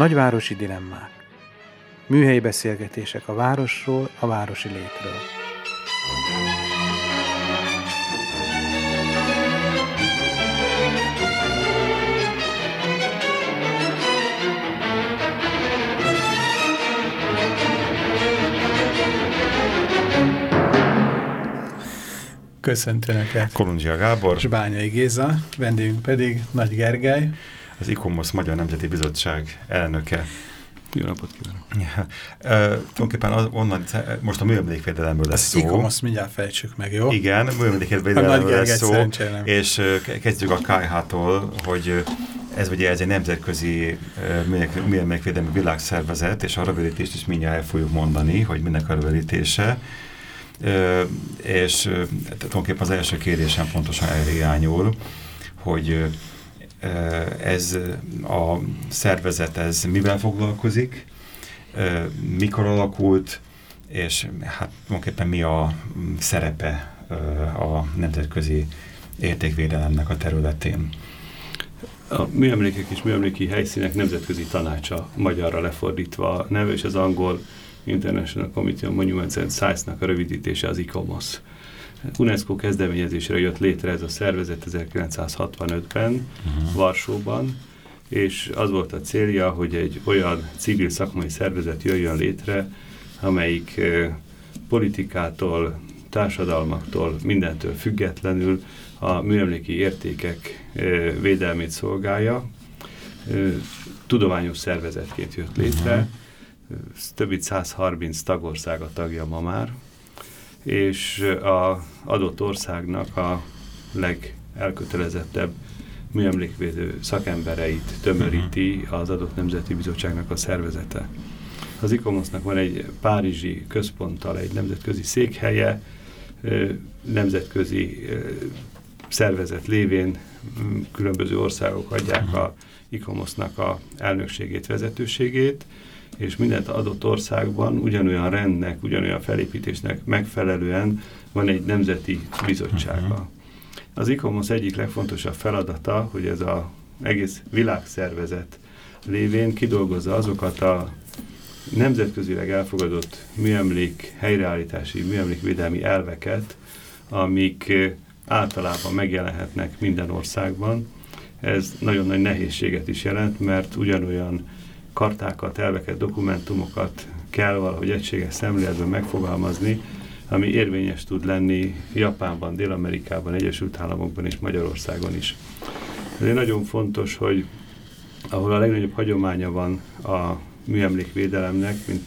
Nagyvárosi dilemmák. Műhelyi beszélgetések a városról, a városi létről. Köszöntönek Kolundzsia Gábor. És Bányai Géza, vendégünk pedig Nagy Gergely az ICOMOS Magyar Nemzeti Bizottság elnöke. Jó napot kívánok! Ja. Uh, tulajdonképpen az, onnan, most a műemlékvédelemről lesz szó. Az ICOMOS mindjárt fejtsük meg, jó? Igen, műemlékvédelemről lesz szó, és uh, kezdjük a KH-tól, hogy uh, ez ugye ez egy nemzetközi uh, műemlékvédelmi világszervezet, és a rövidítést is mindjárt el fogjuk mondani, hogy minek a rövidítése. Uh, és uh, tulajdonképpen az első kérdésem pontosan erre irányul, hogy uh, ez a szervezet, ez mivel foglalkozik, mikor alakult, és hát tulajdonképpen mi a szerepe a nemzetközi értékvédelemnek a területén. A műemlékek és műemléki helyszínek nemzetközi tanácsa magyarra lefordítva a neve, és az angol International Committee on Monuments and Sites-nak a rövidítése az ICOMOS. UNESCO kezdeményezésre jött létre ez a szervezet 1965-ben, uh-huh. Varsóban, és az volt a célja, hogy egy olyan civil szakmai szervezet jöjjön létre, amelyik politikától, társadalmaktól, mindentől függetlenül a műemléki értékek védelmét szolgálja. Tudományos szervezetként jött létre, uh-huh. több mint 130 tagország a tagja ma már, és a adott országnak a legelkötelezettebb műemlékvédő szakembereit tömöríti mhm. az adott nemzeti bizottságnak a szervezete. Az ICOMOS-nak van egy párizsi központtal egy nemzetközi székhelye, nemzetközi szervezet lévén különböző országok adják a ICOMOS-nak a elnökségét, vezetőségét, és mindent adott országban ugyanolyan rendnek, ugyanolyan felépítésnek megfelelően van egy nemzeti bizottsága. Az ICOMOS egyik legfontosabb feladata, hogy ez az egész világszervezet lévén kidolgozza azokat a nemzetközileg elfogadott műemlék helyreállítási, műemlékvédelmi elveket, amik általában megjelenhetnek minden országban. Ez nagyon nagy nehézséget is jelent, mert ugyanolyan kartákat, elveket, dokumentumokat kell valahogy egységes szemléletben megfogalmazni, ami érvényes tud lenni Japánban, Dél-Amerikában, Egyesült Államokban és Magyarországon is. Ezért nagyon fontos, hogy ahol a legnagyobb hagyománya van a műemlékvédelemnek, mint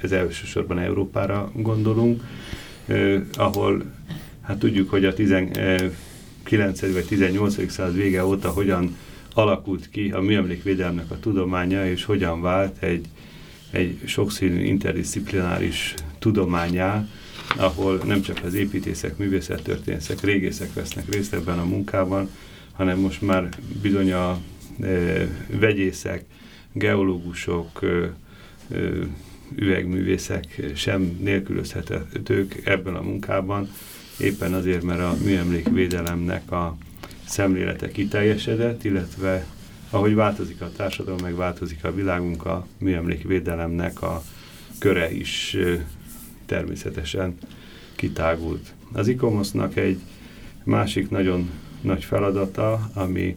ez elsősorban Európára gondolunk, eh, ahol hát tudjuk, hogy a 19. vagy 18. század vége óta hogyan alakult ki a műemlékvédelemnek a tudománya, és hogyan vált egy, egy sokszínű interdisziplináris tudományá, ahol nem csak az építészek, művészettörténészek, régészek vesznek részt ebben a munkában, hanem most már bizony a e, vegyészek, geológusok, e, e, üvegművészek sem nélkülözhetők ebben a munkában, éppen azért, mert a műemlékvédelemnek a szemlélete kiteljesedett, illetve ahogy változik a társadalom, meg változik a világunk, a műemlékvédelemnek a köre is természetesen kitágult. Az ICOMOS-nak egy másik nagyon nagy feladata, ami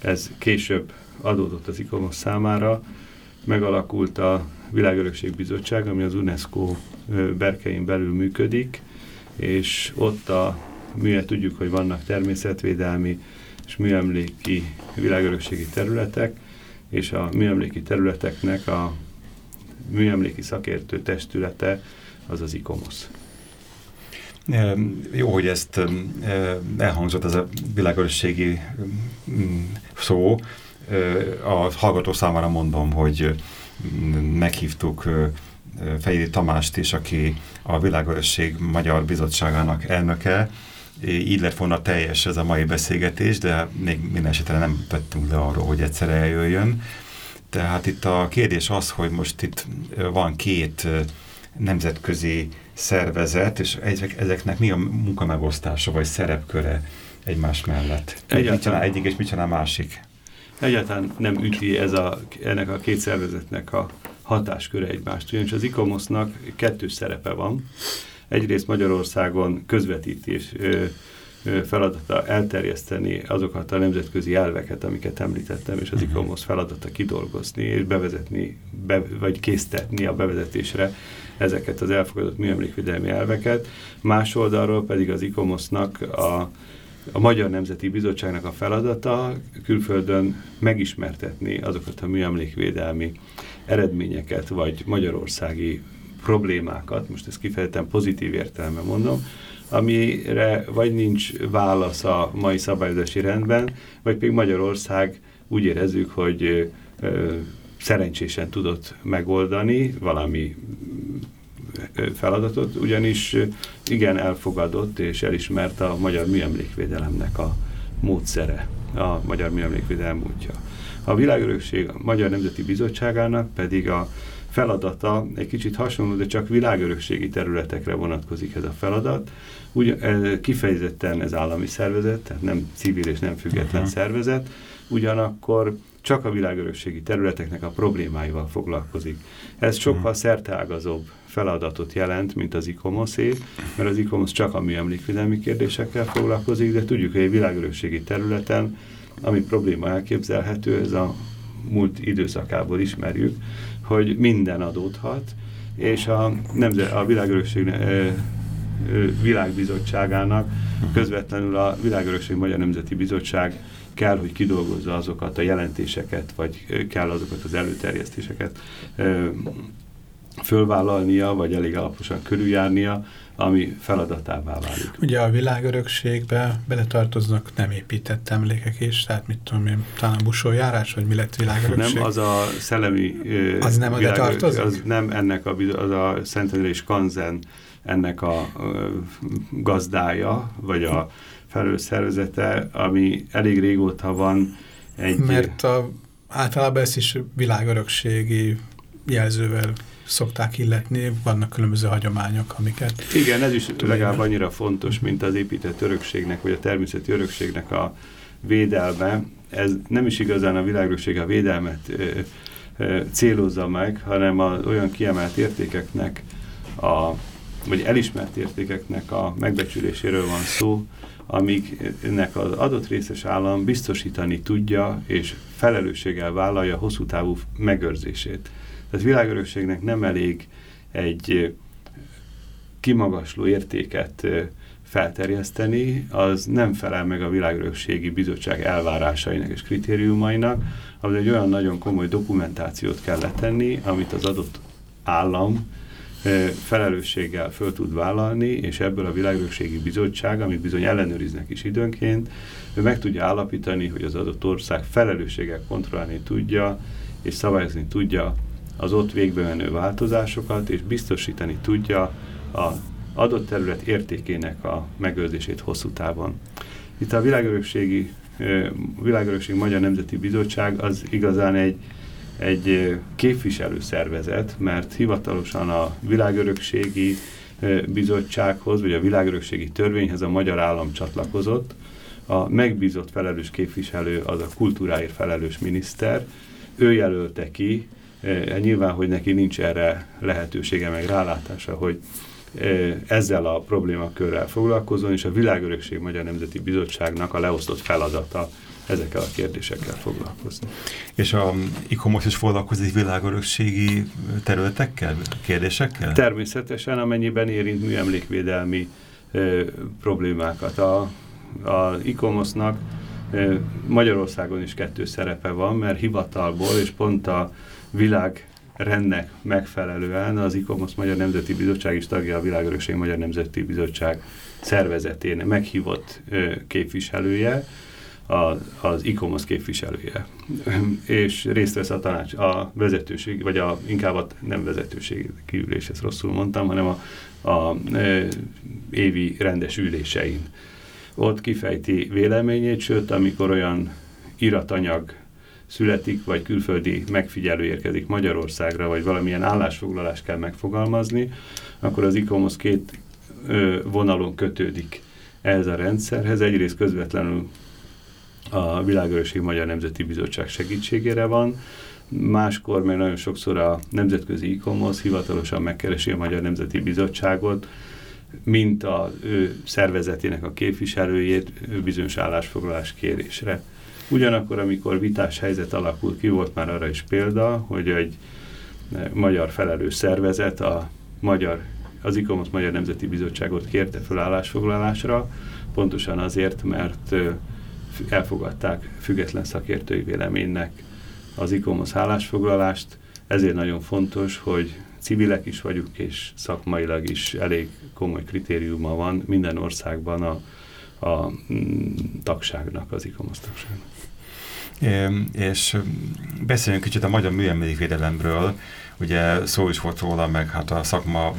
ez később adódott az ICOMOS számára, megalakult a Világörökség Bizottság, ami az UNESCO berkein belül működik, és ott a műe tudjuk, hogy vannak természetvédelmi és műemléki világörökségi területek, és a műemléki területeknek a műemléki szakértő testülete az az ICOMOS. Jó, hogy ezt elhangzott ez a világörösségi szó. A hallgató számára mondom, hogy meghívtuk Fejéri Tamást is, aki a Világörösség Magyar Bizottságának elnöke. Így lett volna teljes ez a mai beszélgetés, de még minden esetre nem tettünk le arról, hogy egyszer eljöjjön. Tehát itt a kérdés az, hogy most itt van két nemzetközi szervezet, és ezeknek mi a munkamegosztása vagy szerepköre egymás mellett? Egyáltalán, mit csinál egyik és mit csinál másik? Egyáltalán nem üti ez a, ennek a két szervezetnek a hatásköre egymást, ugyanis az ICOMOS-nak kettős szerepe van. Egyrészt Magyarországon közvetítés feladata elterjeszteni azokat a nemzetközi elveket, amiket említettem, és az mhm. ICOMOS feladata kidolgozni és bevezetni, be, vagy késztetni a bevezetésre ezeket az elfogadott műemlékvédelmi elveket. Más oldalról pedig az ICOMOS-nak a a Magyar Nemzeti Bizottságnak a feladata külföldön megismertetni azokat a műemlékvédelmi eredményeket, vagy magyarországi problémákat, most ezt kifejezetten pozitív értelemben mondom, amire vagy nincs válasz a mai szabályozási rendben, vagy pedig Magyarország úgy érezzük, hogy szerencsésen tudott megoldani valami feladatot, ugyanis igen elfogadott és elismert a magyar műemlékvédelemnek a módszere, a magyar műemlékvédelem útja. A világörökség a Magyar Nemzeti Bizottságának pedig a feladata egy kicsit hasonló, de csak világörökségi területekre vonatkozik ez a feladat. Úgy, kifejezetten ez állami szervezet, tehát nem civil és nem független uh -huh. szervezet, ugyanakkor csak a világörökségi területeknek a problémáival foglalkozik. Ez sokkal -huh. szerteágazóbb feladatot jelent, mint az ICOMOS-é, mert az ICOMOS csak a műemlékvédelmi kérdésekkel foglalkozik, de tudjuk, hogy egy világörökségi területen, ami probléma elképzelhető, ez a múlt időszakából ismerjük, hogy minden adódhat, és a, nemzet, a világörökség világbizottságának közvetlenül a Világörökség Magyar Nemzeti Bizottság kell, hogy kidolgozza azokat a jelentéseket, vagy kell azokat az előterjesztéseket fölvállalnia, vagy elég alaposan körüljárnia, ami feladatává válik. Ugye a világörökségbe beletartoznak nem épített emlékek is, tehát mit tudom én, talán busójárás, vagy mi lett világörökség? Nem, az a szellemi... Az nem a tartozik? Az nem ennek a, az a Szentendrés Kanzen ennek a gazdája, vagy a felőszervezete, ami elég régóta van egy... Mert a, általában ezt is világörökségi jelzővel szokták illetni, vannak különböző hagyományok, amiket... Igen, ez is legalább annyira fontos, mint az épített örökségnek, vagy a természeti örökségnek a védelme. Ez nem is igazán a világörökség a védelmet ö, ö, célozza meg, hanem a, olyan kiemelt értékeknek, a, vagy elismert értékeknek a megbecsüléséről van szó, amiknek az adott részes állam biztosítani tudja, és felelősséggel vállalja hosszú távú megőrzését. Tehát világörökségnek nem elég egy kimagasló értéket felterjeszteni, az nem felel meg a világörökségi bizottság elvárásainak és kritériumainak, ahol egy olyan nagyon komoly dokumentációt kell letenni, amit az adott állam felelősséggel föl tud vállalni, és ebből a világörökségi bizottság, amit bizony ellenőriznek is időnként, meg tudja állapítani, hogy az adott ország felelősséggel kontrollálni tudja, és szabályozni tudja az ott végbe menő változásokat, és biztosítani tudja a adott terület értékének a megőrzését hosszú távon. Itt a világörökségi Világörökség Magyar Nemzeti Bizottság az igazán egy, egy képviselőszervezet, mert hivatalosan a világörökségi bizottsághoz, vagy a világörökségi törvényhez a magyar állam csatlakozott. A megbízott felelős képviselő az a kultúráért felelős miniszter. Ő jelölte ki nyilván, hogy neki nincs erre lehetősége, meg rálátása, hogy ezzel a problémakörrel foglalkozon, és a Világörökség Magyar Nemzeti Bizottságnak a leosztott feladata ezekkel a kérdésekkel foglalkozni. És a ICOMOS is foglalkozik világörökségi területekkel, kérdésekkel? Természetesen, amennyiben érint műemlékvédelmi e, problémákat. A, a ICOMOS-nak Magyarországon is kettő szerepe van, mert hivatalból és pont a világ rendnek megfelelően az ICOMOS Magyar Nemzeti Bizottság is tagja a Világörökség Magyar Nemzeti Bizottság szervezetén meghívott ö, képviselője. A, az ICOMOS képviselője, és részt vesz a tanács, a vezetőség, vagy a, inkább a nem vezetőség kiülés, ezt rosszul mondtam, hanem a, a e, évi rendes ülésein. Ott kifejti véleményét, sőt, amikor olyan iratanyag születik, vagy külföldi megfigyelő érkezik Magyarországra, vagy valamilyen állásfoglalást kell megfogalmazni, akkor az ICOMOS két ö, vonalon kötődik ehhez a rendszerhez. Egyrészt közvetlenül a Világörökség Magyar Nemzeti Bizottság segítségére van, máskor meg nagyon sokszor a Nemzetközi ICOMOS hivatalosan megkeresi a Magyar Nemzeti Bizottságot, mint a ő szervezetének a képviselőjét bizonyos állásfoglalás kérésre. Ugyanakkor, amikor vitás helyzet alakul ki, volt már arra is példa, hogy egy magyar felelős szervezet a magyar, az ICOMOS Magyar Nemzeti Bizottságot kérte fel állásfoglalásra, pontosan azért, mert elfogadták független szakértői véleménynek az ICOMOS állásfoglalást, ezért nagyon fontos, hogy civilek is vagyunk, és szakmailag is elég komoly kritériuma van minden országban a, a mm, tagságnak, az ICOMOS tagságnak. É, és beszéljünk kicsit a magyar műemlékvédelemről. Ugye szó is volt róla, meg hát a szakma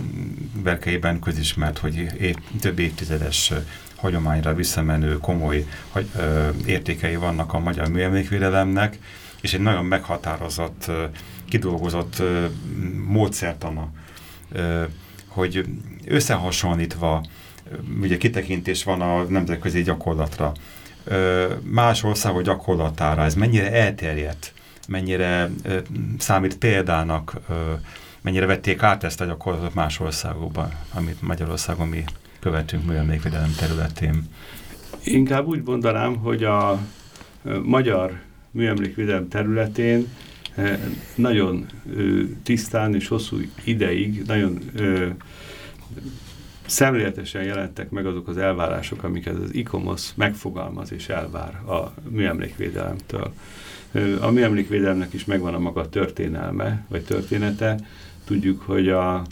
verkeiben közismert, hogy é, több évtizedes hagyományra visszamenő komoly hogy, ö, értékei vannak a magyar műemlékvédelemnek, és egy nagyon meghatározott, ö, kidolgozott ö, módszertana, ö, hogy összehasonlítva, ugye kitekintés van a nemzetközi gyakorlatra, ö, más országok gyakorlatára, ez mennyire elterjedt, mennyire ö, számít példának, ö, mennyire vették át ezt a gyakorlatot más országokban, amit Magyarországon mi követünk műemlékvédelem területén? Inkább úgy mondanám, hogy a magyar műemlékvédelem területén nagyon tisztán és hosszú ideig nagyon szemléletesen jelentek meg azok az elvárások, amiket az ICOMOS megfogalmaz és elvár a műemlékvédelemtől. A műemlékvédelemnek is megvan a maga történelme, vagy története. Tudjuk, hogy a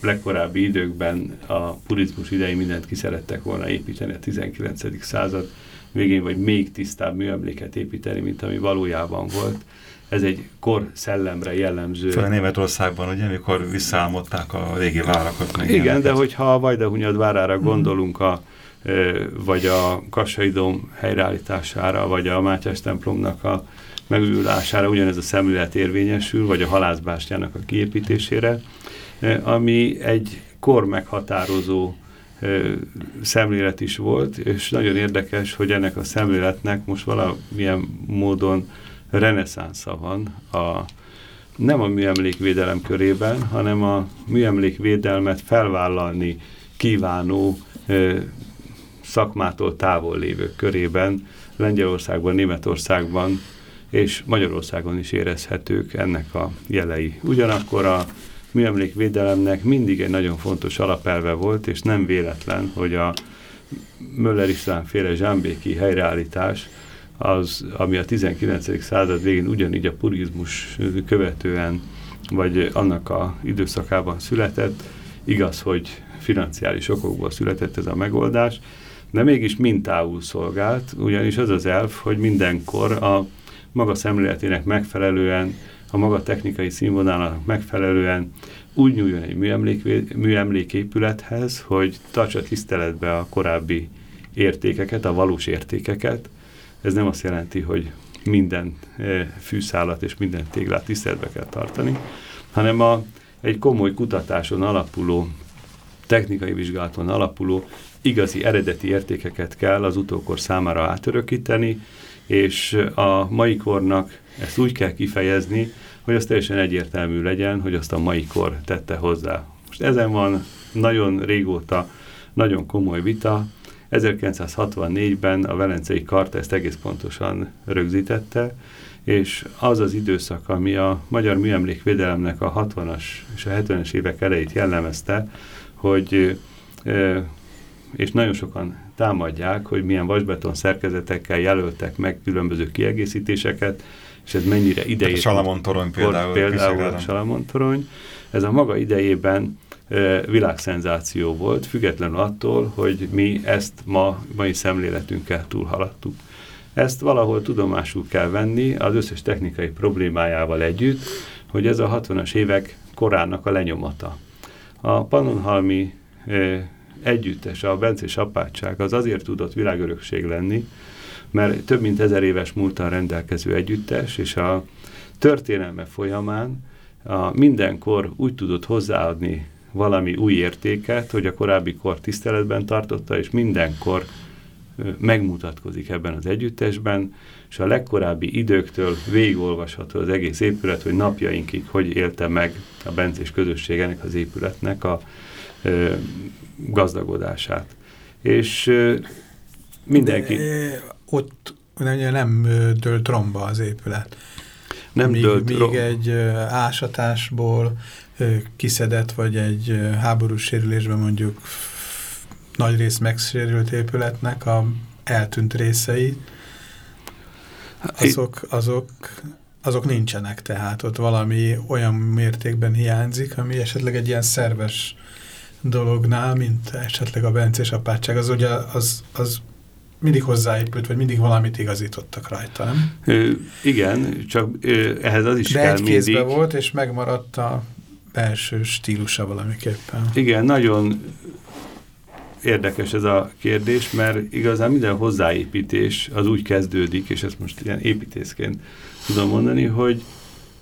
legkorábbi időkben a purizmus idején mindent ki szerettek volna építeni a 19. század végén, vagy még tisztább műemléket építeni, mint ami valójában volt. Ez egy kor szellemre jellemző. Főleg Németországban, ugye, amikor visszaálmodták a régi várakat. Meg Igen, ilyeneket. de hogyha a Vajdahunyad várára hmm. gondolunk, a, vagy a Kassai Dóm helyreállítására, vagy a Mátyás templomnak a megújulására ugyanez a szemlélet érvényesül, vagy a halászbástyának a kiépítésére, ami egy kor meghatározó szemlélet is volt, és nagyon érdekes, hogy ennek a szemléletnek most valamilyen módon reneszánsza van a, nem a műemlékvédelem körében, hanem a műemlékvédelmet felvállalni kívánó szakmától távol lévők körében, Lengyelországban, Németországban és Magyarországon is érezhetők ennek a jelei. Ugyanakkor a műemlékvédelemnek mindig egy nagyon fontos alapelve volt, és nem véletlen, hogy a Möller István féle zsámbéki helyreállítás, az, ami a 19. század végén ugyanígy a purizmus követően, vagy annak a időszakában született, igaz, hogy financiális okokból született ez a megoldás, de mégis mintául szolgált, ugyanis az az elf, hogy mindenkor a maga szemléletének megfelelően a maga technikai színvonalának megfelelően úgy nyúljon egy műemlék, műemléképülethez, hogy tartsa tiszteletbe a korábbi értékeket, a valós értékeket. Ez nem azt jelenti, hogy minden e, fűszálat és minden téglát tiszteletbe kell tartani, hanem a, egy komoly kutatáson alapuló, technikai vizsgálaton alapuló, igazi eredeti értékeket kell az utókor számára átörökíteni, és a mai kornak ezt úgy kell kifejezni, hogy az teljesen egyértelmű legyen, hogy azt a mai kor tette hozzá. Most ezen van nagyon régóta nagyon komoly vita. 1964-ben a Velencei Karta ezt egész pontosan rögzítette, és az az időszak, ami a magyar műemlékvédelemnek a 60-as és a 70-es évek elejét jellemezte, hogy és nagyon sokan támadják, hogy milyen vasbeton szerkezetekkel jelöltek meg különböző kiegészítéseket, és ez mennyire idejét... A Salamon torony például. Például a Salamon torony. Ez a maga idejében világszenzáció volt, függetlenül attól, hogy mi ezt ma, mai szemléletünkkel túlhaladtuk. Ezt valahol tudomásul kell venni az összes technikai problémájával együtt, hogy ez a 60-as évek korának a lenyomata. A Pannonhalmi együttes, a Bencés apátság az azért tudott világörökség lenni, mert több mint ezer éves múltan rendelkező együttes, és a történelme folyamán a mindenkor úgy tudott hozzáadni valami új értéket, hogy a korábbi kor tiszteletben tartotta, és mindenkor megmutatkozik ebben az együttesben, és a legkorábbi időktől végigolvasható az egész épület, hogy napjainkig hogy élte meg a bencés közösség ennek az épületnek a gazdagodását. És mindenki... De, ott nem dőlt romba az épület. Nem míg, dőlt míg egy ásatásból kiszedett, vagy egy háborús sérülésben mondjuk nagy rész megsérült épületnek a eltűnt részei, azok, azok, azok nincsenek, tehát ott valami olyan mértékben hiányzik, ami esetleg egy ilyen szerves dolognál, mint esetleg a bencés apátság, az ugye az, az mindig hozzáépült, vagy mindig valamit igazítottak rajta, nem? Ö, igen, csak ö, ehhez az is De kell egy mindig. volt, és megmaradt a belső stílusa valamiképpen. Igen, nagyon érdekes ez a kérdés, mert igazán minden hozzáépítés az úgy kezdődik, és ezt most ilyen építészként tudom mondani, hogy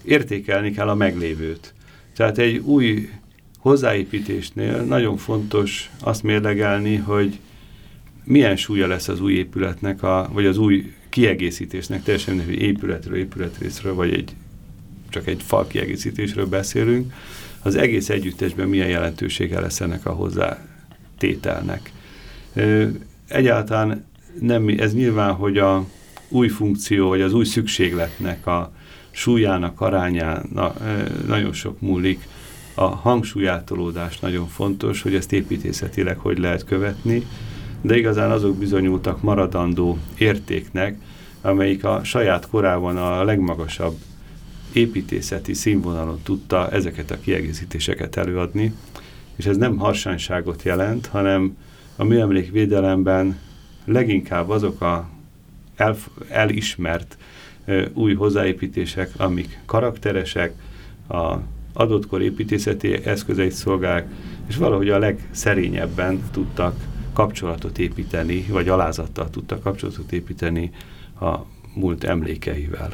értékelni kell a meglévőt. Tehát egy új hozzáépítésnél nagyon fontos azt mérlegelni, hogy milyen súlya lesz az új épületnek, a, vagy az új kiegészítésnek, teljesen mindegy, hogy épületről, épületrészről, vagy egy, csak egy fal kiegészítésről beszélünk, az egész együttesben milyen jelentősége lesz ennek a hozzátételnek. Egyáltalán nem, ez nyilván, hogy a új funkció, vagy az új szükségletnek a súlyának, arányán na, nagyon sok múlik. A hangsúlyátolódás nagyon fontos, hogy ezt építészetileg hogy lehet követni, de igazán azok bizonyultak maradandó értéknek, amelyik a saját korában a legmagasabb építészeti színvonalon tudta ezeket a kiegészítéseket előadni, és ez nem harsányságot jelent, hanem a műemlékvédelemben leginkább azok a el, elismert uh, új hozzáépítések, amik karakteresek, a adott kor építészeti eszközeit szolgálják, és valahogy a legszerényebben tudtak kapcsolatot építeni, vagy alázattal tudtak kapcsolatot építeni a múlt emlékeivel.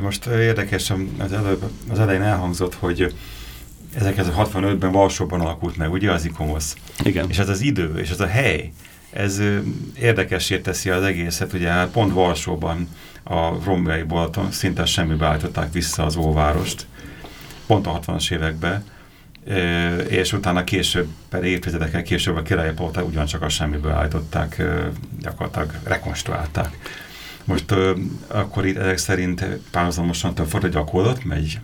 Most érdekes, az, előbb, az elején elhangzott, hogy 1965-ben Varsóban alakult meg, ugye az ikomosz? Igen. És ez az idő, és ez a hely, ez érdekessé teszi az egészet, ugye hát pont Varsóban a romjai bolton szinte semmibe állították vissza az óvárost, pont a 60-as években, és utána később, pedig évtizedekkel később a királyi polta ugyancsak a semmiből állították, gyakorlatilag rekonstruálták. Most akkor itt ezek szerint párhuzamosan többfort a gyakorlat megy?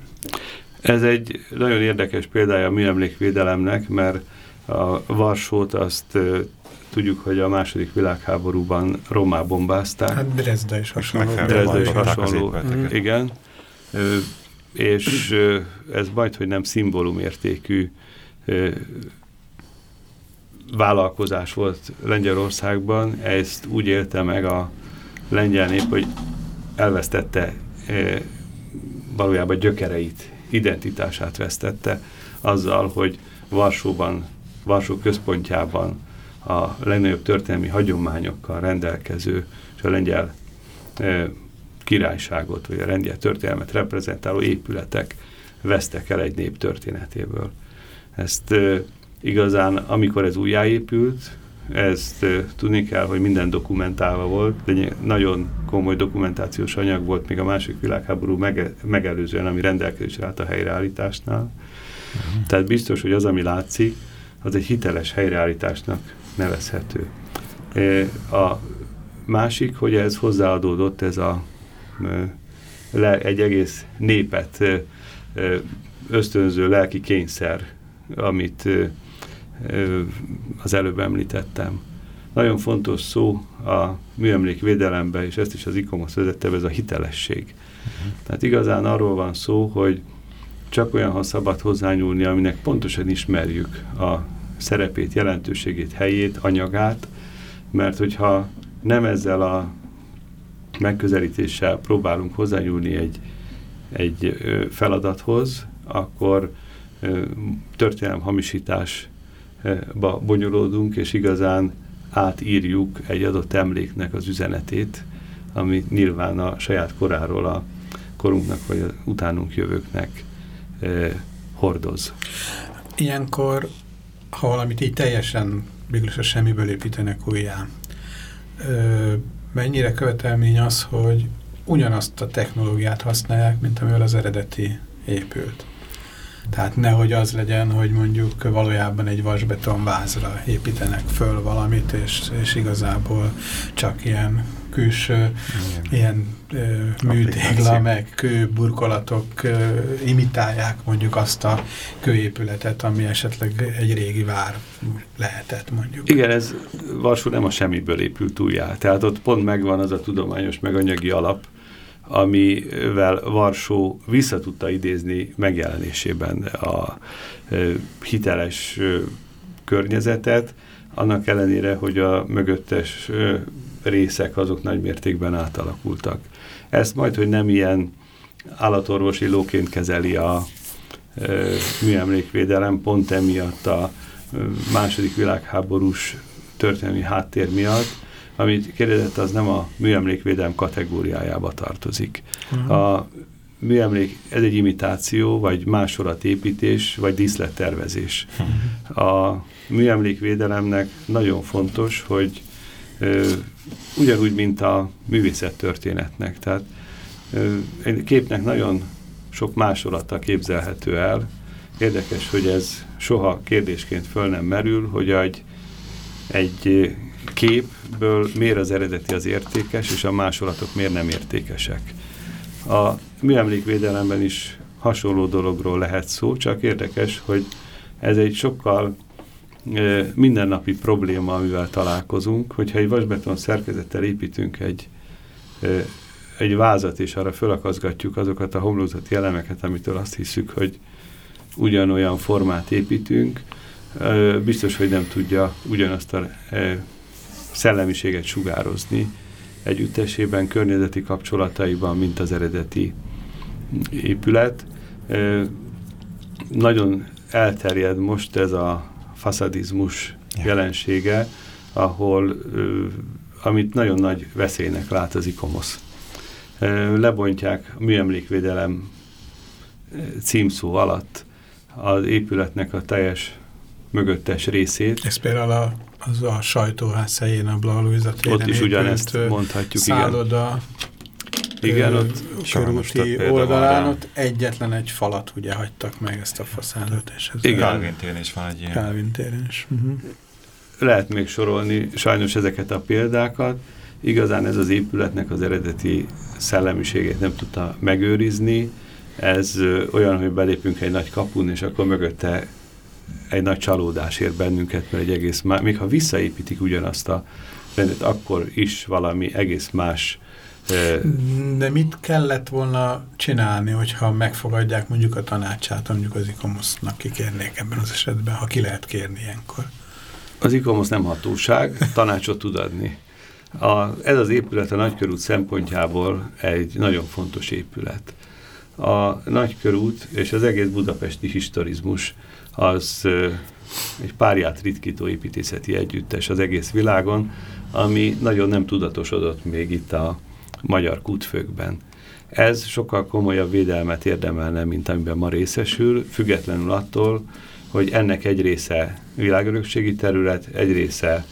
Ez egy nagyon érdekes példája a műemlékvédelemnek, mert a Varsót azt tudjuk, hogy a második világháborúban Romá bombázták. Hát Dresda is hasonló. Dresda is hasonló, igen. És ez majd, hogy nem szimbólumértékű vállalkozás volt Lengyelországban, ezt úgy élte meg a lengyel nép, hogy elvesztette valójában gyökereit, identitását vesztette azzal, hogy Varsóban, Varsó központjában a legnagyobb történelmi hagyományokkal rendelkező és a lengyel királyságot, vagy a lengyel történelmet reprezentáló épületek vesztek el egy nép történetéből. Ezt e, igazán, amikor ez újjáépült, ezt e, tudni kell, hogy minden dokumentálva volt, de nagyon komoly dokumentációs anyag volt még a második világháború mege, megelőzően, ami rendelkezésre állt a helyreállításnál. Uh -huh. Tehát biztos, hogy az, ami látszik, az egy hiteles helyreállításnak nevezhető. A másik, hogy ez hozzáadódott ez a egy egész népet ösztönző lelki kényszer, amit az előbb említettem. Nagyon fontos szó a műemlékvédelemben, és ezt is az ICOMOS vezette, ez a hitelesség. Uh -huh. Tehát igazán arról van szó, hogy csak olyan, ha szabad hozzányúlni, aminek pontosan ismerjük a szerepét, jelentőségét, helyét, anyagát, mert hogyha nem ezzel a megközelítéssel próbálunk hozzányúlni egy, egy feladathoz, akkor történelem hamisításba bonyolódunk, és igazán átírjuk egy adott emléknek az üzenetét, ami nyilván a saját koráról a korunknak vagy a utánunk jövőknek hordoz. Ilyenkor, ha valamit így teljesen végül a semmiből építenek újjá, mennyire követelmény az, hogy ugyanazt a technológiát használják, mint amivel az eredeti épült. Tehát nehogy az legyen, hogy mondjuk valójában egy vasbeton vázra építenek föl valamit, és, és igazából csak ilyen külső Igen. ilyen ö, műtégla, meg kőburkolatok ö, imitálják mondjuk azt a kőépületet, ami esetleg egy régi vár lehetett mondjuk. Igen, ez Varsó nem a semmiből épült újjá. Tehát ott pont megvan az a tudományos meganyagi alap, amivel Varsó vissza tudta idézni megjelenésében a hiteles környezetet, annak ellenére, hogy a mögöttes részek azok nagy mértékben átalakultak. Ezt majd, hogy nem ilyen állatorvosi lóként kezeli a műemlékvédelem, pont emiatt a második világháborús történelmi háttér miatt, amit kérdezett, az nem a műemlékvédelem kategóriájába tartozik. Uh -huh. A műemlék, ez egy imitáció, vagy másolatépítés, vagy díszlettervezés. Uh -huh. A műemlékvédelemnek nagyon fontos, hogy ö, ugyanúgy, mint a művészettörténetnek. Tehát egy képnek nagyon sok másolata képzelhető el. Érdekes, hogy ez soha kérdésként föl nem merül, hogy egy, egy képből miért az eredeti az értékes, és a másolatok miért nem értékesek. A műemlékvédelemben is hasonló dologról lehet szó, csak érdekes, hogy ez egy sokkal mindennapi probléma, amivel találkozunk, hogyha egy vasbeton szerkezettel építünk egy, egy vázat, és arra fölakazgatjuk azokat a homlózati elemeket, amitől azt hiszük, hogy ugyanolyan formát építünk, biztos, hogy nem tudja ugyanazt a szellemiséget sugározni együttesében, környezeti kapcsolataiban, mint az eredeti épület. Nagyon elterjed most ez a faszadizmus jelensége, ahol amit nagyon nagy veszélynek lát az ikomosz. Lebontják a műemlékvédelem címszó alatt az épületnek a teljes mögöttes részét. Ez például a az a sajtóház helyén a Bla Luisa Ott is ugyanezt mondhatjuk, szálloda, igen. Igen, ott körúti oldalán ott egyetlen egy falat ugye hagytak meg ezt a faszádot. És ez igen. Calvin téren is van egy ilyen. Calvin téren is. Uh -huh. Lehet még sorolni sajnos ezeket a példákat. Igazán ez az épületnek az eredeti szellemiségét nem tudta megőrizni. Ez olyan, hogy belépünk egy nagy kapun, és akkor mögötte egy nagy csalódás ér bennünket, mert egy egész más, még ha visszaépítik ugyanazt a rendet, akkor is valami egész más de mit kellett volna csinálni, hogyha megfogadják mondjuk a tanácsát, mondjuk az ikomosznak kikérnék ebben az esetben, ha ki lehet kérni ilyenkor? Az ikomosz nem hatóság, tanácsot tud adni. A, ez az épület a nagykörút szempontjából egy nagyon fontos épület. A nagykörút és az egész budapesti historizmus az egy párját ritkító építészeti együttes az egész világon, ami nagyon nem tudatosodott még itt a magyar kútfőkben. Ez sokkal komolyabb védelmet érdemelne, mint amiben ma részesül, függetlenül attól, hogy ennek egy része világörökségi terület, egy része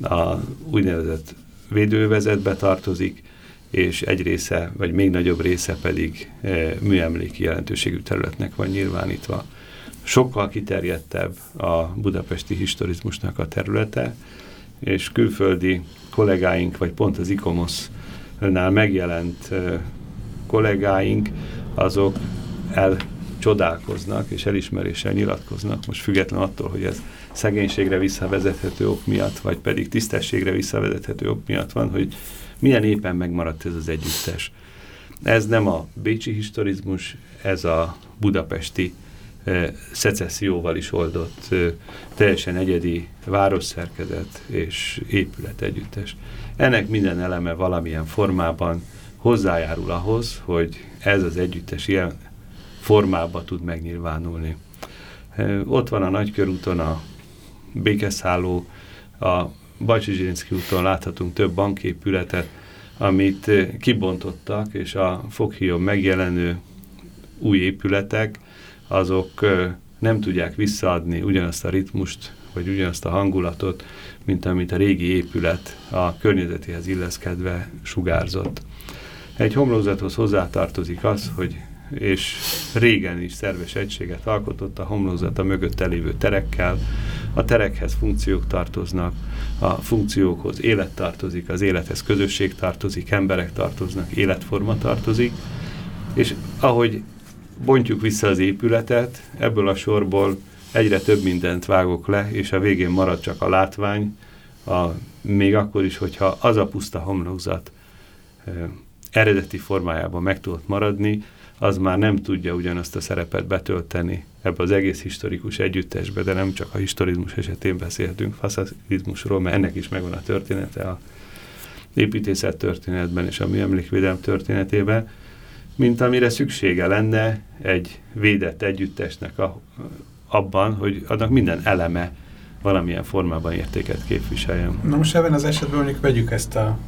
a úgynevezett védővezetbe tartozik, és egy része, vagy még nagyobb része pedig e, műemléki jelentőségű területnek van nyilvánítva sokkal kiterjedtebb a budapesti historizmusnak a területe, és külföldi kollégáink, vagy pont az ICOMOS-nál megjelent kollégáink, azok elcsodálkoznak és elismeréssel nyilatkoznak, most független attól, hogy ez szegénységre visszavezethető ok miatt, vagy pedig tisztességre visszavezethető ok miatt van, hogy milyen éppen megmaradt ez az együttes. Ez nem a bécsi historizmus, ez a budapesti szecesszióval is oldott teljesen egyedi városszerkezet és épület együttes. Ennek minden eleme valamilyen formában hozzájárul ahhoz, hogy ez az együttes ilyen formába tud megnyilvánulni. Ott van a Nagykörúton a békeszálló, a Bajcsi úton láthatunk több banképületet, amit kibontottak, és a Fokhion megjelenő új épületek, azok nem tudják visszaadni ugyanazt a ritmust, vagy ugyanazt a hangulatot, mint amit a régi épület a környezetéhez illeszkedve sugárzott. Egy homlózathoz hozzátartozik az, hogy és régen is szerves egységet alkotott a homlózata mögött elévő terekkel. A terekhez funkciók tartoznak, a funkciókhoz élet tartozik, az élethez közösség tartozik, emberek tartoznak, életforma tartozik, és ahogy bontjuk vissza az épületet, ebből a sorból egyre több mindent vágok le, és a végén marad csak a látvány, a, még akkor is, hogyha az a puszta homlokzat e, eredeti formájában meg tudott maradni, az már nem tudja ugyanazt a szerepet betölteni ebbe az egész historikus együttesbe, de nem csak a historizmus esetén beszélhetünk faszizmusról, mert ennek is megvan a története a építészet történetben és a műemlékvédelem történetében, mint amire szüksége lenne egy védett együttesnek a, abban, hogy annak minden eleme valamilyen formában értéket képviseljen. Na most ebben az esetben mondjuk vegyük ezt a,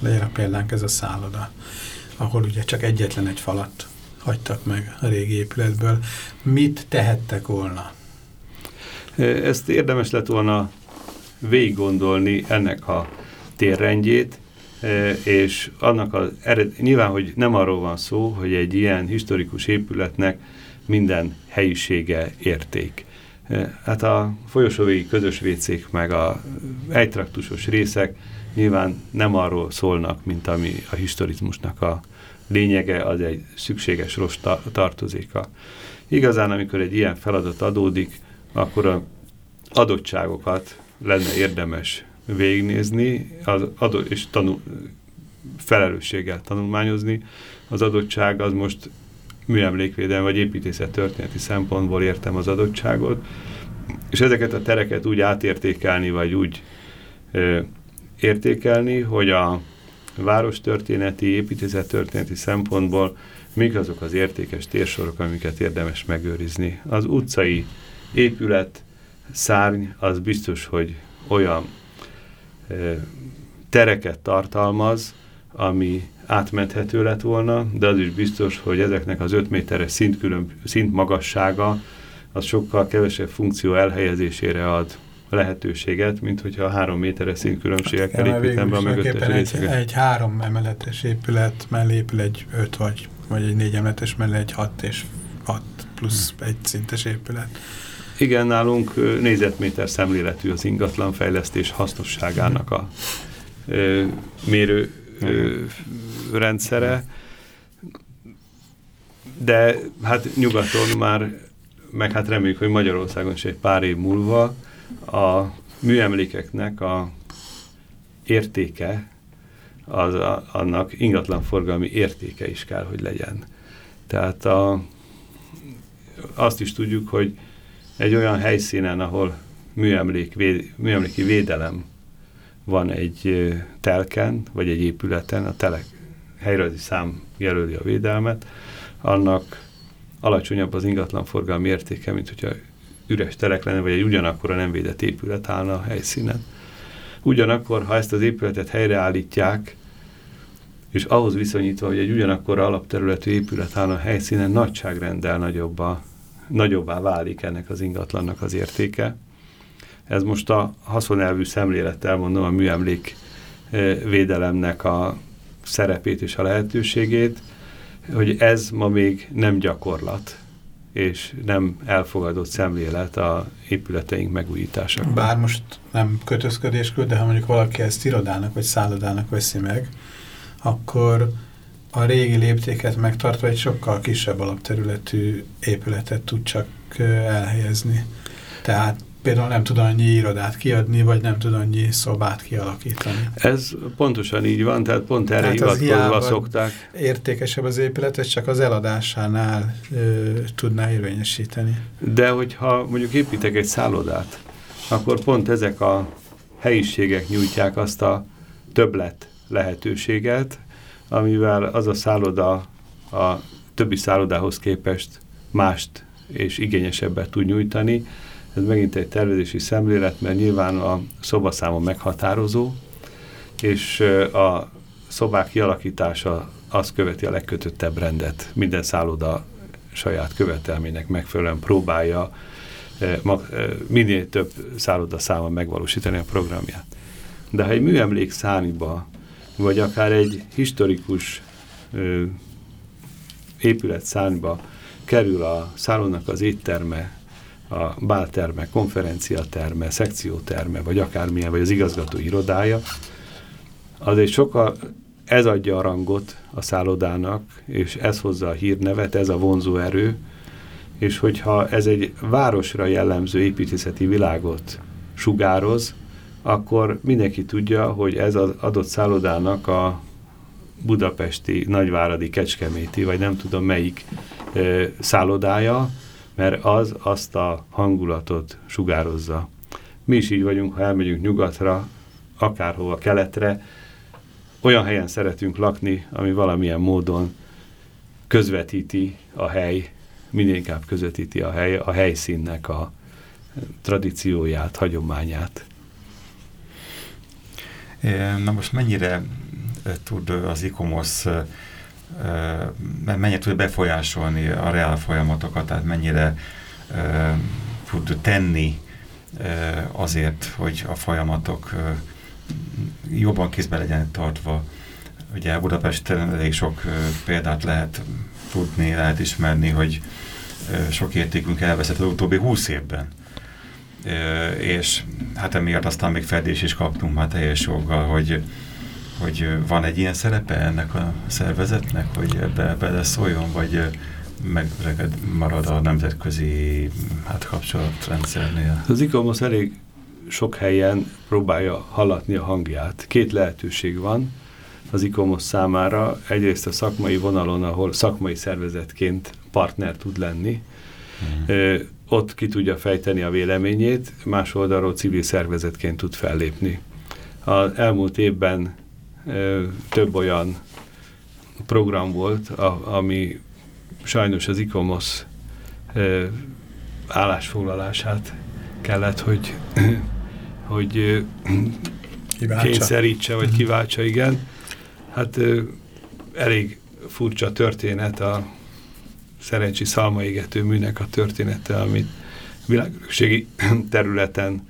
legyen a példánk ez a szálloda, ahol ugye csak egyetlen egy falat hagytak meg a régi épületből. Mit tehettek volna? Ezt érdemes lett volna végig gondolni ennek a térrendjét, és annak az ered, nyilván, hogy nem arról van szó, hogy egy ilyen historikus épületnek minden helyisége érték. Hát a folyosóvégi közös vécék meg a egytraktusos részek nyilván nem arról szólnak, mint ami a historizmusnak a lényege, az egy szükséges rossz tartozéka. Igazán, amikor egy ilyen feladat adódik, akkor a adottságokat lenne érdemes végignézni, az adott, és tanul, felelősséggel tanulmányozni. Az adottság az most műemlékvédelmi vagy építészet történeti szempontból értem az adottságot, és ezeket a tereket úgy átértékelni, vagy úgy ö, értékelni, hogy a várostörténeti, építészettörténeti szempontból mik azok az értékes térsorok, amiket érdemes megőrizni. Az utcai épület, szárny, az biztos, hogy olyan tereket tartalmaz, ami átmenthető lett volna, de az is biztos, hogy ezeknek az 5 méteres szint, külön, szint magassága az sokkal kevesebb funkció elhelyezésére ad lehetőséget, mint hogyha a három méteres szintkülönbségekkel hát, építem be a mögöttes egy, egy három emeletes épület mellé épül egy öt vagy, vagy egy négy emeletes mellé egy hat és hat plusz hmm. egy szintes épület. Igen, nálunk nézetméter szemléletű az ingatlan fejlesztés hasznosságának a ö, mérő ö, rendszere, de hát nyugaton már, meg hát reméljük, hogy Magyarországon is egy pár év múlva a műemlékeknek a értéke, az a, annak ingatlanforgalmi értéke is kell, hogy legyen. Tehát a, azt is tudjuk, hogy egy olyan helyszínen, ahol műemlék, véd, műemléki védelem van egy telken, vagy egy épületen, a telek helyrajzi szám jelöli a védelmet, annak alacsonyabb az ingatlanforgalmi értéke, mint hogyha üres telek lenne, vagy egy ugyanakkor a nem védett épület állna a helyszínen. Ugyanakkor, ha ezt az épületet helyreállítják, és ahhoz viszonyítva, hogy egy ugyanakkor alapterületű épület állna a helyszínen, nagyságrendel nagyobb a nagyobbá válik ennek az ingatlannak az értéke. Ez most a haszonelvű szemlélettel mondom a műemlék eh, védelemnek a szerepét és a lehetőségét, hogy ez ma még nem gyakorlat, és nem elfogadott szemlélet a épületeink megújításakor. Bár most nem kötözködéskül, de ha mondjuk valaki ezt irodának vagy szállodának veszi meg, akkor a régi léptéket megtartva egy sokkal kisebb alapterületű épületet tud csak elhelyezni. Tehát például nem tud annyi irodát kiadni, vagy nem tud annyi szobát kialakítani. Ez pontosan így van, tehát pont erre hivatkozva szokták. értékesebb az épület, és csak az eladásánál ö, tudná érvényesíteni. De hogyha mondjuk építek egy szállodát, akkor pont ezek a helyiségek nyújtják azt a többlet lehetőséget, amivel az a szálloda a többi szállodához képest mást és igényesebbet tud nyújtani. Ez megint egy tervezési szemlélet, mert nyilván a szobaszáma meghatározó, és a szobák kialakítása az követi a legkötöttebb rendet. Minden szálloda saját követelménynek megfelelően próbálja minél több szálloda száma megvalósítani a programját. De ha egy műemlék szányba, vagy akár egy historikus épület szányba kerül a szállónak az étterme, a bálterme, konferenciaterme, szekcióterme, vagy akármilyen, vagy az igazgató irodája, az egy sokkal, ez adja a rangot a szállodának, és ez hozza a hírnevet, ez a vonzó erő, és hogyha ez egy városra jellemző építészeti világot sugároz, akkor mindenki tudja, hogy ez az adott szállodának a budapesti, nagyváradi, kecskeméti, vagy nem tudom melyik szállodája, mert az azt a hangulatot sugározza. Mi is így vagyunk, ha elmegyünk nyugatra, akárhova keletre, olyan helyen szeretünk lakni, ami valamilyen módon közvetíti a hely, minél inkább közvetíti a, hely, a helyszínnek a tradícióját, hagyományát. Na most mennyire tud az ICOMOS mennyire tud befolyásolni a reál folyamatokat, tehát mennyire tud tenni azért, hogy a folyamatok jobban kézbe legyenek tartva. Ugye Budapesten elég sok példát lehet tudni, lehet ismerni, hogy sok értékünk elveszett az utóbbi húsz évben. És hát emiatt aztán még fedés is kaptunk már teljes joggal, hogy hogy van egy ilyen szerepe ennek a szervezetnek, hogy ebbe beleszóljon, vagy meg marad a nemzetközi hát, kapcsolatrendszernél? Az ICOMOS elég sok helyen próbálja hallatni a hangját. Két lehetőség van az ICOMOS számára. Egyrészt a szakmai vonalon, ahol szakmai szervezetként partner tud lenni, mm. ott ki tudja fejteni a véleményét, más oldalról civil szervezetként tud fellépni. Az elmúlt évben több olyan program volt, a, ami sajnos az ICOMOS állásfoglalását kellett, hogy, hogy kényszerítse, vagy mhm. kiváltsa, igen. Hát elég furcsa történet a szerencsi szalmaégető műnek a története, amit világörökségi területen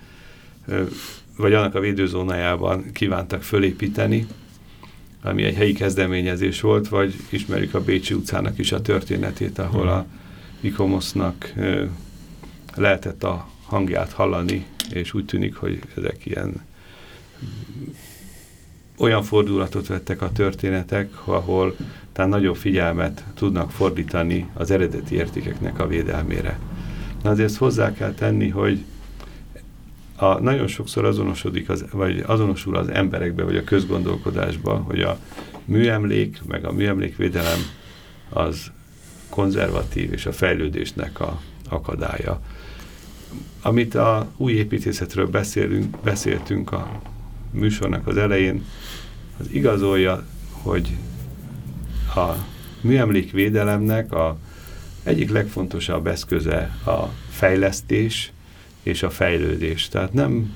vagy annak a védőzónájában kívántak fölépíteni, ami egy helyi kezdeményezés volt, vagy ismerjük a Bécsi utcának is a történetét, ahol a Ikomosznak lehetett a hangját hallani, és úgy tűnik, hogy ezek ilyen olyan fordulatot vettek a történetek, ahol tehát nagyobb figyelmet tudnak fordítani az eredeti értékeknek a védelmére. Na azért hozzá kell tenni, hogy a, nagyon sokszor azonosodik, az, vagy azonosul az emberekbe, vagy a közgondolkodásba, hogy a műemlék, meg a műemlékvédelem az konzervatív és a fejlődésnek a akadálya. Amit a új építészetről beszélünk, beszéltünk a műsornak az elején, az igazolja, hogy a műemlékvédelemnek a egyik legfontosabb eszköze a fejlesztés, és a fejlődés. Tehát nem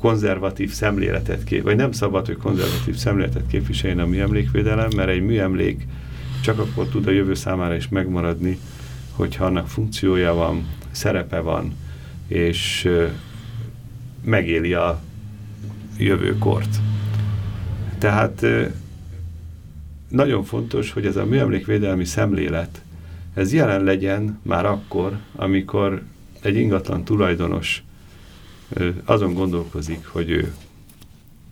konzervatív szemléletet kép, vagy nem szabad, hogy konzervatív szemléletet képviseljen a műemlékvédelem, mert egy műemlék csak akkor tud a jövő számára is megmaradni, hogyha annak funkciója van, szerepe van, és megéli a jövőkort. Tehát nagyon fontos, hogy ez a műemlékvédelmi szemlélet, ez jelen legyen már akkor, amikor egy ingatlan tulajdonos azon gondolkozik, hogy ő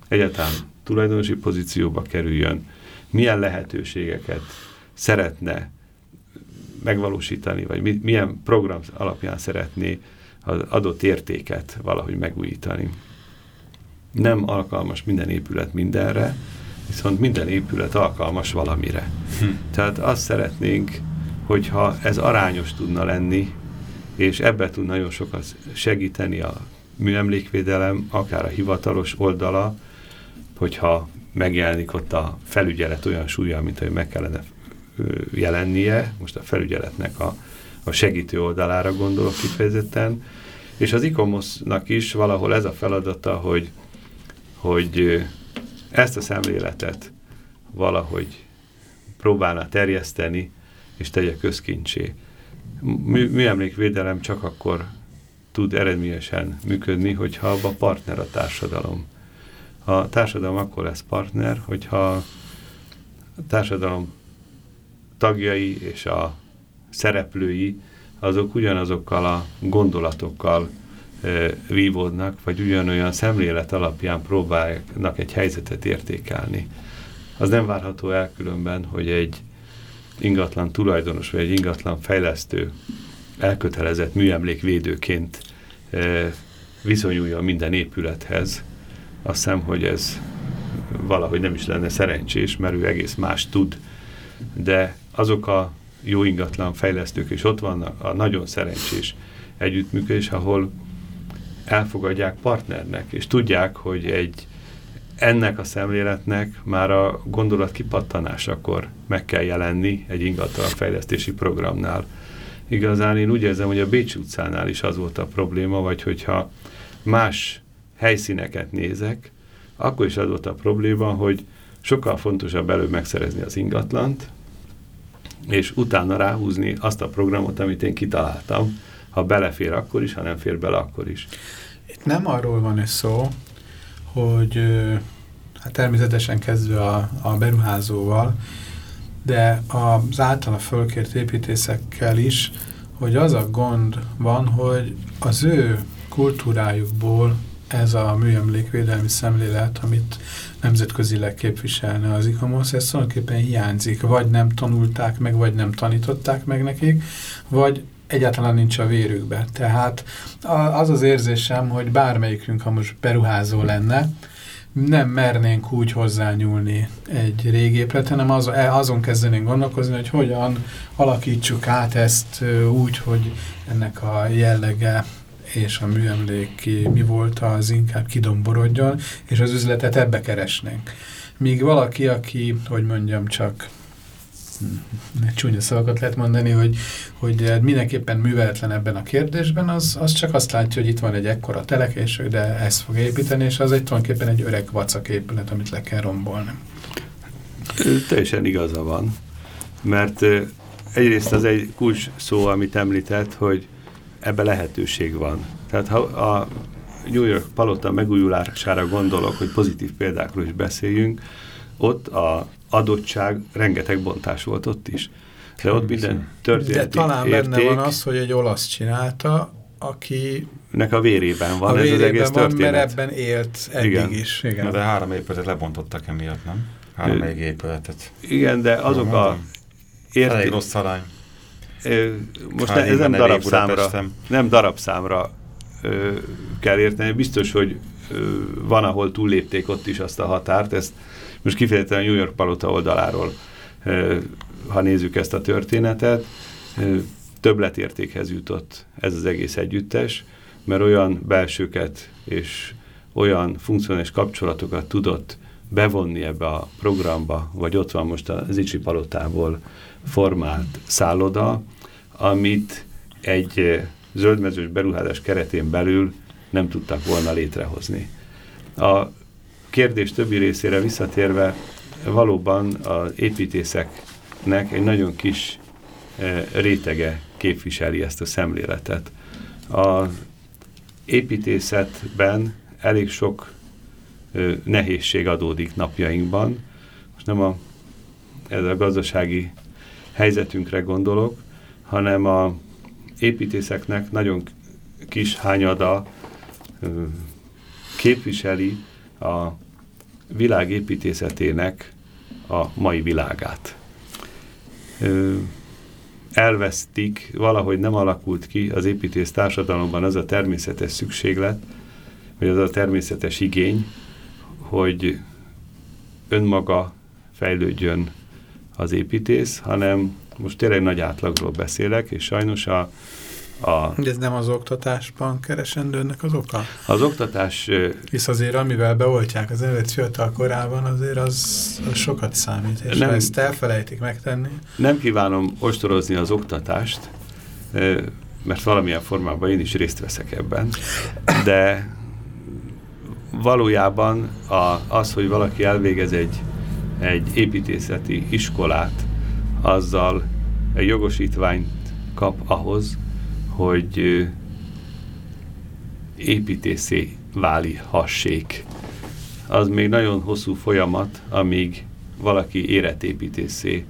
egyáltalán tulajdonosi pozícióba kerüljön, milyen lehetőségeket szeretne megvalósítani, vagy milyen program alapján szeretné az adott értéket valahogy megújítani. Nem alkalmas minden épület mindenre, viszont minden épület alkalmas valamire. Hm. Tehát azt szeretnénk, hogyha ez arányos tudna lenni, és ebbe tud nagyon sokat segíteni a műemlékvédelem, akár a hivatalos oldala, hogyha megjelenik ott a felügyelet olyan súlya, mint hogy meg kellene jelennie, most a felügyeletnek a, a segítő oldalára gondolok kifejezetten, és az ICOMOS-nak is valahol ez a feladata, hogy, hogy ezt a szemléletet valahogy próbálna terjeszteni, és tegye közkincsé. Mű, műemlékvédelem csak akkor tud eredményesen működni, hogyha abba partner a társadalom. A társadalom akkor lesz partner, hogyha a társadalom tagjai és a szereplői azok ugyanazokkal a gondolatokkal e, vívódnak, vagy ugyanolyan szemlélet alapján próbálnak egy helyzetet értékelni. Az nem várható el különben, hogy egy ingatlan tulajdonos, vagy egy ingatlan fejlesztő elkötelezett műemlékvédőként e, viszonyuljon minden épülethez. Azt hiszem, hogy ez valahogy nem is lenne szerencsés, mert ő egész más tud. De azok a jó ingatlan fejlesztők, és ott van a, a nagyon szerencsés együttműködés, ahol elfogadják partnernek, és tudják, hogy egy ennek a szemléletnek már a gondolat kipattanásakor meg kell jelenni egy ingatlan fejlesztési programnál. Igazán én úgy érzem, hogy a Bécs utcánál is az volt a probléma, vagy hogyha más helyszíneket nézek, akkor is az volt a probléma, hogy sokkal fontosabb előbb megszerezni az ingatlant, és utána ráhúzni azt a programot, amit én kitaláltam, ha belefér akkor is, ha nem fér bele akkor is. Itt nem arról van ez szó, hogy hát természetesen kezdve a, a beruházóval, de az általa fölkért építészekkel is, hogy az a gond van, hogy az ő kultúrájukból ez a műemlékvédelmi szemlélet, amit nemzetközileg képviselne az ICOMOS, ez tulajdonképpen hiányzik, vagy nem tanulták meg, vagy nem tanították meg nekik, vagy egyáltalán nincs a vérükbe. Tehát az az érzésem, hogy bármelyikünk, ha most beruházó lenne, nem mernénk úgy hozzányúlni egy régi épület, hanem az, azon kezdenénk gondolkozni, hogy hogyan alakítsuk át ezt úgy, hogy ennek a jellege és a műemléki mi volt az inkább kidomborodjon, és az üzletet ebbe keresnénk. Míg valaki, aki, hogy mondjam, csak csúnya szavakat lehet mondani, hogy, hogy mindenképpen műveletlen ebben a kérdésben, az, az csak azt látja, hogy itt van egy ekkora telekés, de ezt fog építeni, és az egy tulajdonképpen egy öreg vacak épület, amit le kell rombolni. Teljesen igaza van, mert egyrészt az egy kulcs szó, amit említett, hogy ebbe lehetőség van. Tehát ha a New York palota megújulására gondolok, hogy pozitív példákról is beszéljünk, ott a adottság, rengeteg bontás volt ott is. De ott minden történt. De talán érték, benne van az, hogy egy olasz csinálta, aki... Nek a vérében van a ez vérében az egész van, történet. mert ebben élt eddig igen. is. Igen. de három épületet lebontottak emiatt, nem? Három még épületet. Igen, de azok a... Érték... Elég rossz arány most ez nem darabszámra, nem darabszámra ö, kell érteni. Biztos, hogy ö, van, ahol túllépték ott is azt a határt. Ezt most kifejezetten a New York Palota oldaláról, ha nézzük ezt a történetet, többletértékhez jutott ez az egész együttes, mert olyan belsőket és olyan funkcionális kapcsolatokat tudott bevonni ebbe a programba, vagy ott van most az Icsi Palotából formált szálloda, amit egy zöldmezős beruházás keretén belül nem tudtak volna létrehozni. A kérdés többi részére visszatérve, valóban az építészeknek egy nagyon kis rétege képviseli ezt a szemléletet. A építészetben elég sok nehézség adódik napjainkban. Most nem a, ez a gazdasági helyzetünkre gondolok, hanem a építészeknek nagyon kis hányada képviseli a világ építészetének a mai világát. elvesztik, valahogy nem alakult ki az építész társadalomban az a természetes szükséglet, vagy az a természetes igény, hogy önmaga fejlődjön az építész, hanem most tényleg nagy átlagról beszélek, és sajnos a, a... De ez nem az oktatásban keresendőnek az oka? Az oktatás... Hisz azért, amivel beoltják az előtt fiatal korában, azért az, az sokat számít, és nem, ezt elfelejtik megtenni. Nem kívánom ostorozni az oktatást, mert valamilyen formában én is részt veszek ebben, de valójában a, az, hogy valaki elvégez egy, egy építészeti iskolát, azzal egy jogosítványt kap ahhoz, hogy építészé válihassék. Az még nagyon hosszú folyamat, amíg valaki életépítészé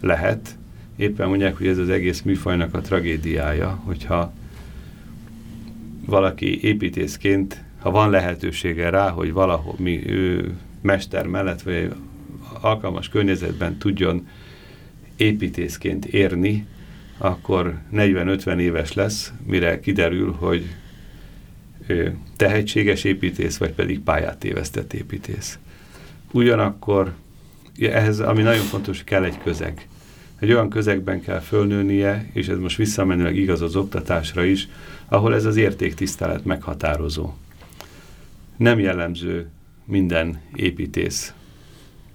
lehet. Éppen mondják, hogy ez az egész műfajnak a tragédiája, hogyha valaki építészként, ha van lehetősége rá, hogy valahol mi, ő mester mellett, vagy alkalmas környezetben tudjon építészként érni, akkor 40-50 éves lesz, mire kiderül, hogy tehetséges építész, vagy pedig pályát tévesztett építész. Ugyanakkor ehhez, ami nagyon fontos, kell egy közeg. Egy olyan közegben kell fölnőnie, és ez most visszamenőleg igaz az oktatásra is, ahol ez az értéktisztelet meghatározó. Nem jellemző minden építész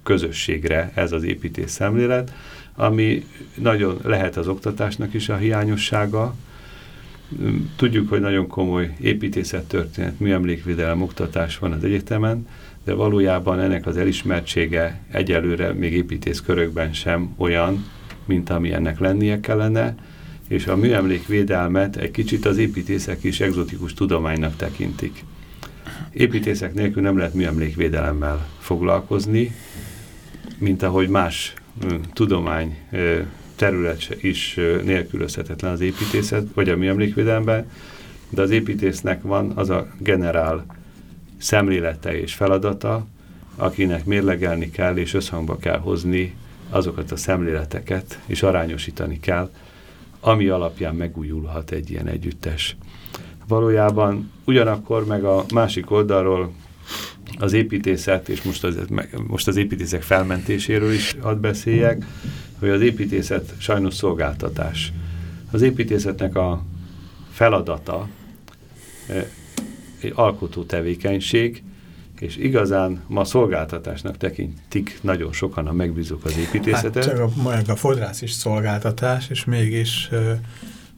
közösségre ez az építész szemlélet, ami nagyon lehet az oktatásnak is a hiányossága. Tudjuk, hogy nagyon komoly építészettörténet, műemlékvédelem oktatás van az egyetemen, de valójában ennek az elismertsége egyelőre még építész körökben sem olyan, mint ami ennek lennie kellene, és a műemlékvédelmet egy kicsit az építészek is egzotikus tudománynak tekintik. Építészek nélkül nem lehet műemlékvédelemmel foglalkozni, mint ahogy más tudomány terület is nélkülözhetetlen az építészet, vagy a műemlékvédelemben, de az építésznek van az a generál szemlélete és feladata, akinek mérlegelni kell és összhangba kell hozni azokat a szemléleteket, és arányosítani kell, ami alapján megújulhat egy ilyen együttes. Valójában ugyanakkor meg a másik oldalról az építészet, és most az, most az építészek felmentéséről is hadd beszéljek, hogy az építészet sajnos szolgáltatás. Az építészetnek a feladata eh, egy alkotó tevékenység, és igazán ma szolgáltatásnak tekintik nagyon sokan a megbízók az építészetet. Hát csak a, a fodrász is szolgáltatás, és mégis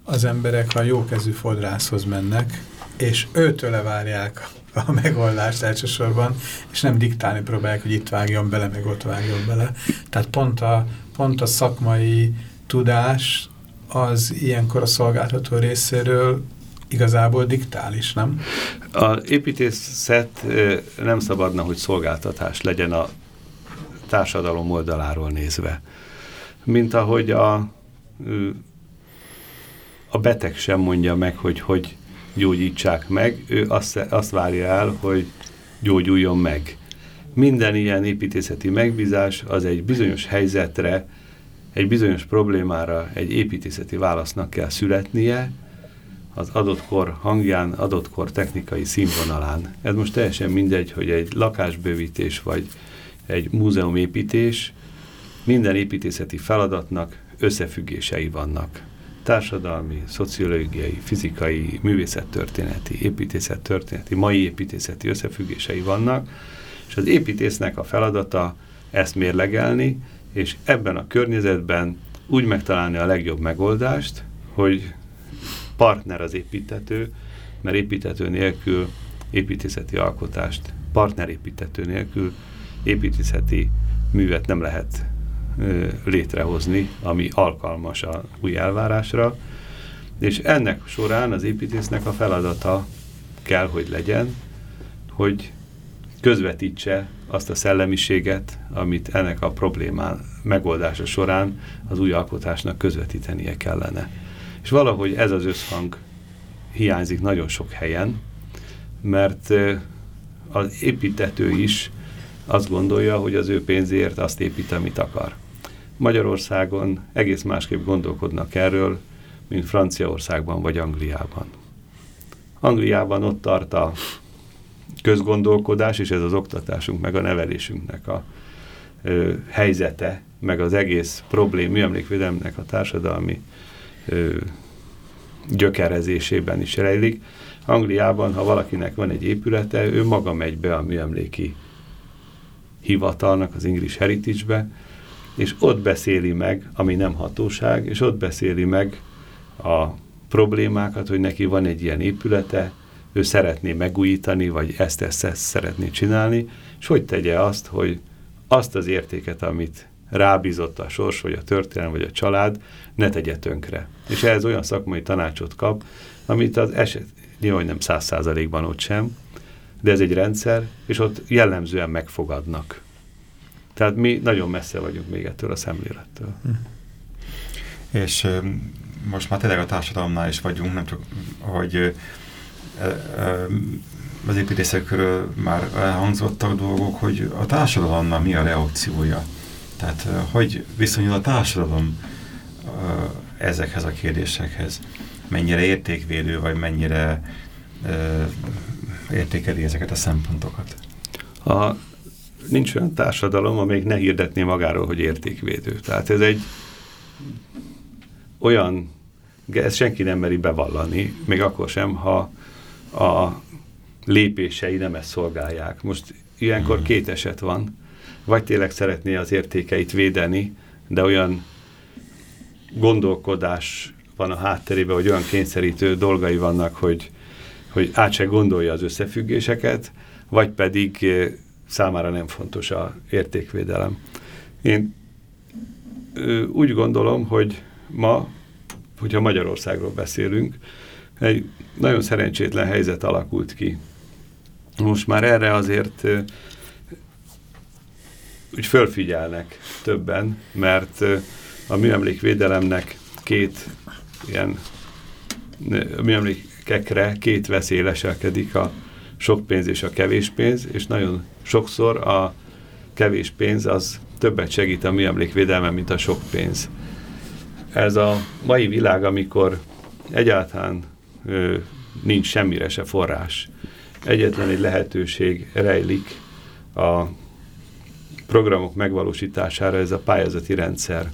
az emberek a jókezű fodrászhoz mennek, és őtől várják a megoldást elsősorban, és nem diktálni próbálják, hogy itt vágjon bele, meg ott vágjon bele. Tehát pont a, pont a szakmai tudás az ilyenkor a szolgáltató részéről igazából diktális, nem? A építészet nem szabadna, hogy szolgáltatás legyen a társadalom oldaláról nézve. Mint ahogy a, a beteg sem mondja meg, hogy hogy gyógyítsák meg, ő azt, azt várja el, hogy gyógyuljon meg. Minden ilyen építészeti megbízás az egy bizonyos helyzetre, egy bizonyos problémára egy építészeti válasznak kell születnie, az adott kor hangján, adott kor technikai színvonalán. Ez most teljesen mindegy, hogy egy lakásbővítés vagy egy múzeumépítés, minden építészeti feladatnak összefüggései vannak társadalmi, szociológiai, fizikai, művészettörténeti, építészettörténeti, mai építészeti összefüggései vannak, és az építésznek a feladata ezt mérlegelni, és ebben a környezetben úgy megtalálni a legjobb megoldást, hogy partner az építető, mert építető nélkül építészeti alkotást, partnerépítető nélkül építészeti művet nem lehet létrehozni, ami alkalmas a új elvárásra, és ennek során az építésznek a feladata kell, hogy legyen, hogy közvetítse azt a szellemiséget, amit ennek a problémán megoldása során az új alkotásnak közvetítenie kellene. És valahogy ez az összhang hiányzik nagyon sok helyen, mert az építető is azt gondolja, hogy az ő pénzért azt épít, amit akar Magyarországon egész másképp gondolkodnak erről, mint Franciaországban vagy Angliában. Angliában ott tart a közgondolkodás, és ez az oktatásunk, meg a nevelésünknek a ö, helyzete, meg az egész problém, műemlékvédelmnek a társadalmi ö, gyökerezésében is rejlik. Angliában, ha valakinek van egy épülete, ő maga megy be a műemléki hivatalnak, az English Heritage-be, és ott beszéli meg, ami nem hatóság, és ott beszéli meg a problémákat, hogy neki van egy ilyen épülete, ő szeretné megújítani, vagy ezt, ezt, ezt szeretné csinálni, és hogy tegye azt, hogy azt az értéket, amit rábízott a sors, vagy a történelem, vagy a család, ne tegye tönkre. És ehhez olyan szakmai tanácsot kap, amit az eset, nyilván nem száz százalékban ott sem, de ez egy rendszer, és ott jellemzően megfogadnak. Tehát mi nagyon messze vagyunk még ettől a szemlélettől. Hm. És most már tényleg a társadalomnál is vagyunk, nem csak, hogy az építészekről már elhangzottak dolgok, hogy a társadalomnak mi a reakciója. Tehát hogy viszonyul a társadalom ezekhez a kérdésekhez. Mennyire értékvédő, vagy mennyire értékeli ezeket a szempontokat? A, nincs olyan társadalom, amelyik ne hirdetné magáról, hogy értékvédő. Tehát ez egy olyan, ezt senki nem meri bevallani, még akkor sem, ha a lépései nem ezt szolgálják. Most ilyenkor hmm. két eset van. Vagy tényleg szeretné az értékeit védeni, de olyan gondolkodás van a hátterében, hogy olyan kényszerítő dolgai vannak, hogy, hogy át se gondolja az összefüggéseket, vagy pedig eh, számára nem fontos a értékvédelem. Én úgy gondolom, hogy ma, hogyha Magyarországról beszélünk, egy nagyon szerencsétlen helyzet alakult ki. Most már erre azért úgy fölfigyelnek többen, mert a műemlékvédelemnek két ilyen műemlékekre két veszély leselkedik, a sok pénz és a kevés pénz, és nagyon sokszor a kevés pénz az többet segít a műemlékvédelmen, mint a sok pénz. Ez a mai világ, amikor egyáltalán ö, nincs semmire se forrás, egyetlen egy lehetőség rejlik a programok megvalósítására, ez a pályázati rendszer.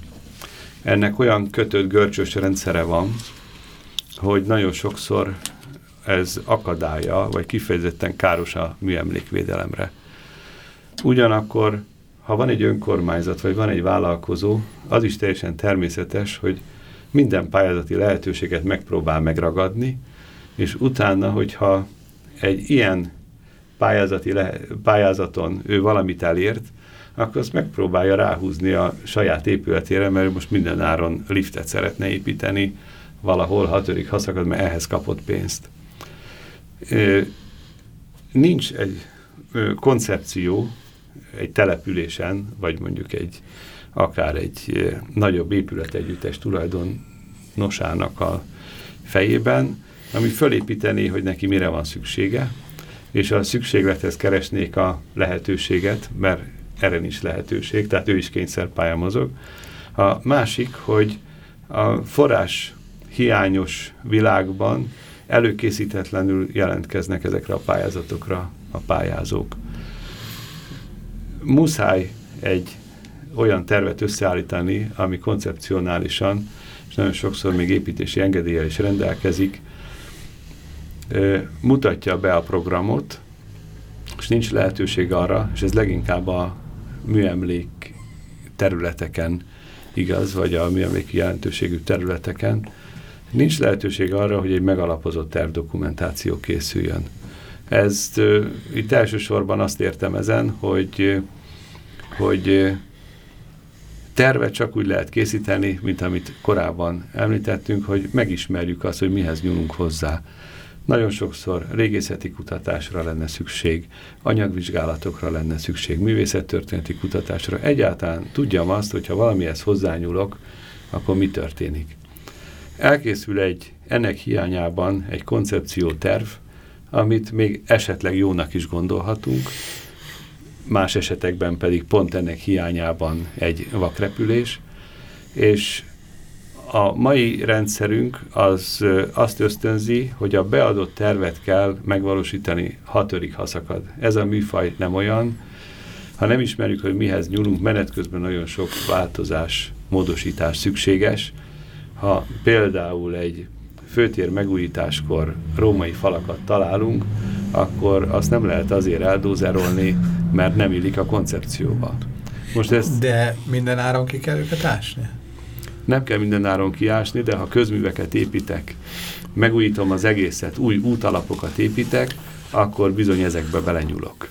Ennek olyan kötött görcsös rendszere van, hogy nagyon sokszor ez akadálya, vagy kifejezetten káros a műemlékvédelemre. Ugyanakkor, ha van egy önkormányzat, vagy van egy vállalkozó, az is teljesen természetes, hogy minden pályázati lehetőséget megpróbál megragadni, és utána, hogyha egy ilyen pályázati pályázaton ő valamit elért, akkor azt megpróbálja ráhúzni a saját épületére, mert most minden áron liftet szeretne építeni, valahol hatodik haszakad, mert ehhez kapott pénzt. Nincs egy koncepció egy településen, vagy mondjuk egy akár egy nagyobb épületegyüttes tulajdonosának a fejében, ami fölépítené, hogy neki mire van szüksége, és a szükséglethez keresnék a lehetőséget, mert erre nincs lehetőség, tehát ő is kényszerpálya mozog. A másik, hogy a forrás hiányos világban előkészítetlenül jelentkeznek ezekre a pályázatokra a pályázók. Muszáj egy olyan tervet összeállítani, ami koncepcionálisan, és nagyon sokszor még építési engedéllyel is rendelkezik, mutatja be a programot, és nincs lehetőség arra, és ez leginkább a műemlék területeken igaz, vagy a műemléki jelentőségű területeken, nincs lehetőség arra, hogy egy megalapozott tervdokumentáció készüljön. Ezt itt elsősorban azt értem ezen, hogy, hogy tervet csak úgy lehet készíteni, mint amit korábban említettünk, hogy megismerjük azt, hogy mihez nyúlunk hozzá. Nagyon sokszor régészeti kutatásra lenne szükség, anyagvizsgálatokra lenne szükség, művészettörténeti kutatásra. Egyáltalán tudjam azt, hogy ha valamihez hozzányúlok, akkor mi történik. Elkészül egy, ennek hiányában egy koncepcióterv, amit még esetleg jónak is gondolhatunk, más esetekben pedig pont ennek hiányában egy vakrepülés, És a mai rendszerünk az azt ösztönzi, hogy a beadott tervet kell megvalósítani hatörik haszakad. Ez a műfaj nem olyan, ha nem ismerjük, hogy mihez nyúlunk, menet közben nagyon sok változás, módosítás szükséges. Ha például egy főtér megújításkor római falakat találunk, akkor azt nem lehet azért eldózerolni, mert nem illik a koncepcióba. Most ezt de minden áron ki kell őket ásni? Nem kell minden áron kiásni, de ha közműveket építek, megújítom az egészet, új útalapokat építek, akkor bizony ezekbe belenyúlok.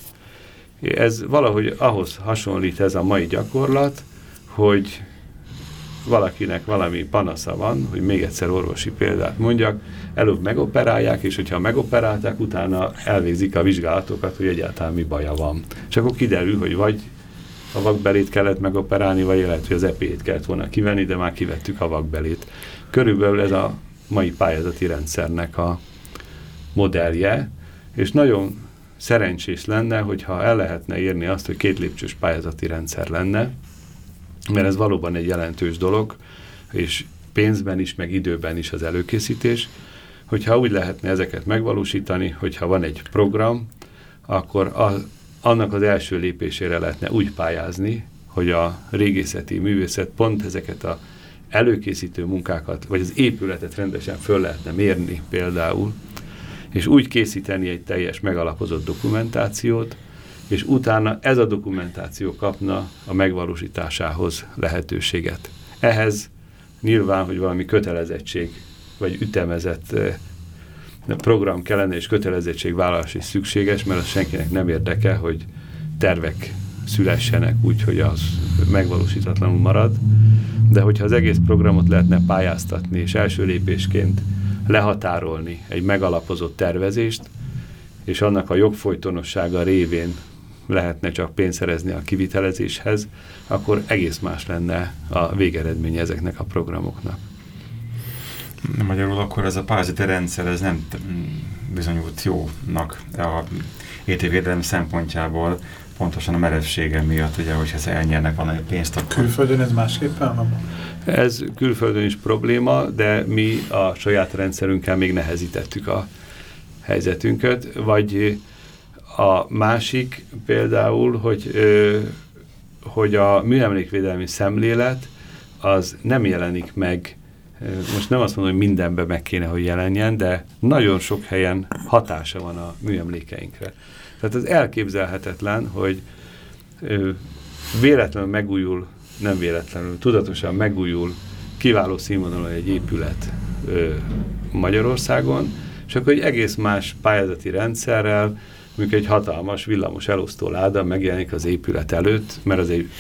Ez valahogy ahhoz hasonlít ez a mai gyakorlat, hogy valakinek valami panasza van, hogy még egyszer orvosi példát mondjak, előbb megoperálják, és hogyha megoperálták, utána elvégzik a vizsgálatokat, hogy egyáltalán mi baja van. És akkor kiderül, hogy vagy a vakbelét kellett megoperálni, vagy lehet, hogy az epét kellett volna kivenni, de már kivettük a vakbelét. Körülbelül ez a mai pályázati rendszernek a modellje, és nagyon szerencsés lenne, hogyha el lehetne érni azt, hogy két lépcsős pályázati rendszer lenne, mert ez valóban egy jelentős dolog, és pénzben is, meg időben is az előkészítés, hogyha úgy lehetne ezeket megvalósítani, hogyha van egy program, akkor a, annak az első lépésére lehetne úgy pályázni, hogy a régészeti művészet pont ezeket a előkészítő munkákat, vagy az épületet rendesen föl lehetne mérni például, és úgy készíteni egy teljes megalapozott dokumentációt, és utána ez a dokumentáció kapna a megvalósításához lehetőséget. Ehhez nyilván, hogy valami kötelezettség, vagy ütemezett eh, program kellene, és kötelezettségvállalás is szükséges, mert az senkinek nem érdeke, hogy tervek szülessenek úgy, hogy az megvalósítatlanul marad. De hogyha az egész programot lehetne pályáztatni, és első lépésként lehatárolni egy megalapozott tervezést, és annak a jogfolytonossága révén lehetne csak pénzt szerezni a kivitelezéshez, akkor egész más lenne a végeredmény ezeknek a programoknak. Magyarul akkor ez a pályázati rendszer ez nem bizonyult jónak a védelem szempontjából, pontosan a merevsége miatt, ugye, hogy ez elnyernek valami pénzt. Akkor... Külföldön ez másképpen van? Ez külföldön is probléma, de mi a saját rendszerünkkel még nehezítettük a helyzetünket, vagy a másik például, hogy, hogy a műemlékvédelmi szemlélet az nem jelenik meg, most nem azt mondom, hogy mindenben meg kéne, hogy jelenjen, de nagyon sok helyen hatása van a műemlékeinkre. Tehát az elképzelhetetlen, hogy véletlenül megújul, nem véletlenül, tudatosan megújul kiváló színvonalon egy épület Magyarországon, és akkor egy egész más pályázati rendszerrel, mondjuk egy hatalmas villamos elosztó láda megjelenik az épület előtt, mert az egy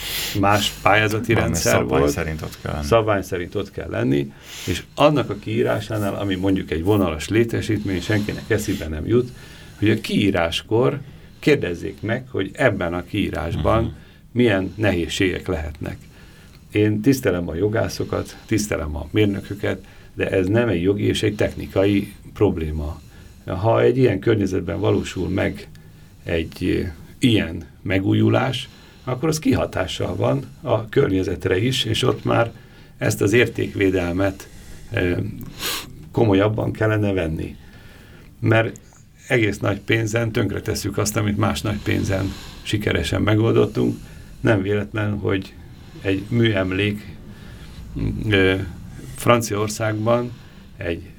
más pályázati Van, rendszer szabvány volt. Szerint ott kell lenni. Szabvány szerint ott kell lenni, és annak a kiírásánál, ami mondjuk egy vonalas létesítmény, senkinek eszébe nem jut, hogy a kiíráskor kérdezzék meg, hogy ebben a kiírásban uh mhm. -huh. milyen nehézségek lehetnek. Én tisztelem a jogászokat, tisztelem a mérnököket, de ez nem egy jogi és egy technikai probléma ha egy ilyen környezetben valósul meg egy ilyen megújulás, akkor az kihatással van a környezetre is, és ott már ezt az értékvédelmet komolyabban kellene venni. Mert egész nagy pénzen tönkretesszük azt, amit más nagy pénzen sikeresen megoldottunk. Nem véletlen, hogy egy műemlék Franciaországban egy,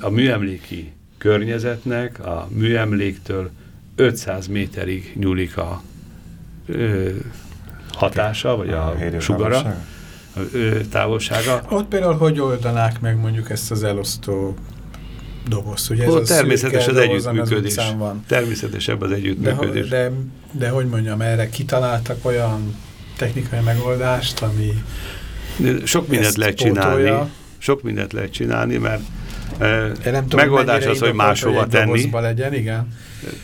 a műemléki környezetnek, a műemléktől 500 méterig nyúlik a ö, hatása, vagy a, a sugara, a ö, távolsága. Ott például hogy oldanák meg mondjuk ezt az elosztó doboz, ugye ez Ott természetes az együttműködés. Van. Természetesebb az együttműködés. De, de, de hogy mondjam, erre kitaláltak olyan technikai megoldást, ami Sok mindent lehet csinálni. Sok mindent lehet csinálni, mert tudom, megoldás az, hogy máshova tenni. legyen, igen.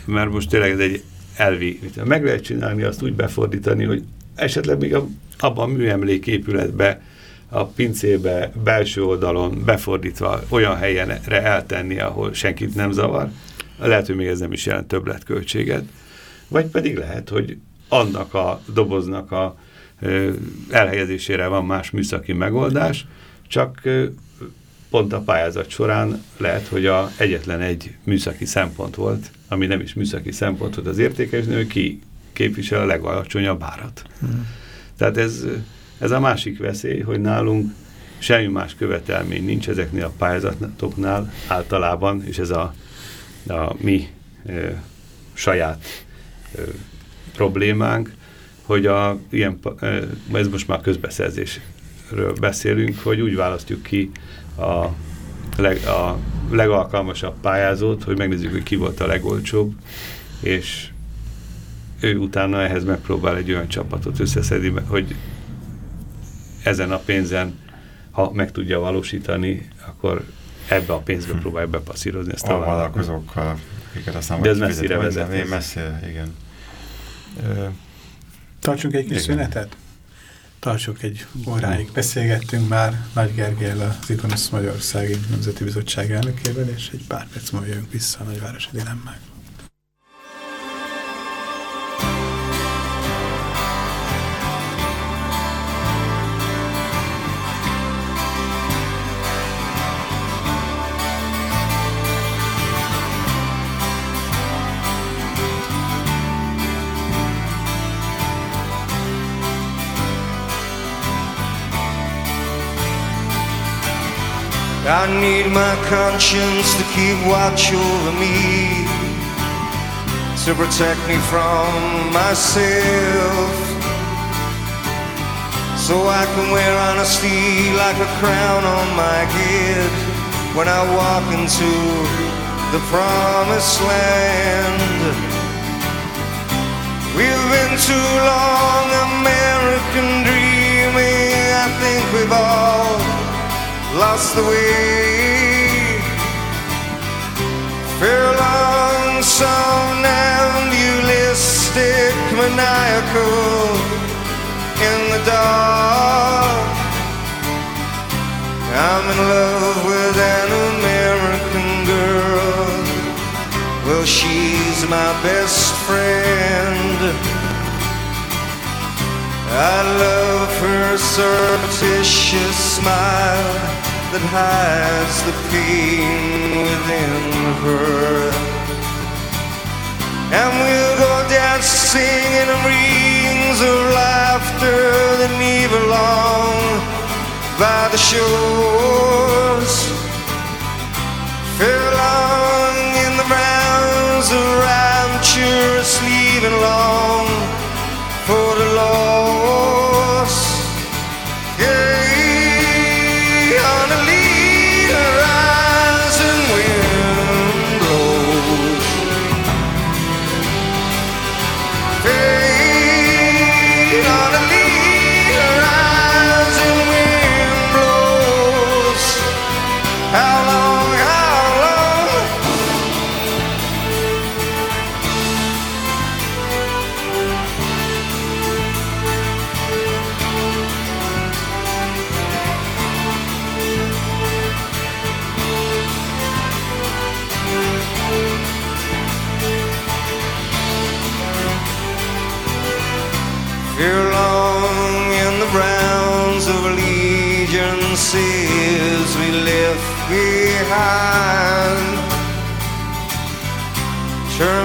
Mert most tényleg ez egy elvi. Meg lehet csinálni, azt úgy befordítani, hogy esetleg még a, abban a műemléképületbe, a pincébe, belső oldalon befordítva olyan helyenre eltenni, ahol senkit nem zavar. Lehet, hogy még ez nem is jelent többletköltséget. Vagy pedig lehet, hogy annak a doboznak a elhelyezésére van más műszaki megoldás, csak pont a pályázat során lehet, hogy a egyetlen egy műszaki szempont volt, ami nem is műszaki szempont volt az értékes, hogy ki képvisel a legalacsonyabb árat. Hmm. Tehát ez, ez a másik veszély, hogy nálunk semmi más követelmény nincs ezeknél a pályázatoknál általában, és ez a, a mi e, saját e, problémánk, hogy a, ilyen, e, ez most már közbeszerzésről beszélünk, hogy úgy választjuk ki a, leg, a legalkalmasabb pályázót, hogy megnézzük, hogy ki volt a legolcsóbb, és ő utána ehhez megpróbál egy olyan csapatot összeszedni, hogy ezen a pénzen, ha meg tudja valósítani, akkor ebbe a pénzbe hm. próbálja bepasszírozni ezt a, a vállalkozókkal, akiket aztán De ez messzire vezet. Messzire, igen. Tartsunk egy kis szünetet? Tartsuk egy óráig. Beszélgettünk már Nagy Gergelyel az Ikonosz Magyarországi Nemzeti Bizottság elnökével, és egy pár perc múlva jövünk vissza a nagyvárosi dilemmák. I need my conscience to keep watch over me, to protect me from myself. So I can wear honesty like a crown on my head when I walk into the promised land. We've been too long American dreaming, I think we've all lost the way. Fell on some ambulistic maniacal in the dark. I'm in love with an American girl. Well, she's my best friend. I love her surreptitious smile that hides the pain within her. And we'll go dancing in rings of laughter that leave along by the shores. Furlong in the rounds of rapturous sleeping long for the lost. Yeah,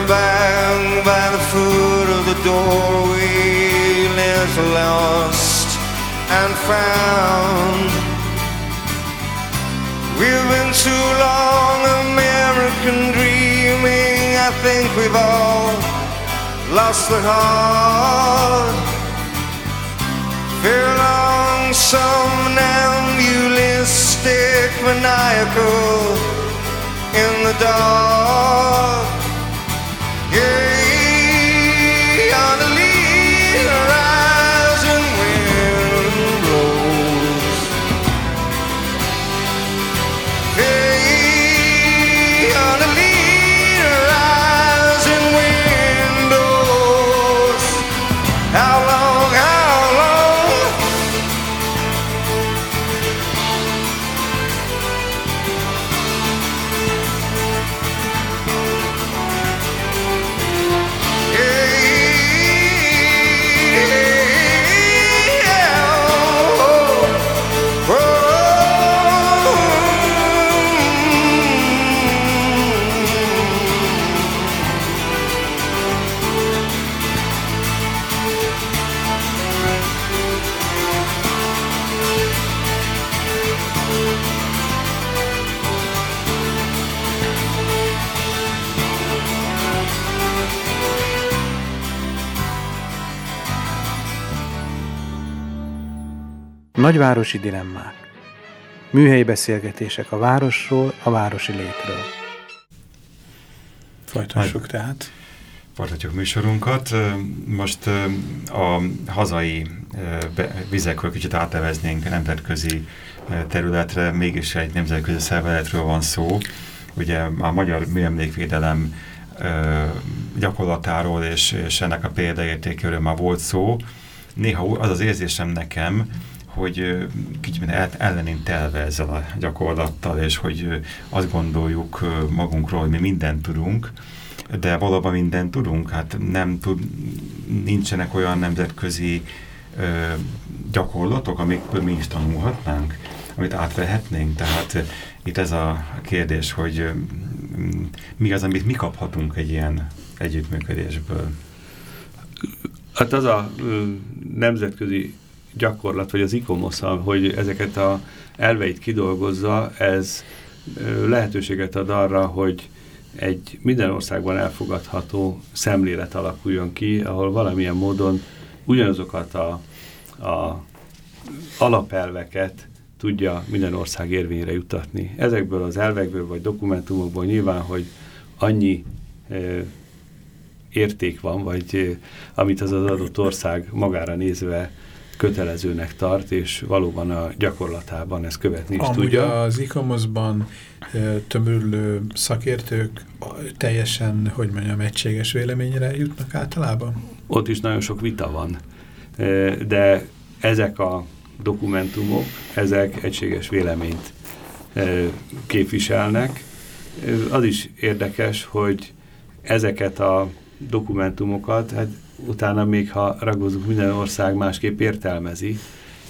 back by the foot of the doorway, left lost and found. We've been too long American dreaming. I think we've all lost the heart. Fear long some mystic, maniacal in the dark. Yeah, Nagyvárosi dilemmák. Műhelyi beszélgetések a városról, a városi létről. Folytassuk tehát. Folytatjuk műsorunkat. Most a hazai vizekről kicsit áteveznénk nemzetközi területre, mégis egy nemzetközi szervezetről van szó. Ugye a magyar műemlékvédelem gyakorlatáról és, és ennek a példaértékéről már volt szó. Néha az az érzésem nekem, hogy kicsit ellenén telve ezzel a gyakorlattal, és hogy azt gondoljuk magunkról, hogy mi mindent tudunk, de valóban mindent tudunk, hát nem tud, nincsenek olyan nemzetközi ö, gyakorlatok, amikből mi is tanulhatnánk, amit átvehetnénk, tehát itt ez a kérdés, hogy mi az, amit mi kaphatunk egy ilyen együttműködésből? Hát az a ö, nemzetközi gyakorlat, vagy az ICOMOS, hogy ezeket a elveit kidolgozza, ez ö, lehetőséget ad arra, hogy egy minden országban elfogadható szemlélet alakuljon ki, ahol valamilyen módon ugyanazokat a, a alapelveket tudja minden ország érvényre jutatni. Ezekből az elvekből vagy dokumentumokból nyilván, hogy annyi e, érték van, vagy e, amit az az adott ország magára nézve kötelezőnek tart, és valóban a gyakorlatában ezt követni is Amúgy tudja. az ICOMOS-ban e, tömörülő szakértők teljesen, hogy mondjam, egységes véleményre jutnak általában? Ott is nagyon sok vita van, e, de ezek a dokumentumok, ezek egységes véleményt képviselnek. Az is érdekes, hogy ezeket a dokumentumokat, hát utána még ha ragozunk, minden ország másképp értelmezi,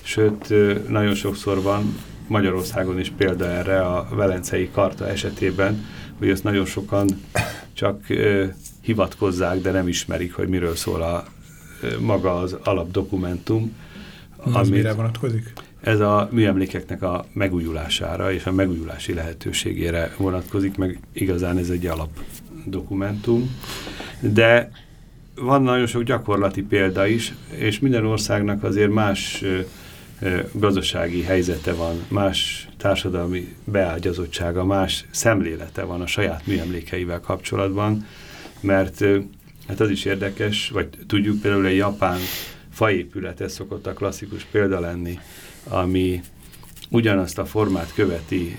sőt, nagyon sokszor van Magyarországon is példa erre a Velencei Karta esetében, hogy ezt nagyon sokan csak hivatkozzák, de nem ismerik, hogy miről szól a maga az alapdokumentum, az mire vonatkozik? Ez a műemlékeknek a megújulására és a megújulási lehetőségére vonatkozik, meg igazán ez egy alap dokumentum. De van nagyon sok gyakorlati példa is, és minden országnak azért más gazdasági helyzete van, más társadalmi beágyazottsága, más szemlélete van a saját műemlékeivel kapcsolatban, mert hát az is érdekes, vagy tudjuk például egy japán faépület, ez szokott a klasszikus példa lenni, ami ugyanazt a formát követi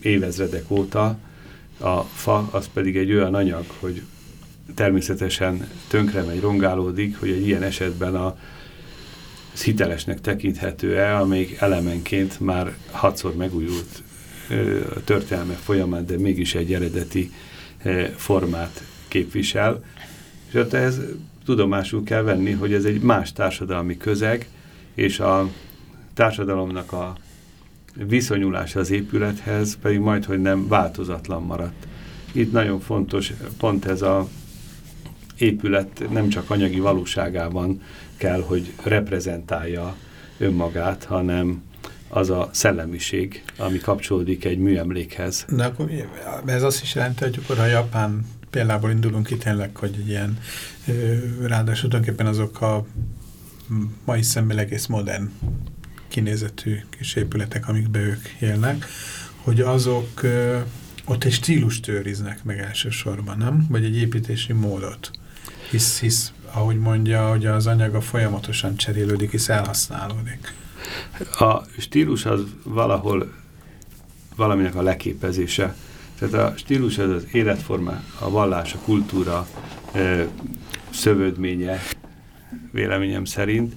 évezredek óta, a fa az pedig egy olyan anyag, hogy természetesen tönkre megy, rongálódik, hogy egy ilyen esetben a az hitelesnek tekinthető-e, amelyik elemenként már hatszor megújult a történelme folyamán, de mégis egy eredeti formát képvisel. És ott ez tudomásul kell venni, hogy ez egy más társadalmi közeg, és a társadalomnak a viszonyulása az épülethez pedig majd, hogy nem változatlan maradt. Itt nagyon fontos pont ez a épület nem csak anyagi valóságában kell, hogy reprezentálja önmagát, hanem az a szellemiség, ami kapcsolódik egy műemlékhez. De akkor ez azt is jelenti, hogy akkor a japán példából indulunk ki tényleg, hogy ilyen, ráadásul tulajdonképpen azok a mai szemben egész modern kinézetű kis épületek, amikbe ők élnek, hogy azok ott egy stílust őriznek meg elsősorban, nem? Vagy egy építési módot. Hisz, hisz ahogy mondja, hogy az anyaga folyamatosan cserélődik, hisz elhasználódik. A stílus az valahol valaminek a leképezése. Tehát a stílus az az életforma, a vallás, a kultúra ö, szövődménye véleményem szerint.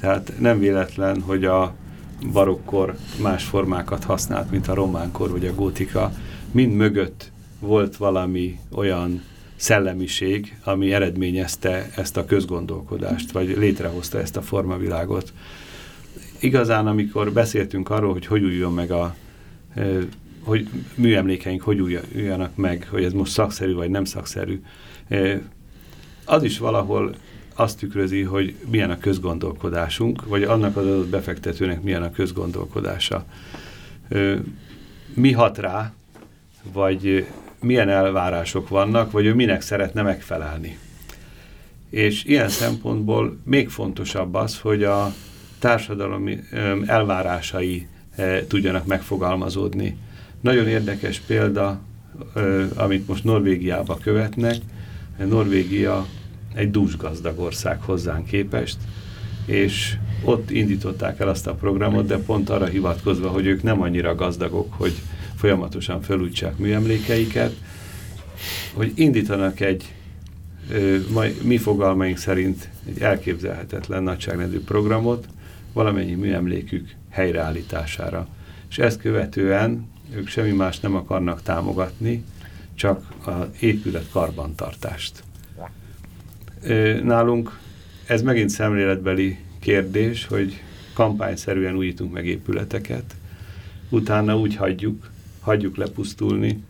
Tehát nem véletlen, hogy a barokkor más formákat használt, mint a románkor vagy a gótika. Mind mögött volt valami olyan szellemiség, ami eredményezte ezt a közgondolkodást, vagy létrehozta ezt a formavilágot. Igazán, amikor beszéltünk arról, hogy hogy újjon meg a hogy műemlékeink hogy újjanak meg, hogy ez most szakszerű vagy nem szakszerű. Az is valahol azt tükrözi, hogy milyen a közgondolkodásunk, vagy annak az adott befektetőnek milyen a közgondolkodása. Mi hat rá, vagy milyen elvárások vannak, vagy ő minek szeretne megfelelni. És ilyen szempontból még fontosabb az, hogy a társadalmi elvárásai tudjanak megfogalmazódni. Nagyon érdekes példa, amit most Norvégiába követnek. Norvégia egy dúsgazdag ország hozzánk képest, és ott indították el azt a programot, de pont arra hivatkozva, hogy ők nem annyira gazdagok, hogy folyamatosan felújítsák műemlékeiket, hogy indítanak egy, majd mi fogalmaink szerint egy elképzelhetetlen nagyságrendű programot valamennyi műemlékük helyreállítására. És ezt követően ők semmi más nem akarnak támogatni, csak az épület karbantartást. Nálunk ez megint szemléletbeli kérdés, hogy kampányszerűen újítunk meg épületeket, utána úgy hagyjuk, hagyjuk lepusztulni,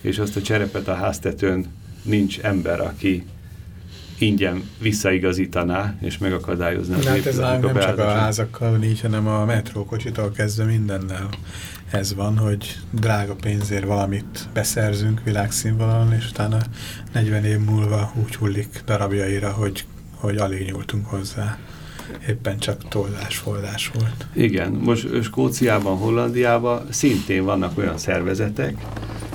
és azt a cserepet a háztetőn nincs ember, aki ingyen visszaigazítaná, és megakadályozná. Hát ez a nem csak a házakkal nincs, hanem a metrókocsitól kezdve mindennel ez van, hogy drága pénzért valamit beszerzünk világszínvonalon, és utána 40 év múlva úgy hullik darabjaira, hogy, hogy alig nyúltunk hozzá. Éppen csak toldás-foldás volt. Igen, most Skóciában, Hollandiában szintén vannak olyan szervezetek,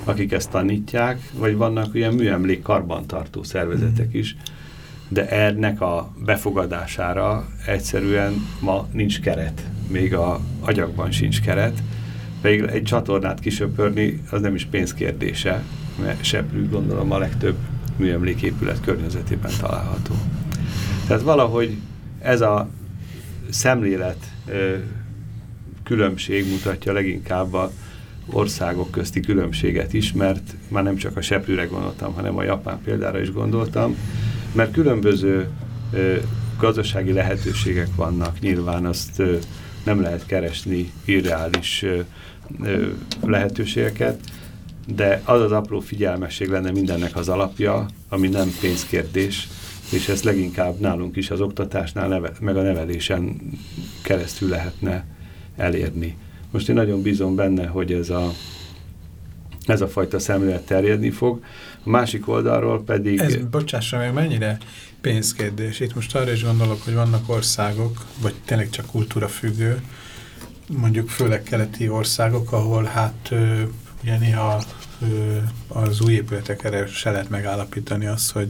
akik ezt tanítják, vagy vannak olyan műemlék karbantartó szervezetek mm. is, de ennek a befogadására egyszerűen ma nincs keret, még a agyakban sincs keret, pedig egy csatornát kisöpörni az nem is pénzkérdése, mert seprű gondolom a legtöbb műemléképület környezetében található. Tehát valahogy ez a szemlélet különbség mutatja leginkább a országok közti különbséget is, mert már nem csak a seprűre gondoltam, hanem a japán példára is gondoltam, mert különböző gazdasági lehetőségek vannak, nyilván azt nem lehet keresni irreális lehetőségeket, de az az apró figyelmesség lenne mindennek az alapja, ami nem pénzkérdés, és ezt leginkább nálunk is az oktatásnál, neve, meg a nevelésen keresztül lehetne elérni. Most én nagyon bízom benne, hogy ez a, ez a fajta szemlélet terjedni fog. A másik oldalról pedig... Ez, bocsássa meg, mennyire pénzkérdés? Itt most arra is gondolok, hogy vannak országok, vagy tényleg csak kultúra függő, mondjuk főleg keleti országok, ahol hát ugye néha az új épületekre se lehet megállapítani azt, hogy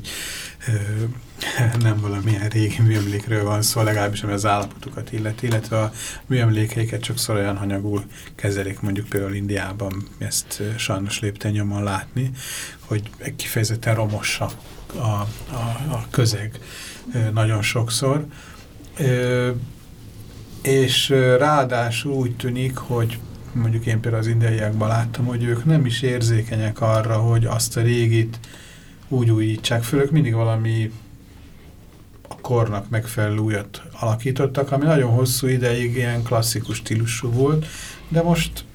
nem valamilyen régi műemlékről van szó, legalábbis ami az állapotukat illeti, illetve a műemlékeiket sokszor olyan hanyagul kezelik, mondjuk például Indiában ezt sajnos lépten nyomon látni, hogy kifejezetten romos a, a, a közeg nagyon sokszor. És ráadásul úgy tűnik, hogy mondjuk én például az indiaiakban láttam, hogy ők nem is érzékenyek arra, hogy azt a régit úgy újítsák föl, ők mindig valami kornak megfelelő újat alakítottak, ami nagyon hosszú ideig ilyen klasszikus stílusú volt, de most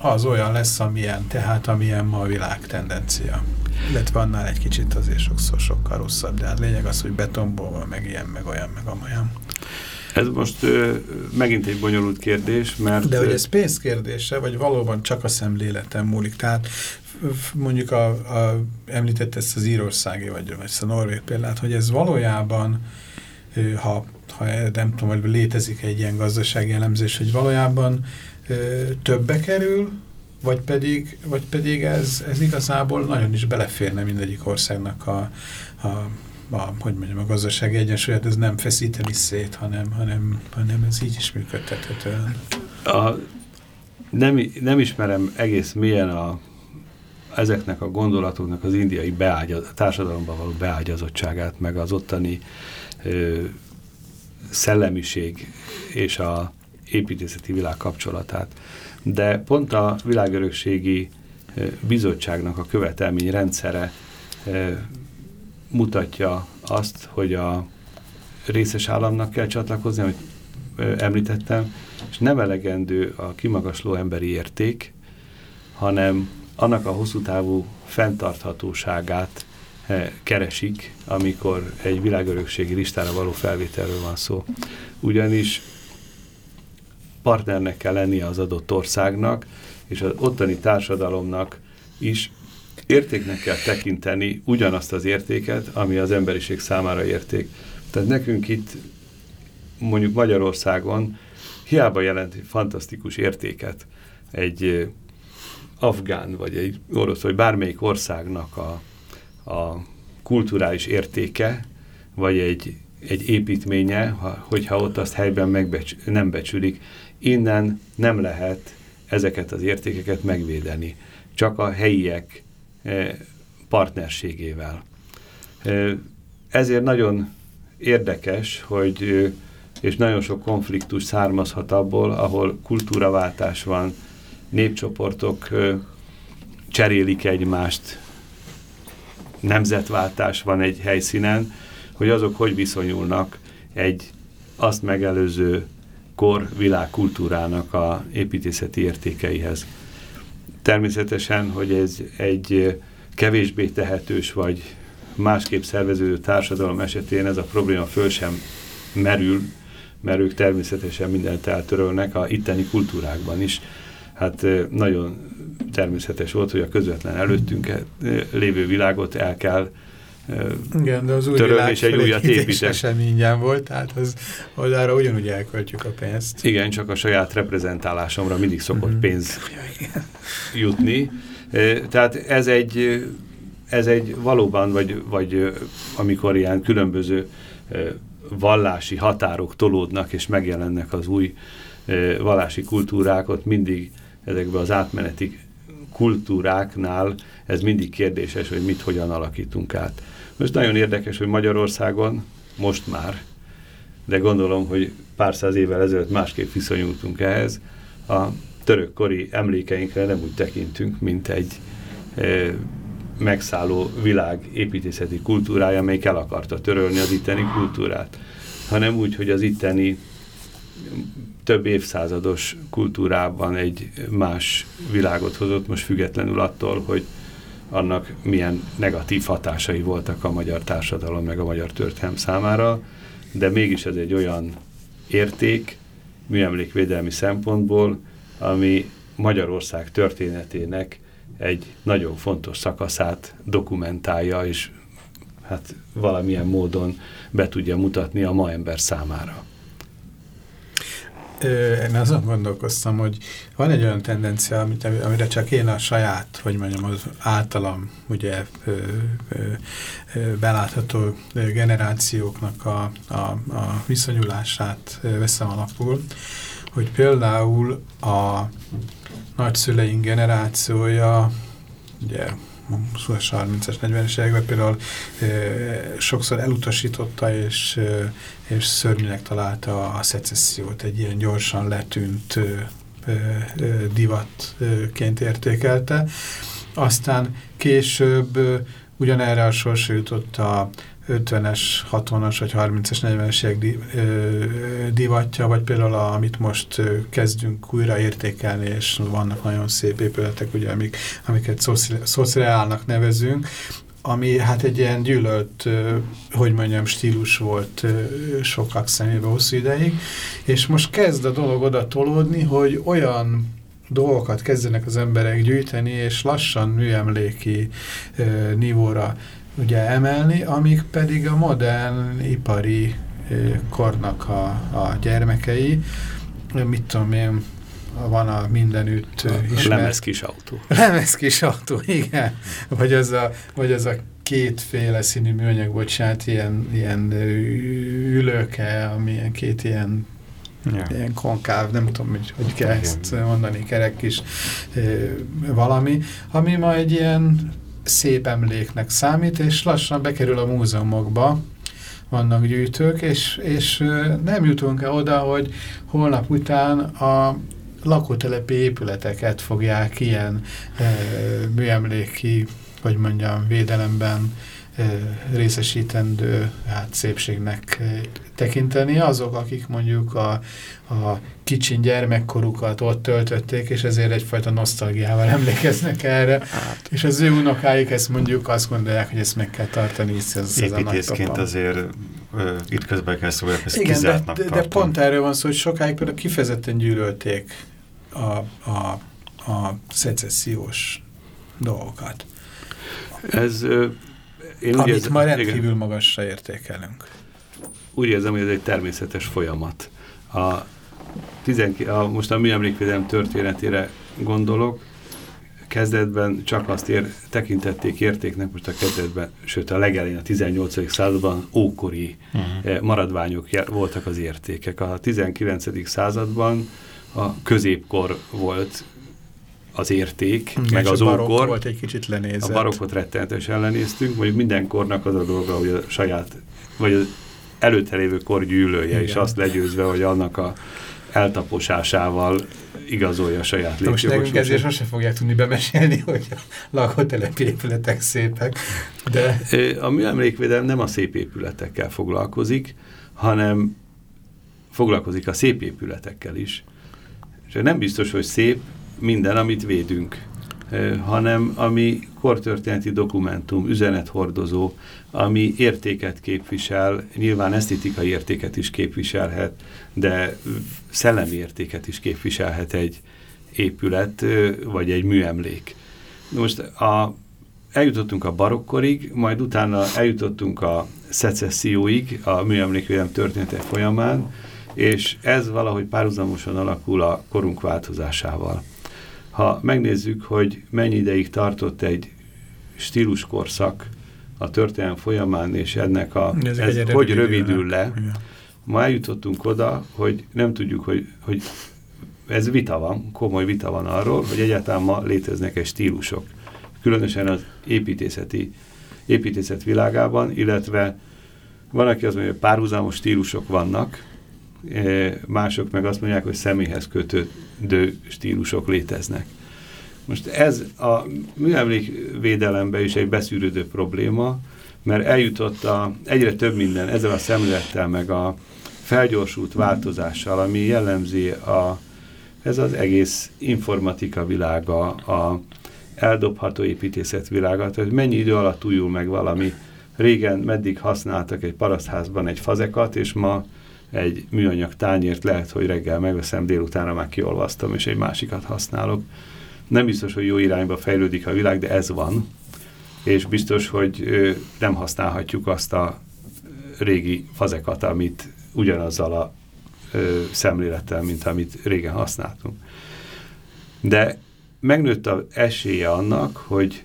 az olyan lesz, amilyen, tehát amilyen ma a világ tendencia. Illetve annál egy kicsit azért sokszor sokkal rosszabb, de hát lényeg az, hogy betonból van, meg ilyen, meg olyan, meg amolyan. Ez most ö, megint egy bonyolult kérdés, mert... De hogy ez pénzkérdése, vagy valóban csak a szemléleten múlik? Tehát mondjuk a, a, említett ezt az írországi, vagy ezt a norvég példát, hogy ez valójában, ha, ha nem tudom, hogy létezik egy ilyen gazdasági elemzés, hogy valójában többe kerül, vagy pedig, vagy pedig ez, ez igazából nagyon is beleférne mindegyik országnak a, a a, hogy mondjam, a gazdasági egyensúlyát ez nem feszíteni szét, hanem, hanem, hanem ez így is működtethető. A, nem, nem ismerem egész milyen a, ezeknek a gondolatoknak az indiai beágyaz, társadalomban való beágyazottságát, meg az ottani ö, szellemiség és a építészeti világ kapcsolatát. De pont a világörökségi bizottságnak a követelmény rendszere mutatja azt, hogy a részes államnak kell csatlakozni, amit említettem, és nem elegendő a kimagasló emberi érték, hanem annak a hosszú távú fenntarthatóságát keresik, amikor egy világörökségi listára való felvételről van szó. Ugyanis partnernek kell lennie az adott országnak, és az ottani társadalomnak is értéknek kell tekinteni ugyanazt az értéket, ami az emberiség számára érték. Tehát nekünk itt mondjuk Magyarországon hiába jelent fantasztikus értéket egy afgán, vagy egy orosz, vagy bármelyik országnak a, a kulturális értéke, vagy egy, egy építménye, ha, hogyha ott azt helyben megbecs, nem becsülik, innen nem lehet ezeket az értékeket megvédeni. Csak a helyiek partnerségével. Ezért nagyon érdekes, hogy és nagyon sok konfliktus származhat abból, ahol kultúraváltás van, népcsoportok cserélik egymást, nemzetváltás van egy helyszínen, hogy azok hogy viszonyulnak egy azt megelőző kor világkultúrának a építészeti értékeihez. Természetesen, hogy ez egy kevésbé tehetős vagy másképp szerveződő társadalom esetén ez a probléma föl sem merül, mert ők természetesen mindent eltörölnek a itteni kultúrákban is. Hát nagyon természetes volt, hogy a közvetlen előttünk lévő világot el kell igen, de az új törölni és egy újat építeni. sem ingyen volt, tehát az, arra ugyanúgy elköltjük a pénzt. Igen, csak a saját reprezentálásomra mindig szokott mm. pénz jutni. Tehát ez egy, ez egy valóban, vagy, vagy amikor ilyen különböző vallási határok tolódnak és megjelennek az új vallási kultúrák, ott mindig ezekben az átmeneti kultúráknál ez mindig kérdéses, hogy mit hogyan alakítunk át. Most nagyon érdekes, hogy Magyarországon most már, de gondolom, hogy pár száz évvel ezelőtt másképp viszonyultunk ehhez, a törökkori emlékeinkre nem úgy tekintünk, mint egy e, megszálló világ építészeti kultúrája, amelyik el akarta törölni az itteni kultúrát, hanem úgy, hogy az itteni több évszázados kultúrában egy más világot hozott, most függetlenül attól, hogy annak milyen negatív hatásai voltak a magyar társadalom meg a magyar történelem számára, de mégis ez egy olyan érték műemlékvédelmi szempontból, ami Magyarország történetének egy nagyon fontos szakaszát dokumentálja, és hát valamilyen módon be tudja mutatni a ma ember számára. Én azon gondolkoztam, hogy van egy olyan tendencia, amit, amire csak én a saját, hogy mondjam, az általam ugye ö, ö, belátható generációknak a, a, a viszonyulását veszem alapul, hogy például a nagyszüleink generációja, ugye 20-as, 30-as, 40-es években például e, sokszor elutasította és, e, és szörnyűnek találta a szecessziót, egy ilyen gyorsan letűnt e, e, divatként értékelte. Aztán később e, ugyanerre a sorsa jutott a 50-es, 60-as vagy 30-es, 40-es évek divatja, vagy például a, amit most kezdünk újra értékelni, és vannak nagyon szép épületek, ugye, amik, amiket szociálnak nevezünk, ami hát egy ilyen gyűlölt, hogy mondjam, stílus volt sokak szemébe hosszú ideig, és most kezd a dolog oda tolódni, hogy olyan dolgokat kezdenek az emberek gyűjteni, és lassan műemléki nívóra ugye emelni, amik pedig a modern ipari kornak a, a gyermekei, mit tudom én, van a mindenütt a ismert. Lemez kis autó. Lemez kis autó, igen. Vagy az a, vagy az a kétféle színű műanyag, bocsánat, ilyen, ilyen ülőke, ami ilyen két ilyen Ja. ilyen konkáv, nem tudom, hogy, hogy kell ezt mondani, kerek kis valami, ami ma egy ilyen szép emléknek számít, és lassan bekerül a múzeumokba, vannak gyűjtők, és, és nem jutunk el oda, hogy holnap után a lakótelepi épületeket fogják ilyen e, műemléki, hogy mondjam, védelemben részesítendő hát, szépségnek tekinteni. Azok, akik mondjuk a, a kicsin gyermekkorukat ott töltötték, és ezért egyfajta nosztalgiával emlékeznek erre, hát. és az ő unokáik ezt mondjuk azt gondolják, hogy ezt meg kell tartani, hisz ez, ez a Építészként azért ö, itt közben kell szólják, ezt Igen, de, de, de pont erről van szó, hogy sokáig például kifejezetten gyűlölték a, a, a szecessziós dolgokat. Ez én Amit ma rendkívül magasra értékelünk. úgy érzem, hogy ez egy természetes folyamat. A, tizenk, a most a műemlékvédelem történetére gondolok, kezdetben csak azt ér, tekintették értéknek, most a kezdetben, sőt a legelején a 18. században ókori uh -huh. maradványok voltak az értékek. A 19. században a középkor volt az érték, Igen, meg az ókor. volt egy kicsit lenézett. A barokkot rettenetesen lenéztünk, mondjuk minden kornak az a dolga, hogy a saját, vagy az előtte lévő kor gyűlölje, Igen. és azt legyőzve, hogy annak a eltaposásával igazolja a saját Most nekünk ezért sose fogják tudni bemesélni, hogy a lakótelepi épületek szépek. De... A műemlékvédelem nem a szép épületekkel foglalkozik, hanem foglalkozik a szép épületekkel is. És nem biztos, hogy szép minden, amit védünk, hanem ami kortörténeti dokumentum, üzenethordozó, ami értéket képvisel, nyilván esztetikai értéket is képviselhet, de szellemi értéket is képviselhet egy épület, vagy egy műemlék. Most a, eljutottunk a barokkorig, majd utána eljutottunk a szecesszióig, a műemlékvédelem történetek folyamán, és ez valahogy párhuzamosan alakul a korunk változásával. Ha megnézzük, hogy mennyi ideig tartott egy stíluskorszak a történelem folyamán, és ennek a, ez, ez hogy rövidül le, Igen. ma eljutottunk oda, hogy nem tudjuk, hogy, hogy ez vita van, komoly vita van arról, hogy egyáltalán ma léteznek-e stílusok. Különösen az építészeti, építészet világában, illetve van, aki azt mondja, hogy párhuzamos stílusok vannak, mások meg azt mondják, hogy személyhez kötődő stílusok léteznek. Most ez a műemlékvédelemben is egy beszűrődő probléma, mert eljutott a, egyre több minden ezzel a szemlélettel, meg a felgyorsult változással, ami jellemzi a, ez az egész informatika világa, a eldobható építészet világa, tehát mennyi idő alatt újul meg valami. Régen meddig használtak egy parasztházban egy fazekat, és ma egy műanyag tányért lehet, hogy reggel megveszem, délutánra már kiolvasztom, és egy másikat használok. Nem biztos, hogy jó irányba fejlődik a világ, de ez van, és biztos, hogy nem használhatjuk azt a régi fazekat, amit ugyanazzal a szemlélettel, mint amit régen használtunk. De megnőtt a esélye annak, hogy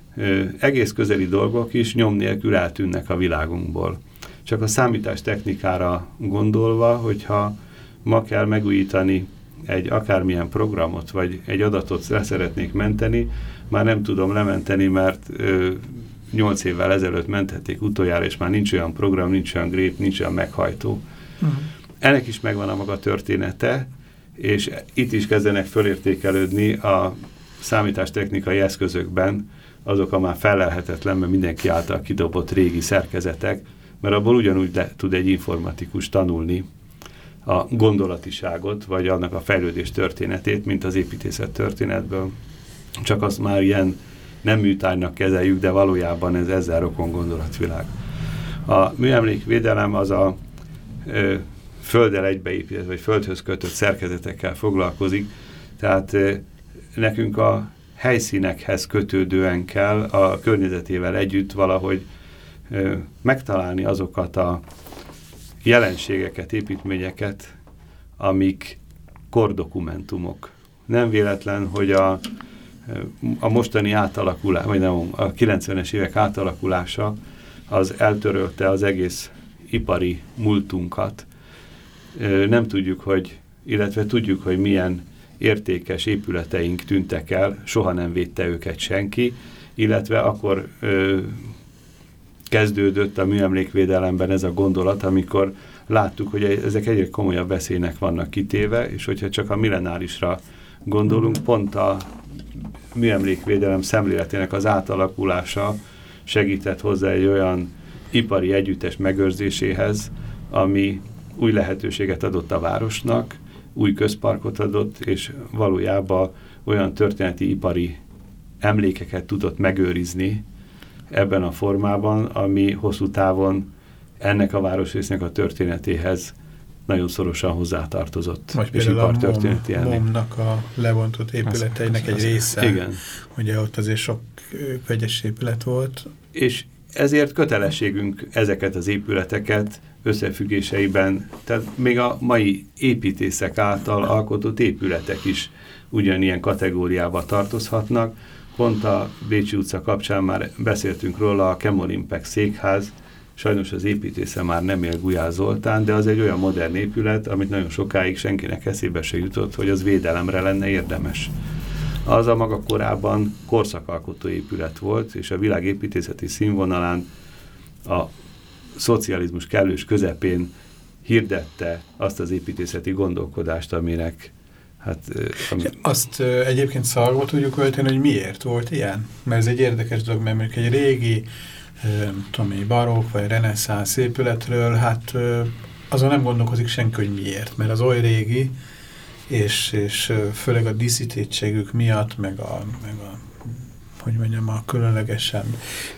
egész közeli dolgok is nyom nélkül eltűnnek a világunkból. Csak a számítás technikára gondolva, hogyha ma kell megújítani egy akármilyen programot, vagy egy adatot le szeretnék menteni, már nem tudom lementeni, mert ö, 8 évvel ezelőtt menthették utoljára, és már nincs olyan program, nincs olyan grép, nincs olyan meghajtó. Uh mhm. -huh. Ennek is megvan a maga története, és itt is kezdenek fölértékelődni a számítástechnikai eszközökben azok a már felelhetetlen, mert mindenki által kidobott régi szerkezetek, mert abból ugyanúgy de, tud egy informatikus tanulni a gondolatiságot, vagy annak a fejlődés történetét, mint az építészet történetből. Csak azt már ilyen nem műtárnak kezeljük, de valójában ez ezzel rokon gondolatvilág. A műemlékvédelem az a ö, földdel egybeépített, vagy földhöz kötött szerkezetekkel foglalkozik, tehát ö, nekünk a helyszínekhez kötődően kell a környezetével együtt valahogy megtalálni azokat a jelenségeket, építményeket, amik kordokumentumok. Nem véletlen, hogy a, a mostani átalakulás, vagy nem, a 90-es évek átalakulása az eltörölte az egész ipari múltunkat. Nem tudjuk, hogy, illetve tudjuk, hogy milyen értékes épületeink tűntek el, soha nem védte őket senki, illetve akkor kezdődött a műemlékvédelemben ez a gondolat, amikor láttuk, hogy ezek egyre komolyabb veszélynek vannak kitéve, és hogyha csak a millenárisra gondolunk, pont a műemlékvédelem szemléletének az átalakulása segített hozzá egy olyan ipari együttes megőrzéséhez, ami új lehetőséget adott a városnak, új közparkot adott, és valójában olyan történeti ipari emlékeket tudott megőrizni, ebben a formában, ami hosszú távon ennek a városrésznek a történetéhez nagyon szorosan hozzátartozott. Vagy például a történeti MOM, MOM-nak a levontott épületeinek egy része. Igen. Ugye ott azért sok vegyes épület volt. És ezért kötelességünk ezeket az épületeket összefüggéseiben, tehát még a mai építészek által alkotott épületek is ugyanilyen kategóriába tartozhatnak. Pont a Bécsi utca kapcsán már beszéltünk róla, a Kemolimpek székház, sajnos az építésze már nem él Gulyás Zoltán, de az egy olyan modern épület, amit nagyon sokáig senkinek eszébe se jutott, hogy az védelemre lenne érdemes. Az a maga korában korszakalkotó épület volt, és a világ építészeti színvonalán a szocializmus kellős közepén hirdette azt az építészeti gondolkodást, aminek Hát, ami... Azt egyébként szarva tudjuk ölteni, hogy miért volt ilyen? Mert ez egy érdekes dolog, mert mondjuk egy régi, tudom én, vagy reneszánsz épületről, hát azon nem gondolkozik senki, hogy miért, mert az oly régi, és, és főleg a díszítétségük miatt, meg a, meg a hogy mondjam, a különlegesen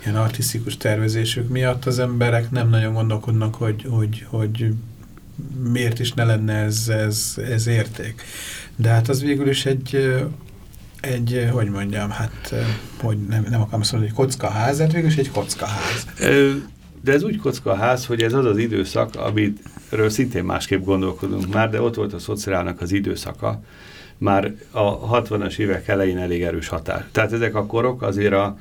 ilyen artisztikus tervezésük miatt az emberek nem nagyon gondolkodnak, hogy, hogy, hogy miért is ne lenne ez, ez, ez érték. De hát az végül is egy, egy hogy mondjam, hát hogy nem, nem akarom mondani, hogy kockaház, hát végül is egy kockaház. De ez úgy kockaház, hogy ez az az időszak, amitről szintén másképp gondolkodunk már, de ott volt a szociálnak az időszaka, már a 60-as évek elején elég erős határ. Tehát ezek a korok azért a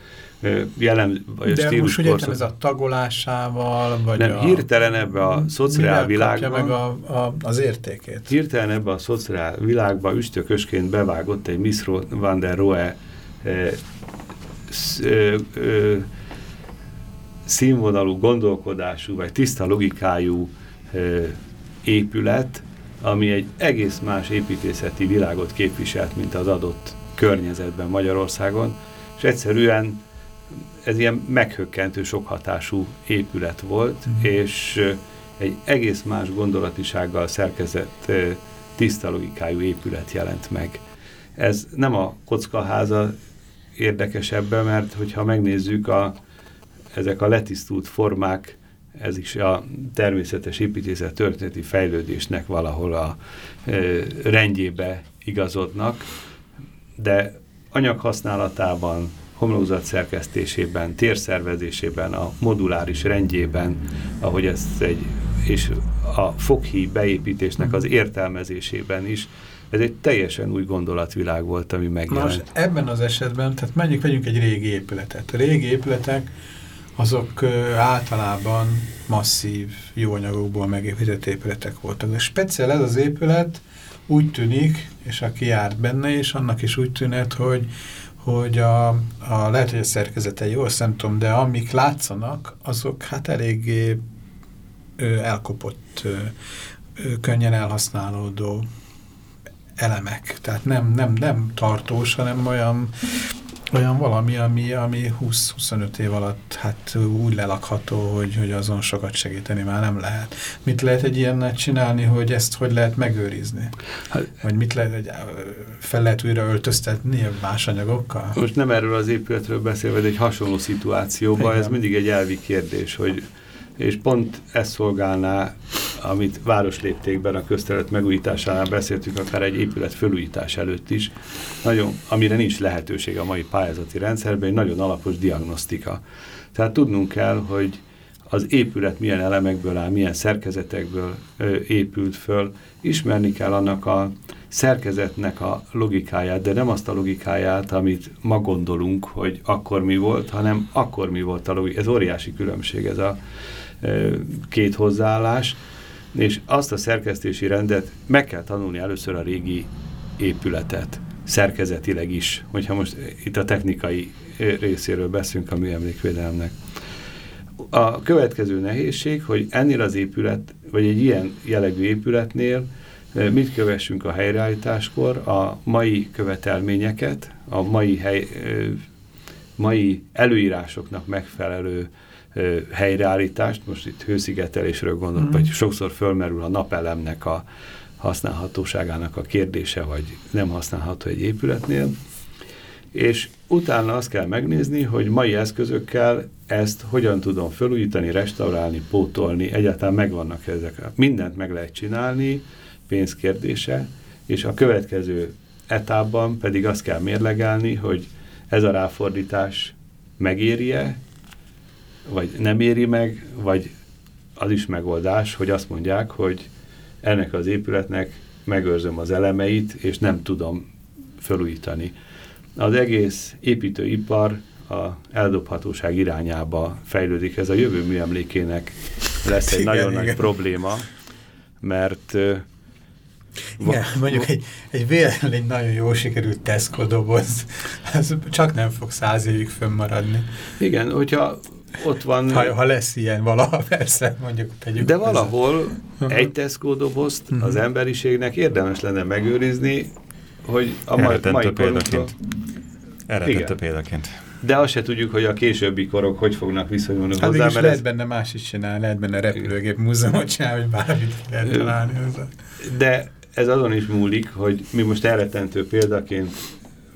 jelen, vagy De most ugye ez a tagolásával, vagy nem, a... hirtelen ebbe a szociál világban... meg a, a, az értékét? Hirtelen ebbe a szociál világba üstökösként bevágott egy Miss van der Rohe eh, eh, színvonalú gondolkodású, vagy tiszta logikájú eh, épület, ami egy egész más építészeti világot képviselt, mint az adott környezetben Magyarországon, és egyszerűen ez ilyen meghökkentő, sok hatású épület volt, mm. és egy egész más gondolatisággal szerkezett tiszta logikájú épület jelent meg. Ez nem a kockaháza érdekesebben, mert hogyha megnézzük, a, ezek a letisztult formák, ez is a természetes építészet történeti fejlődésnek valahol a e, rendjébe igazodnak, de anyaghasználatában, homlokzat szerkesztésében, térszervezésében, a moduláris rendjében, ahogy ezt egy, és a foghí beépítésnek az értelmezésében is, ez egy teljesen új gondolatvilág volt, ami megjelent. Most ebben az esetben, tehát menjünk, vegyünk egy régi épületet. A régi épületek azok általában masszív, jó anyagokból megépített épületek voltak. De speciál ez az épület úgy tűnik, és aki járt benne, és annak is úgy tűnet, hogy hogy a, a lehet, hogy a szerkezete jó, azt nem tudom, de amik látszanak, azok hát eléggé ö, elkopott, ö, ö, könnyen elhasználódó elemek. Tehát nem, nem, nem tartós, hanem olyan, olyan valami, ami, ami 20-25 év alatt hát úgy lelakható, hogy, hogy azon sokat segíteni már nem lehet. Mit lehet egy ilyennel csinálni, hogy ezt hogy lehet megőrizni? Hát, Vagy mit lehet, hogy fel lehet újra öltöztetni más anyagokkal? Most nem erről az épületről beszélve, de egy hasonló szituációban, Igen. ez mindig egy elvi kérdés, hogy és pont ezt szolgálná, amit városléptékben a közterület megújításánál beszéltük, akár egy épület fölújítás előtt is, nagyon, amire nincs lehetőség a mai pályázati rendszerben, egy nagyon alapos diagnosztika. Tehát tudnunk kell, hogy az épület milyen elemekből áll, milyen szerkezetekből ö, épült föl, ismerni kell annak a szerkezetnek a logikáját, de nem azt a logikáját, amit ma gondolunk, hogy akkor mi volt, hanem akkor mi volt a logika. Ez óriási különbség, ez a két hozzáállás, és azt a szerkesztési rendet meg kell tanulni először a régi épületet, szerkezetileg is, hogyha most itt a technikai részéről beszélünk a műemlékvédelemnek. A következő nehézség, hogy ennél az épület, vagy egy ilyen jellegű épületnél mit kövessünk a helyreállításkor, a mai követelményeket, a mai, hely, mai előírásoknak megfelelő helyreállítást, most itt hőszigetelésről gondolok, mm. vagy sokszor fölmerül a napelemnek a használhatóságának a kérdése, vagy nem használható egy épületnél, és utána azt kell megnézni, hogy mai eszközökkel ezt hogyan tudom felújítani, restaurálni, pótolni, egyáltalán megvannak ezek. Mindent meg lehet csinálni, pénzkérdése, és a következő etapban pedig azt kell mérlegelni, hogy ez a ráfordítás megéri-e, vagy nem éri meg, vagy az is megoldás, hogy azt mondják, hogy ennek az épületnek megőrzöm az elemeit, és nem tudom felújítani. Az egész építőipar a eldobhatóság irányába fejlődik. Ez a jövő műemlékének lesz egy igen, nagyon igen. nagy probléma, mert igen, mondjuk egy, egy véletlen egy nagyon jó sikerült Tesco doboz, az csak nem fog száz évig fönnmaradni. Igen, hogyha ott van... Ha, ha lesz ilyen valaha, persze, mondjuk tegyük. De valahol -huh. egy Tesco dobozt uh -huh. az mhm. emberiségnek érdemes lenne megőrizni, hogy a mai, mai példaként. Eredető példaként. De azt se tudjuk, hogy a későbbi korok hogy fognak viszonyulni hát hozzá. Hát lehet ez... benne más is csinálni, lehet benne repülőgép múzeumot csinálni, hogy bármit lehet találni hozzá. De ez azon is múlik, hogy mi most elretentő példaként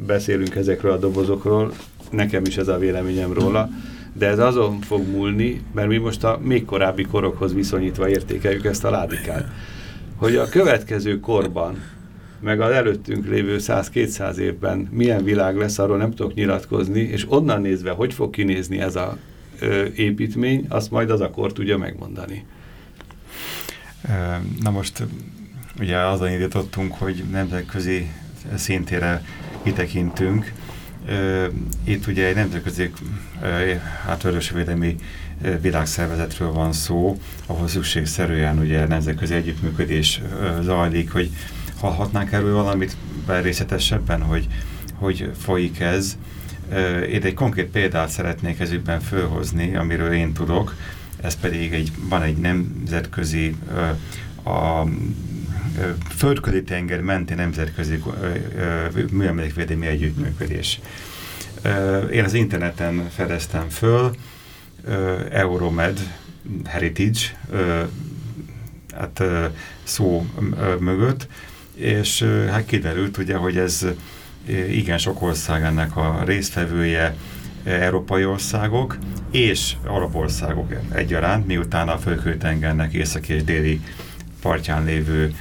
beszélünk ezekről a dobozokról, nekem is ez a véleményem róla, de ez azon fog múlni, mert mi most a még korábbi korokhoz viszonyítva értékeljük ezt a ládikát. Hogy a következő korban, meg az előttünk lévő 100-200 évben milyen világ lesz, arról nem tudok nyilatkozni, és onnan nézve, hogy fog kinézni ez a építmény, azt majd az a kor tudja megmondani. Na most ugye azon indítottunk, hogy nemzetközi szintére kitekintünk. Itt ugye egy nemzetközi hát örösvédelmi világszervezetről van szó, ahol szükségszerűen ugye nemzetközi együttműködés zajlik, hogy hallhatnánk erről valamit részletesebben, hogy, hogy folyik ez. Én egy konkrét példát szeretnék ezügyben fölhozni, amiről én tudok, ez pedig egy, van egy nemzetközi a földközi tenger menti nemzetközi műemlékvédelmi együttműködés. Én az interneten fedeztem föl Euromed Heritage hát szó mögött, és hát kiderült ugye, hogy ez igen sok ország ennek a résztvevője, európai országok és arab országok egyaránt, miután a földközi-tengernek északi és déli partján lévő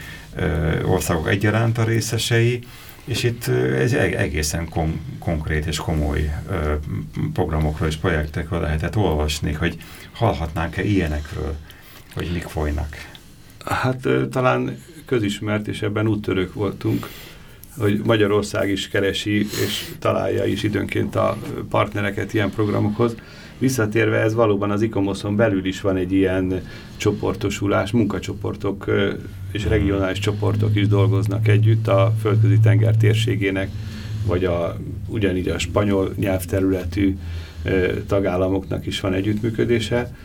országok egyaránt a részesei, és itt ez egészen kon konkrét és komoly ö, programokról és projektekről lehetett olvasni, hogy hallhatnánk-e ilyenekről, hogy mik folynak. Hát ö, talán közismert, és ebben úttörők voltunk, hogy Magyarország is keresi és találja is időnként a partnereket ilyen programokhoz. Visszatérve ez valóban az ICOMOS-on belül is van egy ilyen csoportosulás, munkacsoportok és regionális csoportok is dolgoznak együtt a földközi tenger térségének, vagy a, ugyanígy a spanyol nyelvterületű tagállamoknak is van együttműködése.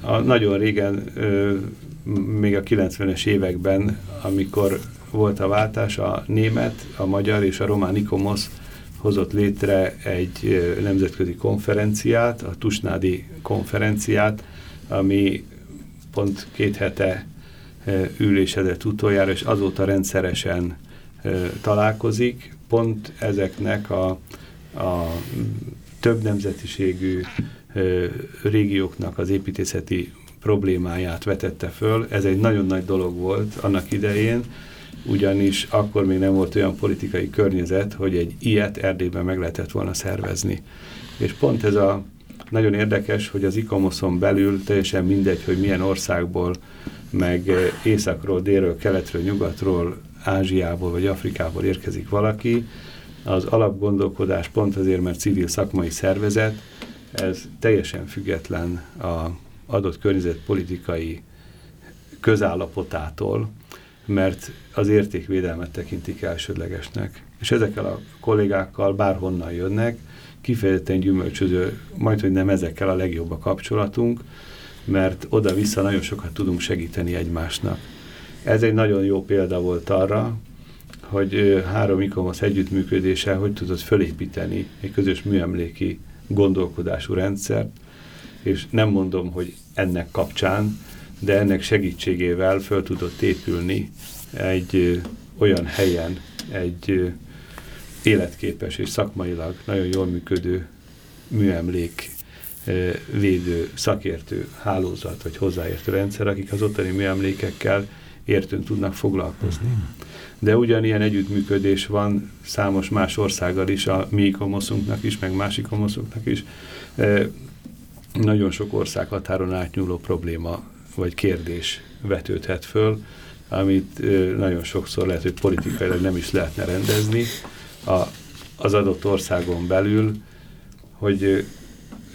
A, nagyon régen, még a 90-es években, amikor volt a váltás, a német, a magyar és a román ICOMOS hozott létre egy nemzetközi konferenciát, a Tusnádi konferenciát, ami pont két hete ülésedett utoljára, és azóta rendszeresen találkozik. Pont ezeknek a, a több nemzetiségű régióknak az építészeti problémáját vetette föl. Ez egy nagyon nagy dolog volt annak idején, ugyanis akkor még nem volt olyan politikai környezet, hogy egy ilyet Erdélyben meg lehetett volna szervezni. És pont ez a nagyon érdekes, hogy az ICOMOS-on belül teljesen mindegy, hogy milyen országból, meg északról, délről, keletről, nyugatról, Ázsiából vagy Afrikából érkezik valaki, az alapgondolkodás pont azért, mert civil szakmai szervezet, ez teljesen független a adott környezet politikai közállapotától, mert az értékvédelmet tekintik elsődlegesnek. És ezekkel a kollégákkal bárhonnan jönnek, kifejezetten gyümölcsöző, majd hogy nem ezekkel a legjobb a kapcsolatunk, mert oda-vissza nagyon sokat tudunk segíteni egymásnak. Ez egy nagyon jó példa volt arra, hogy három ikomosz együttműködése hogy tudott fölépíteni egy közös műemléki gondolkodású rendszert, és nem mondom, hogy ennek kapcsán, de ennek segítségével föl tudott épülni egy ö, olyan helyen, egy ö, életképes és szakmailag nagyon jól működő műemlék ö, védő szakértő hálózat vagy hozzáértő rendszer, akik az ottani műemlékekkel értőn tudnak foglalkozni. Mhm. De ugyanilyen együttműködés van számos más országgal is, a mi komoszunknak is, meg másik komoszoknak is. nagyon sok ország határon átnyúló probléma vagy kérdés vetődhet föl, amit nagyon sokszor lehet, hogy politikailag nem is lehetne rendezni a, az adott országon belül, hogy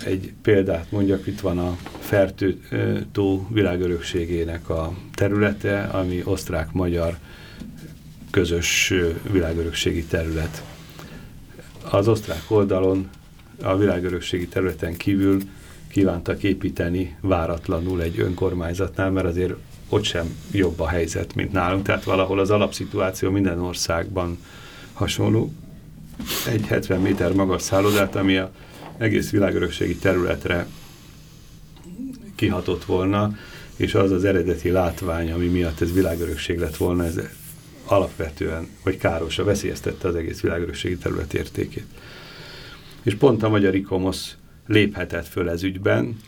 egy példát mondjak, itt van a Fertő-tó világörökségének a területe, ami osztrák-magyar közös világörökségi terület. Az osztrák oldalon a világörökségi területen kívül kívántak építeni váratlanul egy önkormányzatnál, mert azért ott sem jobb a helyzet, mint nálunk. Tehát valahol az alapszituáció minden országban hasonló. Egy 70 méter magas szállodát, ami a egész világörökségi területre kihatott volna, és az az eredeti látvány, ami miatt ez világörökség lett volna, ez alapvetően, vagy károsa, veszélyeztette az egész világörökségi terület értékét. És pont a magyar ikomosz léphetett föl ez ügyben,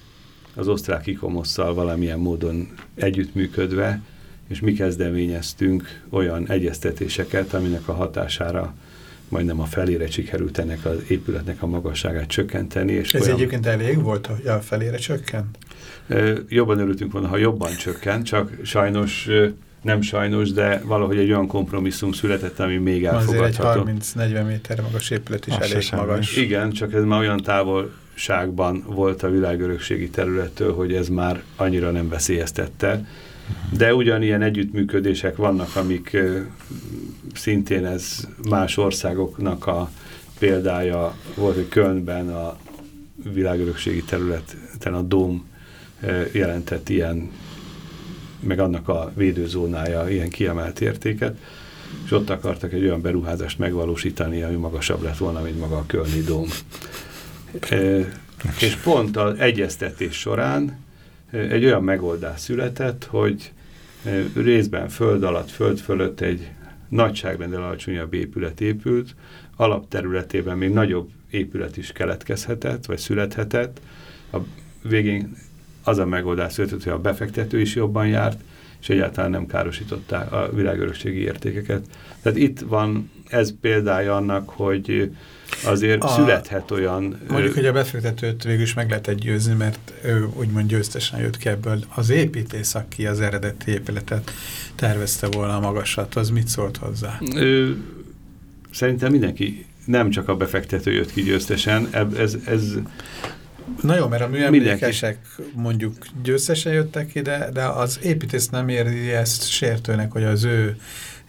az osztrák ikomosszal valamilyen módon együttműködve, és mi kezdeményeztünk olyan egyeztetéseket, aminek a hatására majdnem a felére sikerült ennek az épületnek a magasságát csökkenteni. És Ez olyan... egyébként elég volt, hogy a felére csökkent? Jobban örültünk volna, ha jobban csökkent, csak sajnos nem sajnos, de valahogy egy olyan kompromisszum született, ami még elfogadható. Azért egy 30-40 méter magas épület is Azt elég magas. Igen, csak ez már olyan távolságban volt a világörökségi területtől, hogy ez már annyira nem veszélyeztette. De ugyanilyen együttműködések vannak, amik szintén ez más országoknak a példája volt, hogy Kölnben a világörökségi területen a Dóm jelentett ilyen meg annak a védőzónája ilyen kiemelt értéket, és ott akartak egy olyan beruházást megvalósítani, ami magasabb lett volna, mint maga a Kölni Dóm. E, és pont az egyeztetés során egy olyan megoldás született, hogy részben föld alatt, föld fölött egy nagyságrendel alacsonyabb épület épült, alapterületében még nagyobb épület is keletkezhetett, vagy születhetett. A végén az a megoldás született, hogy a befektető is jobban járt, és egyáltalán nem károsították a világörökségi értékeket. Tehát itt van ez példája annak, hogy azért a, születhet olyan... Mondjuk, hogy a befektetőt végül is meg lehet győzni, mert ő úgymond győztesen jött ki ebből. Az építész, aki az eredeti épületet tervezte volna a magasat, az mit szólt hozzá? Ő, szerintem mindenki, nem csak a befektető jött ki győztesen, ez, ez Na jó, mert a műemlékesek mondjuk győztesen jöttek ide, de az építész nem érzi ezt sértőnek, hogy az ő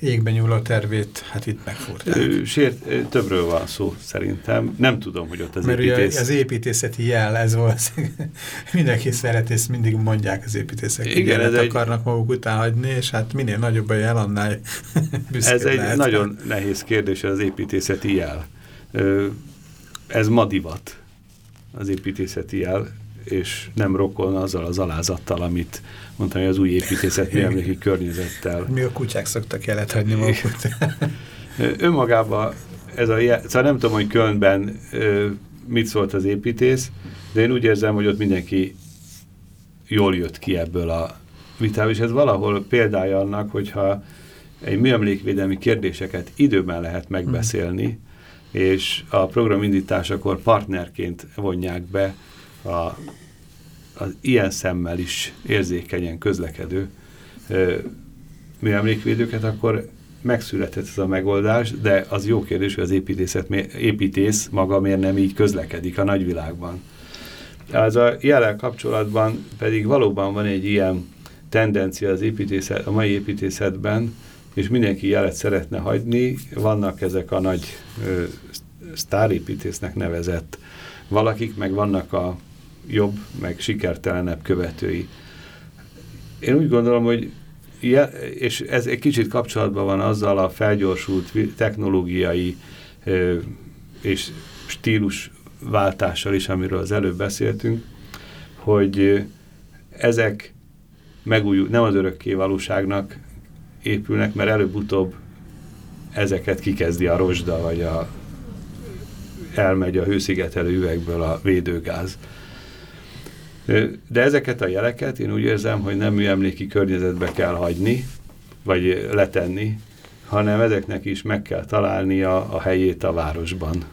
égben nyúló tervét, hát itt megfúrták. Sért, többről van szó szerintem. Nem tudom, hogy ott az Mert építész... az építészeti jel, ez volt. Mindenki szeret, ezt mindig mondják az építészek. Igen, ez egy... akarnak maguk után hagyni, és hát minél nagyobb a jel, annál Ez egy lehet. nagyon nehéz kérdés az építészeti jel. Ez ma divat az építészeti jel, és nem rokon azzal az alázattal, amit mondtam, hogy az új építészet műemléki környezettel. Mi a kutyák szoktak jelet hagyni magukat. Önmagában ez a jel, szóval nem tudom, hogy Kölnben mit szólt az építész, de én úgy érzem, hogy ott mindenki jól jött ki ebből a vitából, és ez valahol példája annak, hogyha egy műemlékvédelmi kérdéseket időben lehet megbeszélni, és a program indításakor partnerként vonják be a, az ilyen szemmel is érzékenyen közlekedő műemlékvédőket, akkor megszületett ez a megoldás, de az jó kérdés, hogy az építészet, építész maga miért nem így közlekedik a nagyvilágban. Az a jelen kapcsolatban pedig valóban van egy ilyen tendencia az építészet, a mai építészetben, és mindenki jelet szeretne hagyni, vannak ezek a nagy ö, sztárépítésznek nevezett valakik, meg vannak a jobb, meg sikertelenebb követői. Én úgy gondolom, hogy és ez egy kicsit kapcsolatban van azzal a felgyorsult technológiai ö, és stílus váltással is, amiről az előbb beszéltünk, hogy ezek megújul, nem az örökké valóságnak épülnek, mert előbb-utóbb ezeket kikezdi a rozsda, vagy a, elmegy a hőszigetelő üvegből a védőgáz. De ezeket a jeleket én úgy érzem, hogy nem műemléki környezetbe kell hagyni, vagy letenni, hanem ezeknek is meg kell találnia a helyét a városban,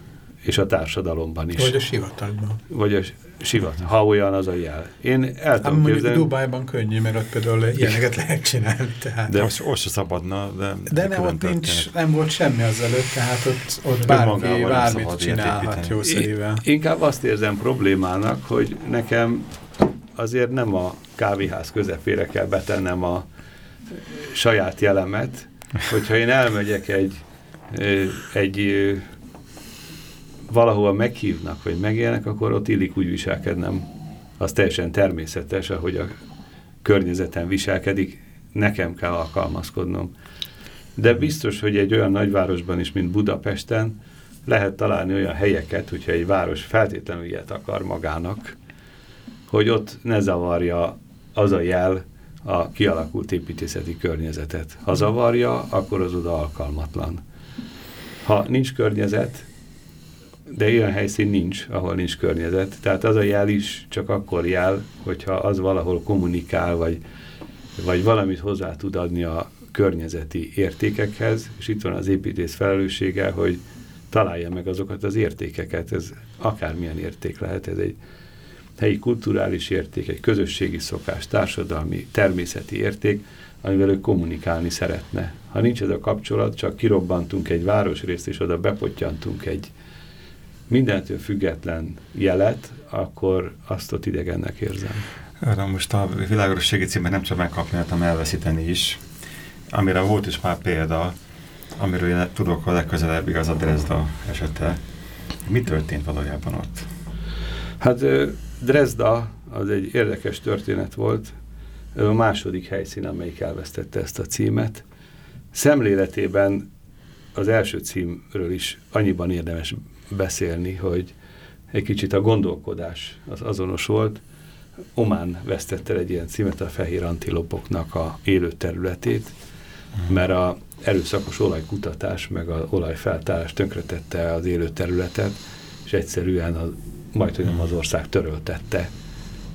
és a társadalomban is. Vagy a sivatagban. Vagy a, sivat, ha olyan az a jel. Én el tudom mondjuk képzelni. Dubájban könnyű, mert ott például ilyeneket lehet csinálni. Tehát. De most ott se szabadna. De, de nem, ott nincs, nem volt semmi azelőtt, tehát ott, ott bárki bármit csinálhat jó szerével. Inkább azt érzem problémának, hogy nekem azért nem a kávéház közepére kell betennem a saját jelemet, hogyha én elmegyek egy, egy valahova meghívnak, vagy megélnek, akkor ott illik úgy viselkednem. Az teljesen természetes, ahogy a környezetem viselkedik, nekem kell alkalmazkodnom. De biztos, hogy egy olyan nagyvárosban is, mint Budapesten, lehet találni olyan helyeket, hogyha egy város feltétlenül ilyet akar magának, hogy ott ne zavarja az a jel a kialakult építészeti környezetet. Ha zavarja, akkor az oda alkalmatlan. Ha nincs környezet, de ilyen helyszín nincs, ahol nincs környezet. Tehát az a jel is csak akkor jel, hogyha az valahol kommunikál, vagy, vagy valamit hozzá tud adni a környezeti értékekhez, és itt van az építész felelőssége, hogy találja meg azokat az értékeket. Ez akármilyen érték lehet, ez egy helyi kulturális érték, egy közösségi szokás, társadalmi, természeti érték, amivel ő kommunikálni szeretne. Ha nincs ez a kapcsolat, csak kirobbantunk egy városrészt, és oda bepottyantunk egy mindentől független jelet, akkor azt ott idegennek érzem. Na most a világosségi címet nem csak megkapni, hanem elveszíteni is, amire volt is már példa, amiről én tudok a legközelebb igaz a Dresda esete. Mi történt valójában ott? Hát Dresda az egy érdekes történet volt, a második helyszín, amelyik elvesztette ezt a címet. Szemléletében az első címről is annyiban érdemes beszélni, hogy egy kicsit a gondolkodás az azonos volt. Omán vesztette egy ilyen címet, a fehér antilopoknak a élő területét, mert a erőszakos olajkutatás meg az olajfeltárás tönkretette az élő területet, és egyszerűen a, majd, hogy nem az ország töröltette,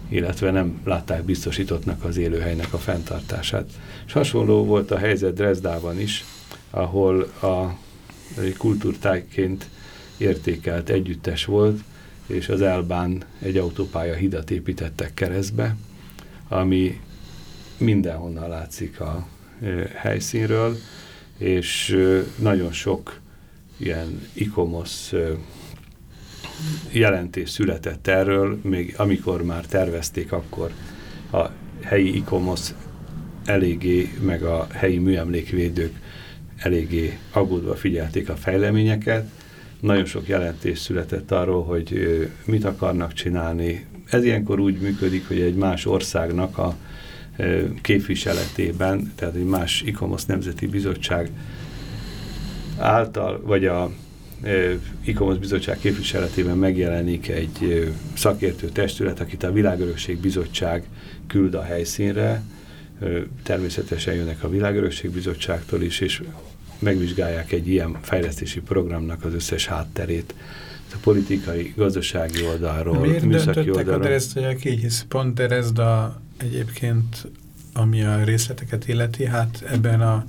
illetve nem látták biztosítottnak az élőhelynek a fenntartását. És hasonló volt a helyzet Dresdában is, ahol a kultúrtájként értékelt együttes volt, és az Elbán egy autópálya hidat építettek keresztbe, ami mindenhonnan látszik a helyszínről, és nagyon sok ilyen ikomosz jelentés született erről, még amikor már tervezték, akkor a helyi ikomosz eléggé, meg a helyi műemlékvédők eléggé aggódva figyelték a fejleményeket, nagyon sok jelentés született arról, hogy mit akarnak csinálni. Ez ilyenkor úgy működik, hogy egy más országnak a képviseletében, tehát egy más ICOMOS Nemzeti Bizottság által, vagy a ICOMOS Bizottság képviseletében megjelenik egy szakértő testület, akit a Világörökség Bizottság küld a helyszínre, természetesen jönnek a Világörökség Bizottságtól is, és megvizsgálják egy ilyen fejlesztési programnak az összes hátterét, a politikai, gazdasági oldalról, Miért műszaki oldalról. a Dresdaiak így, hisz pont Dresda egyébként, ami a részleteket illeti, hát ebben a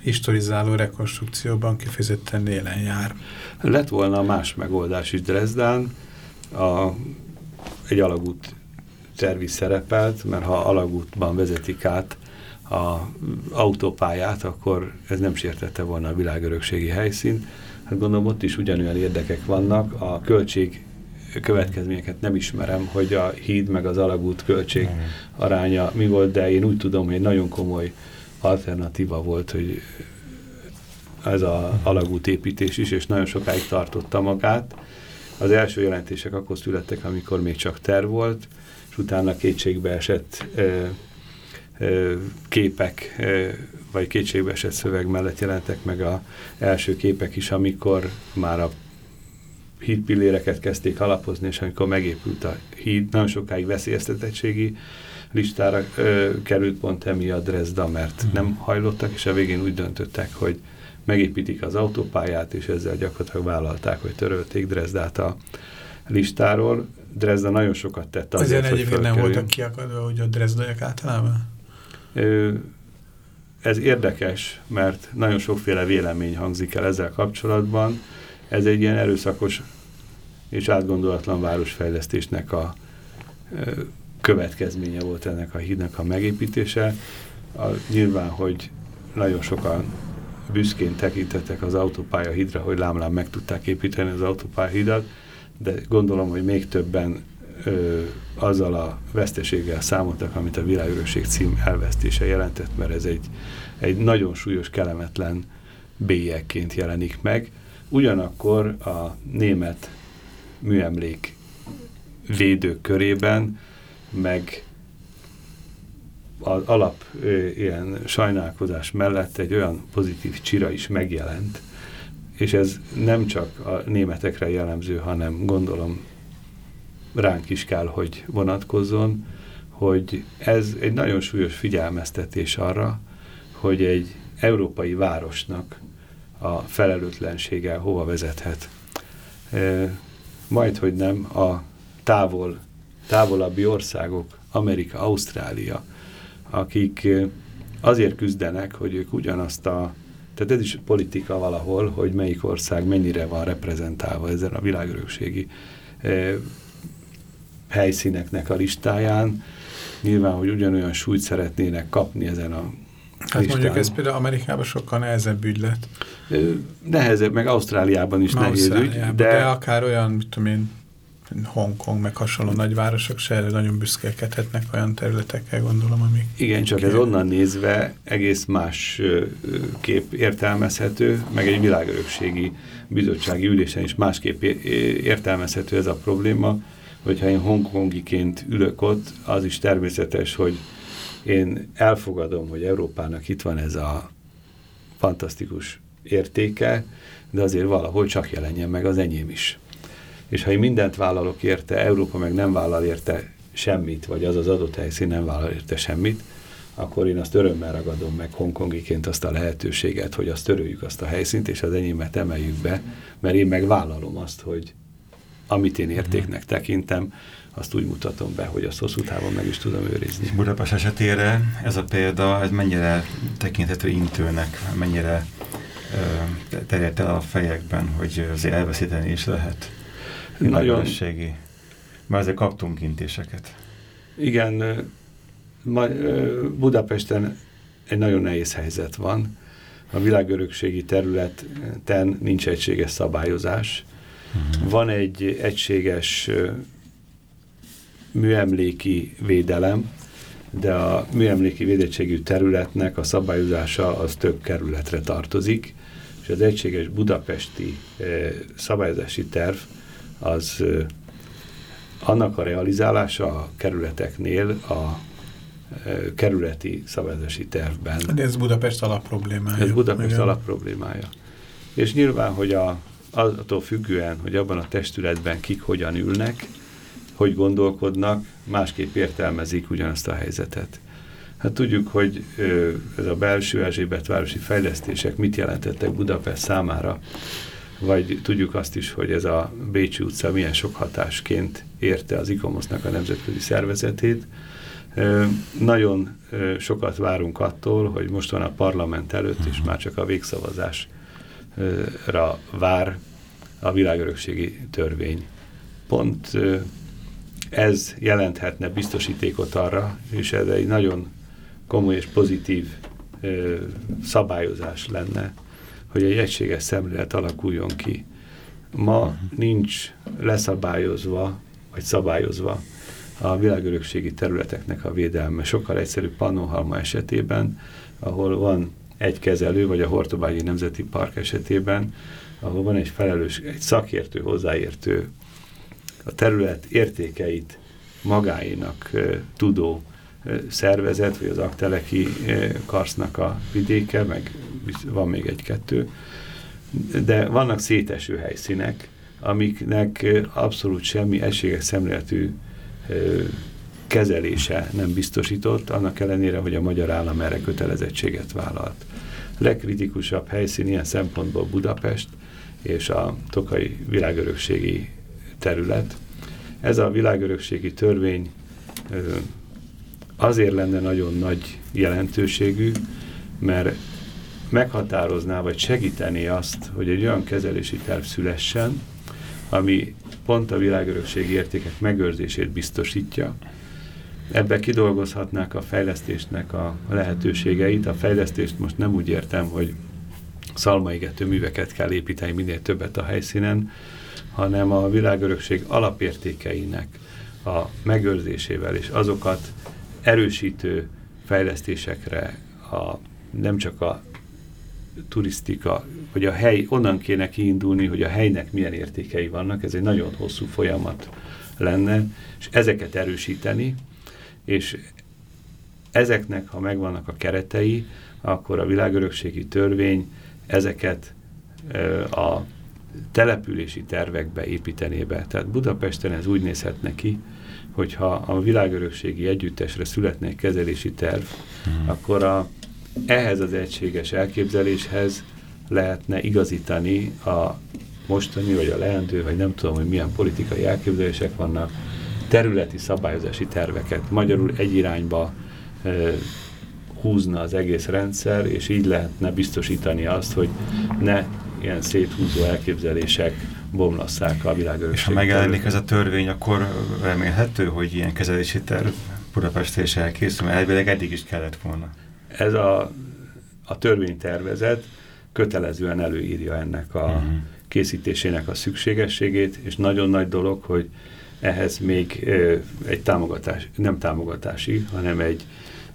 historizáló rekonstrukcióban kifejezetten élen jár. Lett volna más megoldás is Dresdán, a, egy alagút tervi szerepelt, mert ha alagútban vezetik át a autópályát, akkor ez nem sértette volna a világörökségi helyszínt. Hát gondolom ott is ugyanolyan érdekek vannak. A költség következményeket nem ismerem, hogy a híd meg az alagút költség aránya mi volt, de én úgy tudom, hogy egy nagyon komoly alternatíva volt, hogy ez az alagút építés is, és nagyon sokáig tartotta magát. Az első jelentések akkor születtek, amikor még csak terv volt, és utána kétségbe esett képek, vagy kétségbeesett szöveg mellett jelentek meg a első képek is, amikor már a hídpilléreket kezdték alapozni, és amikor megépült a híd, nagyon sokáig veszélyeztetettségi listára ö, került pont emiatt Dresda, mert mm. nem hajlottak, és a végén úgy döntöttek, hogy megépítik az autópályát, és ezzel gyakorlatilag vállalták, hogy törölték Dresdát a listáról. Dresda nagyon sokat tett azért, Azért egyébként nem voltak kiakadva, hogy a Dresdaiak általában? Ez érdekes, mert nagyon sokféle vélemény hangzik el ezzel kapcsolatban. Ez egy ilyen erőszakos és átgondolatlan városfejlesztésnek a következménye volt ennek a hídnak a megépítése. A, nyilván, hogy nagyon sokan büszkén tekintettek az autópálya hídra, hogy lámlám meg tudták építeni az autópálya hídat, de gondolom, hogy még többen ö, azzal a veszteséggel számoltak, amit a világörökség cím elvesztése jelentett, mert ez egy, egy nagyon súlyos, kellemetlen bélyekként jelenik meg. Ugyanakkor a német műemlék védők körében, meg az alap ö, ilyen sajnálkozás mellett egy olyan pozitív csira is megjelent, és ez nem csak a németekre jellemző, hanem gondolom ránk is kell, hogy vonatkozzon, hogy ez egy nagyon súlyos figyelmeztetés arra, hogy egy európai városnak a felelőtlensége hova vezethet. E, majd, hogy nem a távol, távolabbi országok, Amerika, Ausztrália, akik azért küzdenek, hogy ők ugyanazt a, tehát ez is politika valahol, hogy melyik ország mennyire van reprezentálva ezen a világörökségi e, helyszíneknek a listáján. Nyilván, hogy ugyanolyan súlyt szeretnének kapni ezen a Hát listán. mondjuk ez például Amerikában sokkal nehezebb ügylet. Nehezebb, meg Ausztráliában is Ausztráliában, nehéz ügy. De... de akár olyan, mit tudom én, Hongkong, meg hasonló nagyvárosok se erre nagyon büszkélkedhetnek olyan területekkel, gondolom, amik... Igen, csak ez onnan nézve egész más kép értelmezhető, meg egy világörökségi bizottsági ülésen is másképp értelmezhető ez a probléma, hogyha én hongkongiként ülök ott, az is természetes, hogy én elfogadom, hogy Európának itt van ez a fantasztikus értéke, de azért valahol csak jelenjen meg az enyém is. És ha én mindent vállalok érte, Európa meg nem vállal érte semmit, vagy az az adott helyszín nem vállal érte semmit, akkor én azt örömmel ragadom meg hongkongiként azt a lehetőséget, hogy azt töröljük azt a helyszínt, és az enyémet emeljük be, mert én meg vállalom azt, hogy amit én értéknek tekintem, azt úgy mutatom be, hogy azt hosszú távon meg is tudom őrizni. Budapest esetére ez a példa, ez mennyire tekinthető intőnek, mennyire terjedt el a fejekben, hogy azért elveszíteni is lehet. Nagyon. Mert azért kaptunk intéseket. Igen, Budapesten egy nagyon nehéz helyzet van. A világörökségi területen nincs egységes szabályozás. Mhm. Van egy egységes műemléki védelem, de a műemléki védettségű területnek a szabályozása az több kerületre tartozik, és az egységes budapesti szabályozási terv az annak a realizálása a kerületeknél a kerületi szabályozási tervben. De ez Budapest alapproblémája. Ez Budapest alapproblémája. És nyilván, hogy a, attól függően, hogy abban a testületben kik hogyan ülnek, hogy gondolkodnak, másképp értelmezik ugyanazt a helyzetet. Hát tudjuk, hogy ez a belső Erzsébet városi fejlesztések mit jelentettek Budapest számára, vagy tudjuk azt is, hogy ez a Bécsi utca milyen sok hatásként érte az ICOMOS-nak a nemzetközi szervezetét. Nagyon sokat várunk attól, hogy most van a parlament előtt, és már csak a végszavazásra vár a világörökségi törvény. Pont ez jelenthetne biztosítékot arra, és ez egy nagyon komoly és pozitív szabályozás lenne, hogy egy egységes szemlélet alakuljon ki. Ma nincs leszabályozva, vagy szabályozva a világörökségi területeknek a védelme. Sokkal egyszerűbb Pannonhalma esetében, ahol van egy kezelő, vagy a Hortobágyi Nemzeti Park esetében, ahol van egy felelős, egy szakértő, hozzáértő a terület értékeit magáinak tudó szervezet, vagy az Akteleki karsznak a vidéke, meg van még egy-kettő, de vannak széteső helyszínek, amiknek abszolút semmi egységes szemléletű kezelése nem biztosított, annak ellenére, hogy a magyar állam erre kötelezettséget vállalt. Legkritikusabb helyszín ilyen szempontból Budapest és a Tokai világörökségi terület. Ez a világörökségi törvény azért lenne nagyon nagy jelentőségű, mert meghatározná, vagy segítené azt, hogy egy olyan kezelési terv szülessen, ami pont a világörökségi értékek megőrzését biztosítja. Ebbe kidolgozhatnák a fejlesztésnek a lehetőségeit. A fejlesztést most nem úgy értem, hogy szalmaigető műveket kell építeni minél többet a helyszínen, hanem a világörökség alapértékeinek a megőrzésével és azokat erősítő fejlesztésekre a, nem csak a turisztika, hogy a hely, onnan kéne kiindulni, hogy a helynek milyen értékei vannak, ez egy nagyon hosszú folyamat lenne, és ezeket erősíteni, és ezeknek, ha megvannak a keretei, akkor a világörökségi törvény ezeket a települési tervekbe építené be. Tehát Budapesten ez úgy nézhetne ki, hogyha a világörökségi együttesre születne egy kezelési terv, hmm. akkor a, ehhez az egységes elképzeléshez lehetne igazítani a mostani, vagy a leendő, vagy nem tudom, hogy milyen politikai elképzelések vannak, területi szabályozási terveket. Magyarul egy irányba húzna az egész rendszer, és így lehetne biztosítani azt, hogy ne ilyen széthúzó elképzelések bomlasszák a világörökség. És ha megjelenik ez a törvény, akkor remélhető, hogy ilyen kezelési terv Budapestre is elkészül, mert elvileg eddig is kellett volna. Ez a, a törvénytervezet kötelezően előírja ennek a uh mhm. -huh. készítésének a szükségességét, és nagyon nagy dolog, hogy ehhez még egy támogatás, nem támogatási, hanem egy,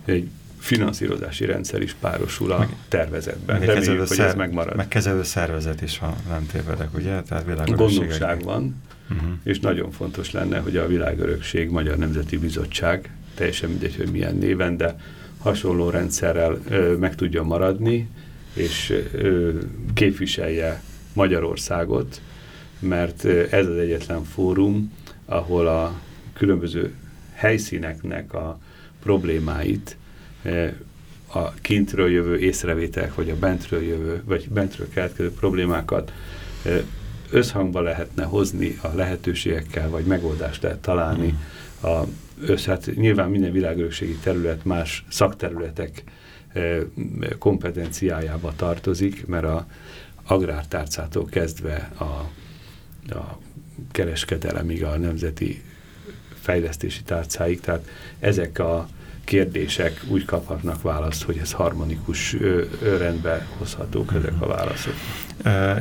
egy finanszírozási rendszer is párosul a meg, tervezetben. Meg Reméljük, hogy szer, ez megmarad. Megkezelő szervezet is, ha nem tévedek, ugye? Tehát Gondosság van, uh -huh. és nagyon fontos lenne, hogy a Világörökség Magyar Nemzeti Bizottság, teljesen mindegy, hogy milyen néven, de hasonló rendszerrel ö, meg tudja maradni, és ö, képviselje Magyarországot, mert ez az egyetlen fórum, ahol a különböző helyszíneknek a problémáit a kintről jövő észrevételek, vagy a bentről jövő, vagy bentről keletkező problémákat összhangba lehetne hozni a lehetőségekkel, vagy megoldást lehet találni. A, össz, hát nyilván minden világörökségi terület más szakterületek kompetenciájába tartozik, mert a agrártárcától kezdve a, a kereskedelemig, a nemzeti fejlesztési tárcáig, tehát ezek a kérdések úgy kaphatnak választ, hogy ez harmonikus rendbe hozhatók ezek a válaszok.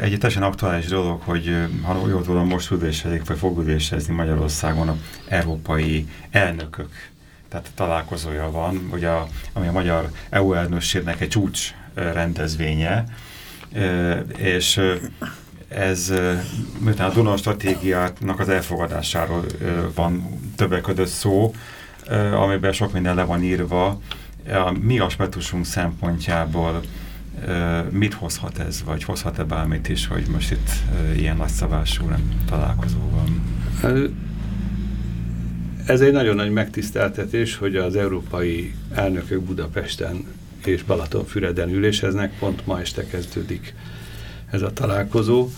Egy teljesen aktuális dolog, hogy ha jól tudom, most ülésezik, vagy fog ülésezni Magyarországon a európai elnökök tehát találkozója van, ugye a, ami a magyar EU elnökségnek egy csúcs rendezvénye, és ez miután a Duna stratégiának az elfogadásáról van többek között szó, amiben sok minden le van írva. A mi aspektusunk szempontjából mit hozhat ez, vagy hozhat-e bármit is, hogy most itt ilyen nagyszabású nem találkozó van? Ez egy nagyon nagy megtiszteltetés, hogy az európai elnökök Budapesten és Balatonfüreden üléseznek, pont ma este kezdődik ez a találkozó.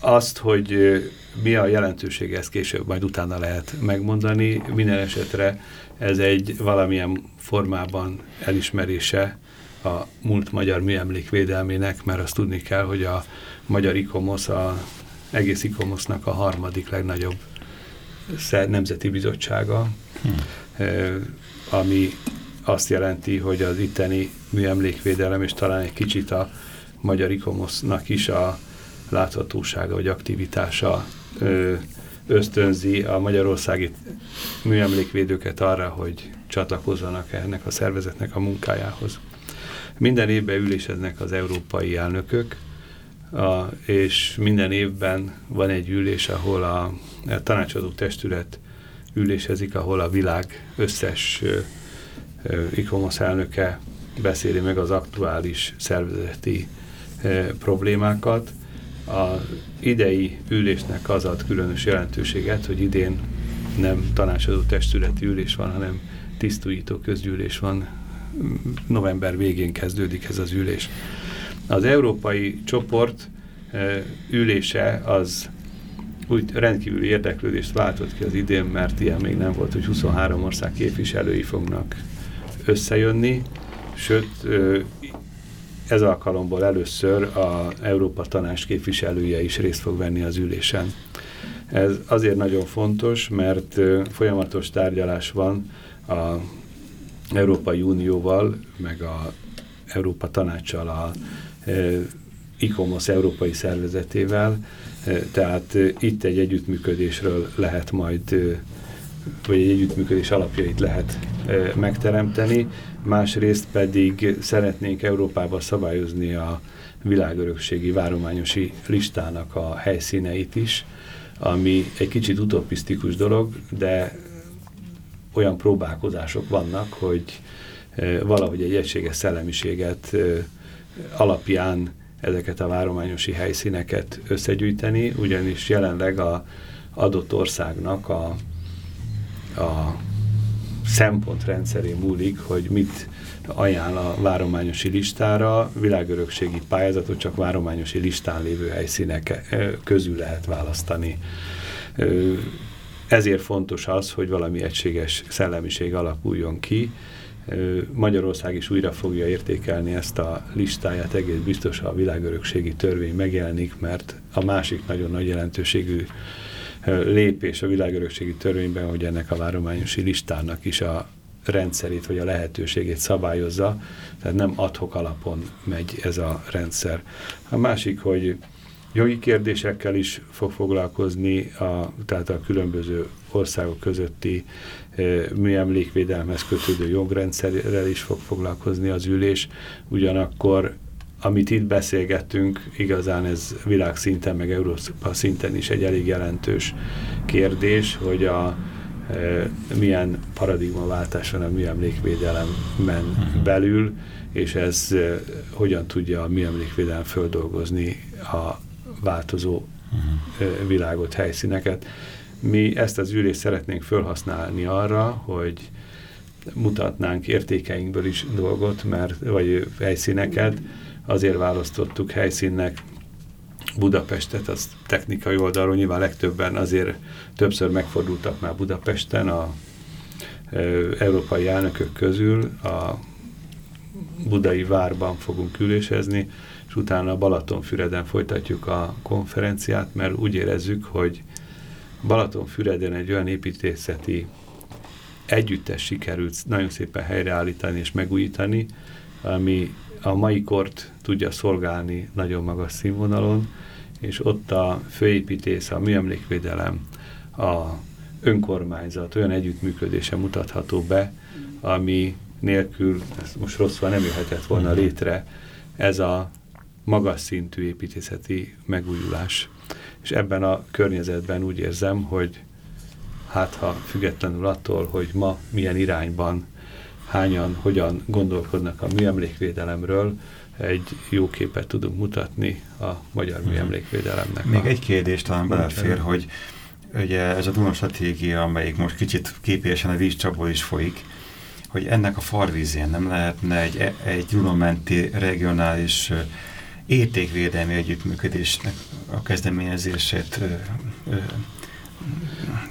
Azt, hogy mi a jelentősége, ezt később majd utána lehet megmondani. Minden esetre ez egy valamilyen formában elismerése a múlt magyar műemlékvédelmének, mert azt tudni kell, hogy a magyar ikomosz, a egész ikomosznak a harmadik legnagyobb nemzeti bizottsága, hmm. ami azt jelenti, hogy az itteni műemlékvédelem, és talán egy kicsit a magyar ikomosznak is a láthatósága vagy aktivitása ösztönzi a magyarországi műemlékvédőket arra, hogy csatlakozzanak ennek a szervezetnek a munkájához. Minden évben üléseznek az európai elnökök, a, és minden évben van egy ülés, ahol a, a tanácsadó testület ülésezik, ahol a világ összes ICOMOS elnöke beszéli meg az aktuális szervezeti e, problémákat, a idei ülésnek az ad különös jelentőséget, hogy idén nem tanácsadó testületi ülés van, hanem tisztújító közgyűlés van. November végén kezdődik ez az ülés. Az európai csoport e, ülése az úgy rendkívüli érdeklődést váltott ki az idén, mert ilyen még nem volt, hogy 23 ország képviselői fognak összejönni, sőt, ez alkalomból először a Európa Tanács képviselője is részt fog venni az ülésen. Ez azért nagyon fontos, mert folyamatos tárgyalás van a Európai Unióval, meg a Európa Tanácssal, a ICOMOS európai szervezetével, tehát itt egy együttműködésről lehet majd, vagy egy együttműködés alapjait lehet megteremteni, másrészt pedig szeretnénk Európába szabályozni a világörökségi várományosi listának a helyszíneit is, ami egy kicsit utopisztikus dolog, de olyan próbálkozások vannak, hogy valahogy egy egységes szellemiséget alapján ezeket a várományosi helyszíneket összegyűjteni, ugyanis jelenleg a adott országnak a, a szempontrendszerén múlik, hogy mit ajánl a várományosi listára, világörökségi pályázatot csak várományosi listán lévő helyszínek közül lehet választani. Ezért fontos az, hogy valami egységes szellemiség alakuljon ki, Magyarország is újra fogja értékelni ezt a listáját, egész biztos a világörökségi törvény megjelenik, mert a másik nagyon nagy jelentőségű lépés a világörökségi törvényben, hogy ennek a várományosi listának is a rendszerét vagy a lehetőségét szabályozza, tehát nem adhok alapon megy ez a rendszer. A másik, hogy jogi kérdésekkel is fog foglalkozni, a, tehát a különböző országok közötti műemlékvédelmez kötődő jogrendszerrel is fog foglalkozni az ülés, ugyanakkor amit itt beszélgettünk, igazán ez világszinten, meg Európa szinten is egy elég jelentős kérdés, hogy a e, milyen paradigmaváltás van a műemlékvédelemben mhm. belül, és ez e, hogyan tudja a műemlékvédelem földolgozni a változó uh-huh. e, világot, helyszíneket. Mi ezt az ülést szeretnénk felhasználni arra, hogy mutatnánk értékeinkből is dolgot, mert, vagy helyszíneket. Azért választottuk helyszínnek Budapestet, az technikai oldalról nyilván legtöbben azért többször megfordultak már Budapesten a európai elnökök közül, a budai várban fogunk ülésezni, és utána Balatonfüreden folytatjuk a konferenciát, mert úgy érezzük, hogy Balatonfüreden egy olyan építészeti együttes sikerült nagyon szépen helyreállítani és megújítani, ami a mai kort tudja szolgálni nagyon magas színvonalon, és ott a főépítész, a műemlékvédelem, a önkormányzat olyan együttműködése mutatható be, ami nélkül, ez most rosszul nem jöhetett volna mhm. létre, ez a magas szintű építészeti megújulás és ebben a környezetben úgy érzem, hogy hát ha függetlenül attól, hogy ma milyen irányban hányan, hogyan gondolkodnak a műemlékvédelemről, egy jó képet tudunk mutatni a magyar mhm. műemlékvédelemnek. Még a egy kérdés talán belefér, hogy ugye ez a Duna stratégia, amelyik most kicsit képésen a vízcsapból is folyik, hogy ennek a farvízén nem lehetne egy, egy Dunamenti regionális értékvédelmi együttműködésnek a kezdeményezését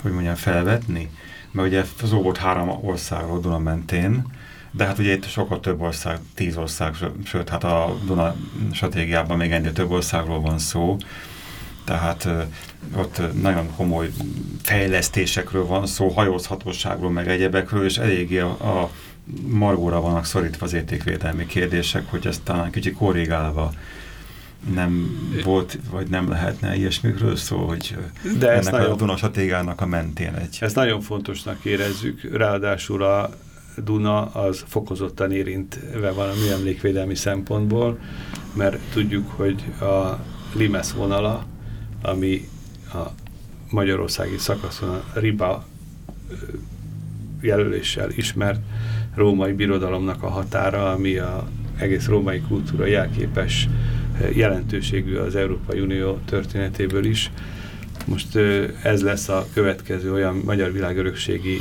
hogy mondjam, felvetni, mert ugye az volt három országról Duna mentén, de hát ugye itt sokkal több ország, tíz ország, sőt, hát a Duna stratégiában még ennél több országról van szó, tehát ott nagyon komoly fejlesztésekről van szó, hajózhatóságról, meg egyebekről, és eléggé a, a margóra vannak szorítva az értékvédelmi kérdések, hogy ezt talán kicsit korrigálva nem volt, vagy nem lehetne ilyesmikről szó, hogy De ennek nagyon, a Duna stratégának a mentén egy... Ezt nagyon fontosnak érezzük, ráadásul a Duna az fokozottan érintve van a műemlékvédelmi szempontból, mert tudjuk, hogy a Limes vonala, ami a magyarországi szakaszon a Riba jelöléssel ismert római birodalomnak a határa, ami a egész római kultúra jelképes jelentőségű az Európai Unió történetéből is. Most ez lesz a következő olyan magyar világörökségi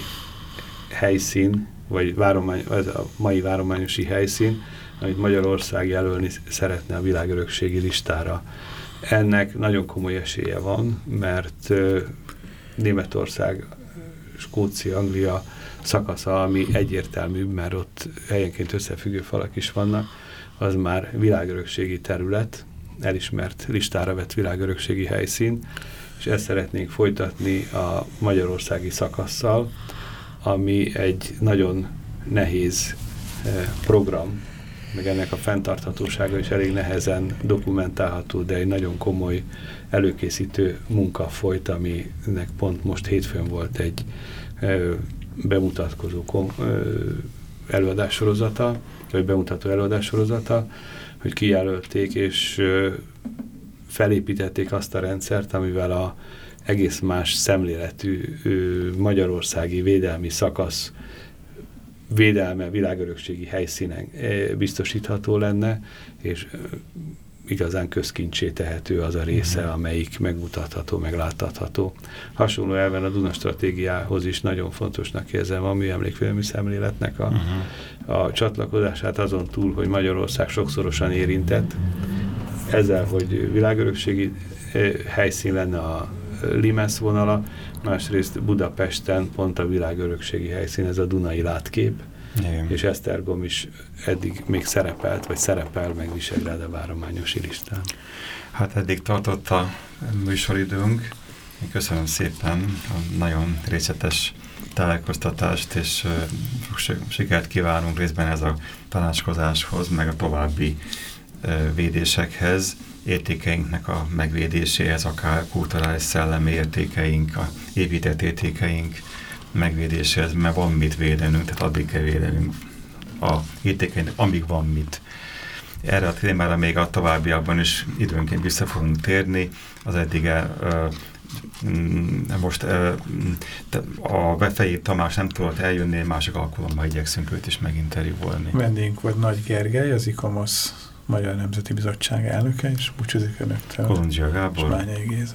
helyszín, vagy váromány, ez a mai várományosi helyszín, amit Magyarország jelölni szeretne a világörökségi listára. Ennek nagyon komoly esélye van, mert Németország, Skócia, Anglia szakasza, ami egyértelmű, mert ott helyenként összefüggő falak is vannak, az már világörökségi terület, elismert listára vett világörökségi helyszín, és ezt szeretnénk folytatni a magyarországi szakasszal, ami egy nagyon nehéz eh, program, meg ennek a fenntarthatósága is elég nehezen dokumentálható, de egy nagyon komoly előkészítő munka folyt, aminek pont most hétfőn volt egy ö, bemutatkozó ö, előadássorozata, vagy bemutató előadássorozata, hogy kijelölték és felépítették azt a rendszert, amivel a egész más szemléletű magyarországi védelmi szakasz védelme világörökségi helyszínen biztosítható lenne, és igazán közkincsé tehető az a része, uh-huh. amelyik megmutatható, meglátható. Hasonló elven a Duna stratégiához is nagyon fontosnak érzem a műemlékfilmi szemléletnek a, uh-huh. a csatlakozását azon túl, hogy Magyarország sokszorosan érintett, ezzel, hogy világörökségi helyszín lenne a Limes vonala, másrészt Budapesten pont a világörökségi helyszín, ez a Dunai látkép, igen. és Esztergom is eddig még szerepelt, vagy szerepel meg Visegrád a várományosi listán. Hát eddig tartott a műsoridőnk. Köszönöm szépen a nagyon részletes találkoztatást, és uh, sikert kívánunk részben ez a tanácskozáshoz, meg a további védésekhez, értékeinknek a megvédéséhez, akár kulturális szellemi értékeink, a épített értékeink, megvédéséhez, mert van mit védenünk, tehát addig kell védenünk a értékeinek, amíg van mit. Erre a témára még a továbbiakban is időnként vissza fogunk térni. Az eddig uh, most uh, a Befejé Tamás nem tudott eljönni, másik alkalommal igyekszünk őt is meginterjúvolni. Vendénk volt Nagy Gergely, az ICOMOS Magyar Nemzeti Bizottság elnöke, és búcsúzik önöktől. Kolundzsia Gábor. És Géza.